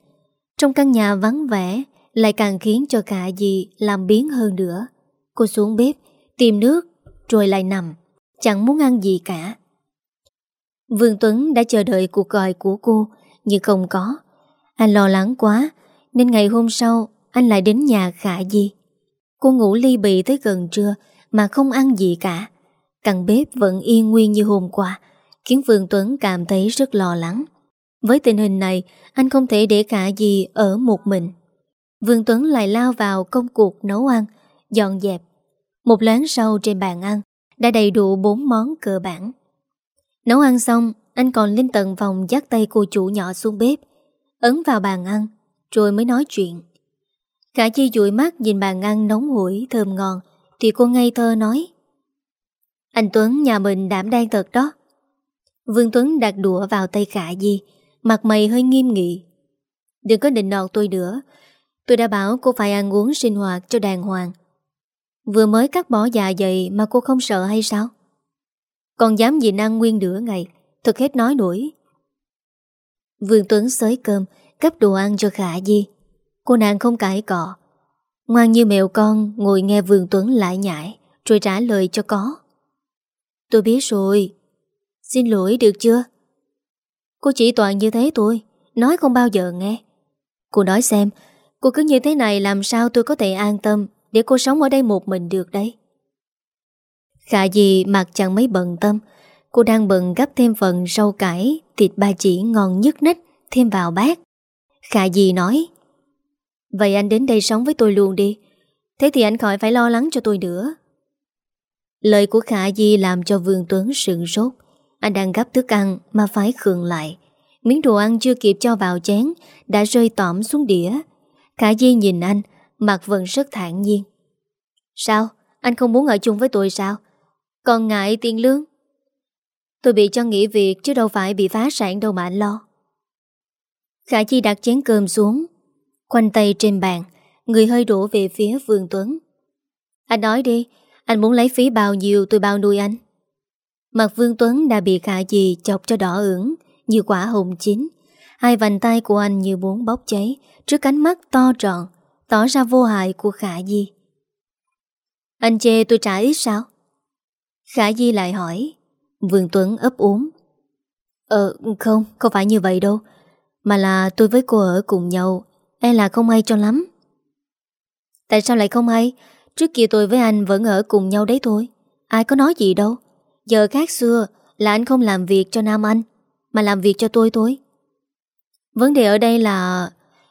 Trong căn nhà vắng vẻ lại càng khiến cho cả dì làm biến hơn nữa. Cô xuống bếp, tìm nước, rồi lại nằm, chẳng muốn ăn gì cả. Vương Tuấn đã chờ đợi cuộc gọi của cô, nhưng không có. Anh lo lắng quá, nên ngày hôm sau anh lại đến nhà khả di. Cô ngủ ly bì tới gần trưa mà không ăn gì cả. Căn bếp vẫn yên nguyên như hôm qua, khiến Vương Tuấn cảm thấy rất lo lắng. Với tình hình này, anh không thể để Khả Di ở một mình. Vương Tuấn lại lao vào công cuộc nấu ăn, dọn dẹp. Một láng sau trên bàn ăn, đã đầy đủ bốn món cơ bản. Nấu ăn xong, anh còn lên tận phòng dắt tay cô chủ nhỏ xuống bếp, ấn vào bàn ăn, rồi mới nói chuyện. Khả chi dụi mắt nhìn bàn ăn nóng hổi, thơm ngon, thì cô ngây thơ nói. Anh Tuấn nhà mình đảm đang thật đó. Vương Tuấn đặt đũa vào tay Khả Di, mặt mày hơi nghiêm nghị. Đừng có định nọt tôi nữa, Tôi đã bảo cô phải ăn uống sinh hoạt cho đàng hoàng Vừa mới cắt bỏ dạ dày mà cô không sợ hay sao? Còn dám gì ăn nguyên nửa ngày Thật hết nói nổi. Vương Tuấn xới cơm, Cấp đồ ăn cho Khả Di. Cô nàng không cãi cọ. Ngoan như mèo con, ngồi nghe Vương Tuấn lại nhại Rồi trả lời cho có. Tôi biết rồi. Xin lỗi được chưa? Cô chỉ toàn như thế thôi, Nói không bao giờ nghe. Cô nói xem, Cô cứ như thế này làm sao tôi có thể an tâm Để cô sống ở đây một mình được đấy? Khả gì mặt chẳng mấy bận tâm. Cô đang bận gấp thêm phần rau cải, Thịt ba chỉ ngon nhất nít Thêm vào bát. Khả gì nói, Vậy anh đến đây sống với tôi luôn đi. Thế thì anh khỏi phải lo lắng cho tôi nữa. Lời của Khả Di làm cho Vương Tuấn sừng sốt. Anh đang gấp thức ăn mà phải khường lại. Miếng đồ ăn chưa kịp cho vào chén, Đã rơi tỏm xuống đĩa. Khả Di nhìn anh, Mặt vẫn rất thản nhiên. Sao? Anh không muốn ở chung với tôi sao? Còn ngại tiền lương? Tôi bị cho nghỉ việc chứ đâu phải bị phá sản đâu mà anh lo. Khả Chi đặt chén cơm xuống Quanh tay trên bàn, Người hơi đổ về phía Vương Tuấn. Anh nói đi, Anh muốn lấy phí bao nhiêu tôi bao nuôi anh? Mặt Vương Tuấn đã bị Khả Chi chọc cho đỏ ửng Như quả hồng chín. Hai vành tay của anh như muốn bốc cháy Trước cánh mắt to tròn Tỏ ra vô hại của Khả Di. Anh chê tôi trả ít sao? Khả Di lại hỏi. Vương Tuấn ấp uống Ờ không Không phải như vậy đâu. Mà là tôi với cô ở cùng nhau E là không hay cho lắm. Tại sao lại không hay? Trước kia tôi với anh vẫn ở cùng nhau đấy thôi. Ai có nói gì đâu. Giờ khác xưa là anh không làm việc cho Nam Anh, Mà làm việc cho tôi thôi. Vấn đề ở đây là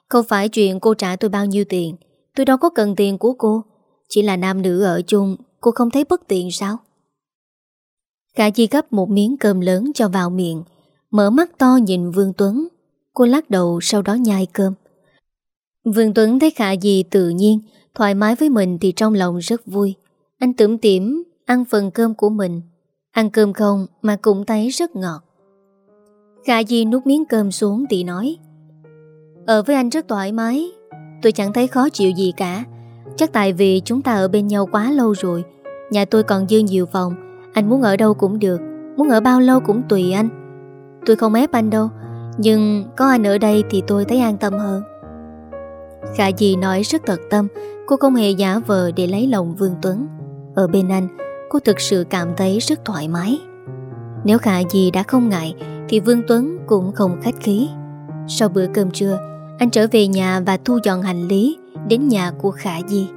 Không phải chuyện cô trả tôi bao nhiêu tiền. Tôi đâu có cần tiền của cô. Chỉ là nam nữ ở chung, Cô không thấy bất tiện sao? Khả Chi gấp một miếng cơm lớn cho vào miệng, Mở mắt to nhìn Vương Tuấn. Cô lắc đầu sau đó nhai cơm. Vương Tuấn thấy Khả Di tự nhiên, Thoải mái với mình thì trong lòng rất vui. Anh tưởng tiểm Ăn phần cơm của mình. Ăn cơm không mà cũng thấy rất ngọt. Khả Di nuốt miếng cơm xuống thì nói, Ở với anh rất thoải mái. Tôi chẳng thấy khó chịu gì cả. Chắc tại vì chúng ta ở bên nhau quá lâu rồi, Nhà tôi còn dư nhiều phòng anh muốn ở đâu cũng được, Muốn ở bao lâu cũng tùy anh. Tôi không ép anh đâu, Nhưng có anh ở đây thì tôi thấy an tâm hơn. Khả Di nói rất thật tâm, Cô không hề giả vờ để lấy lòng Vương Tuấn. Ở bên anh, Cô thực sự cảm thấy rất thoải mái. Nếu Khả Di đã không ngại, Thì Vương Tuấn cũng không khách khí. Sau bữa cơm trưa, Anh trở về nhà và thu dọn hành lý, Đến nhà của Khả Di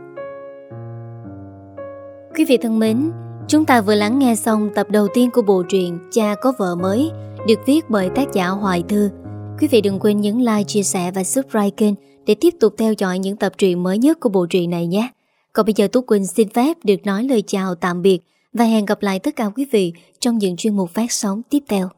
Quý vị thân mến Chúng ta vừa lắng nghe xong tập đầu tiên của bộ truyện Cha có vợ mới Được viết bởi tác giả Hoài Thư. Quý vị đừng quên nhấn like, chia sẻ và subscribe kênh Để tiếp tục theo dõi những tập truyện mới nhất của bộ truyện này nhé. Còn bây giờ Tú Quỳnh xin phép được nói lời chào tạm biệt Và hẹn gặp lại tất cả quý vị trong những chuyên mục phát sóng tiếp theo.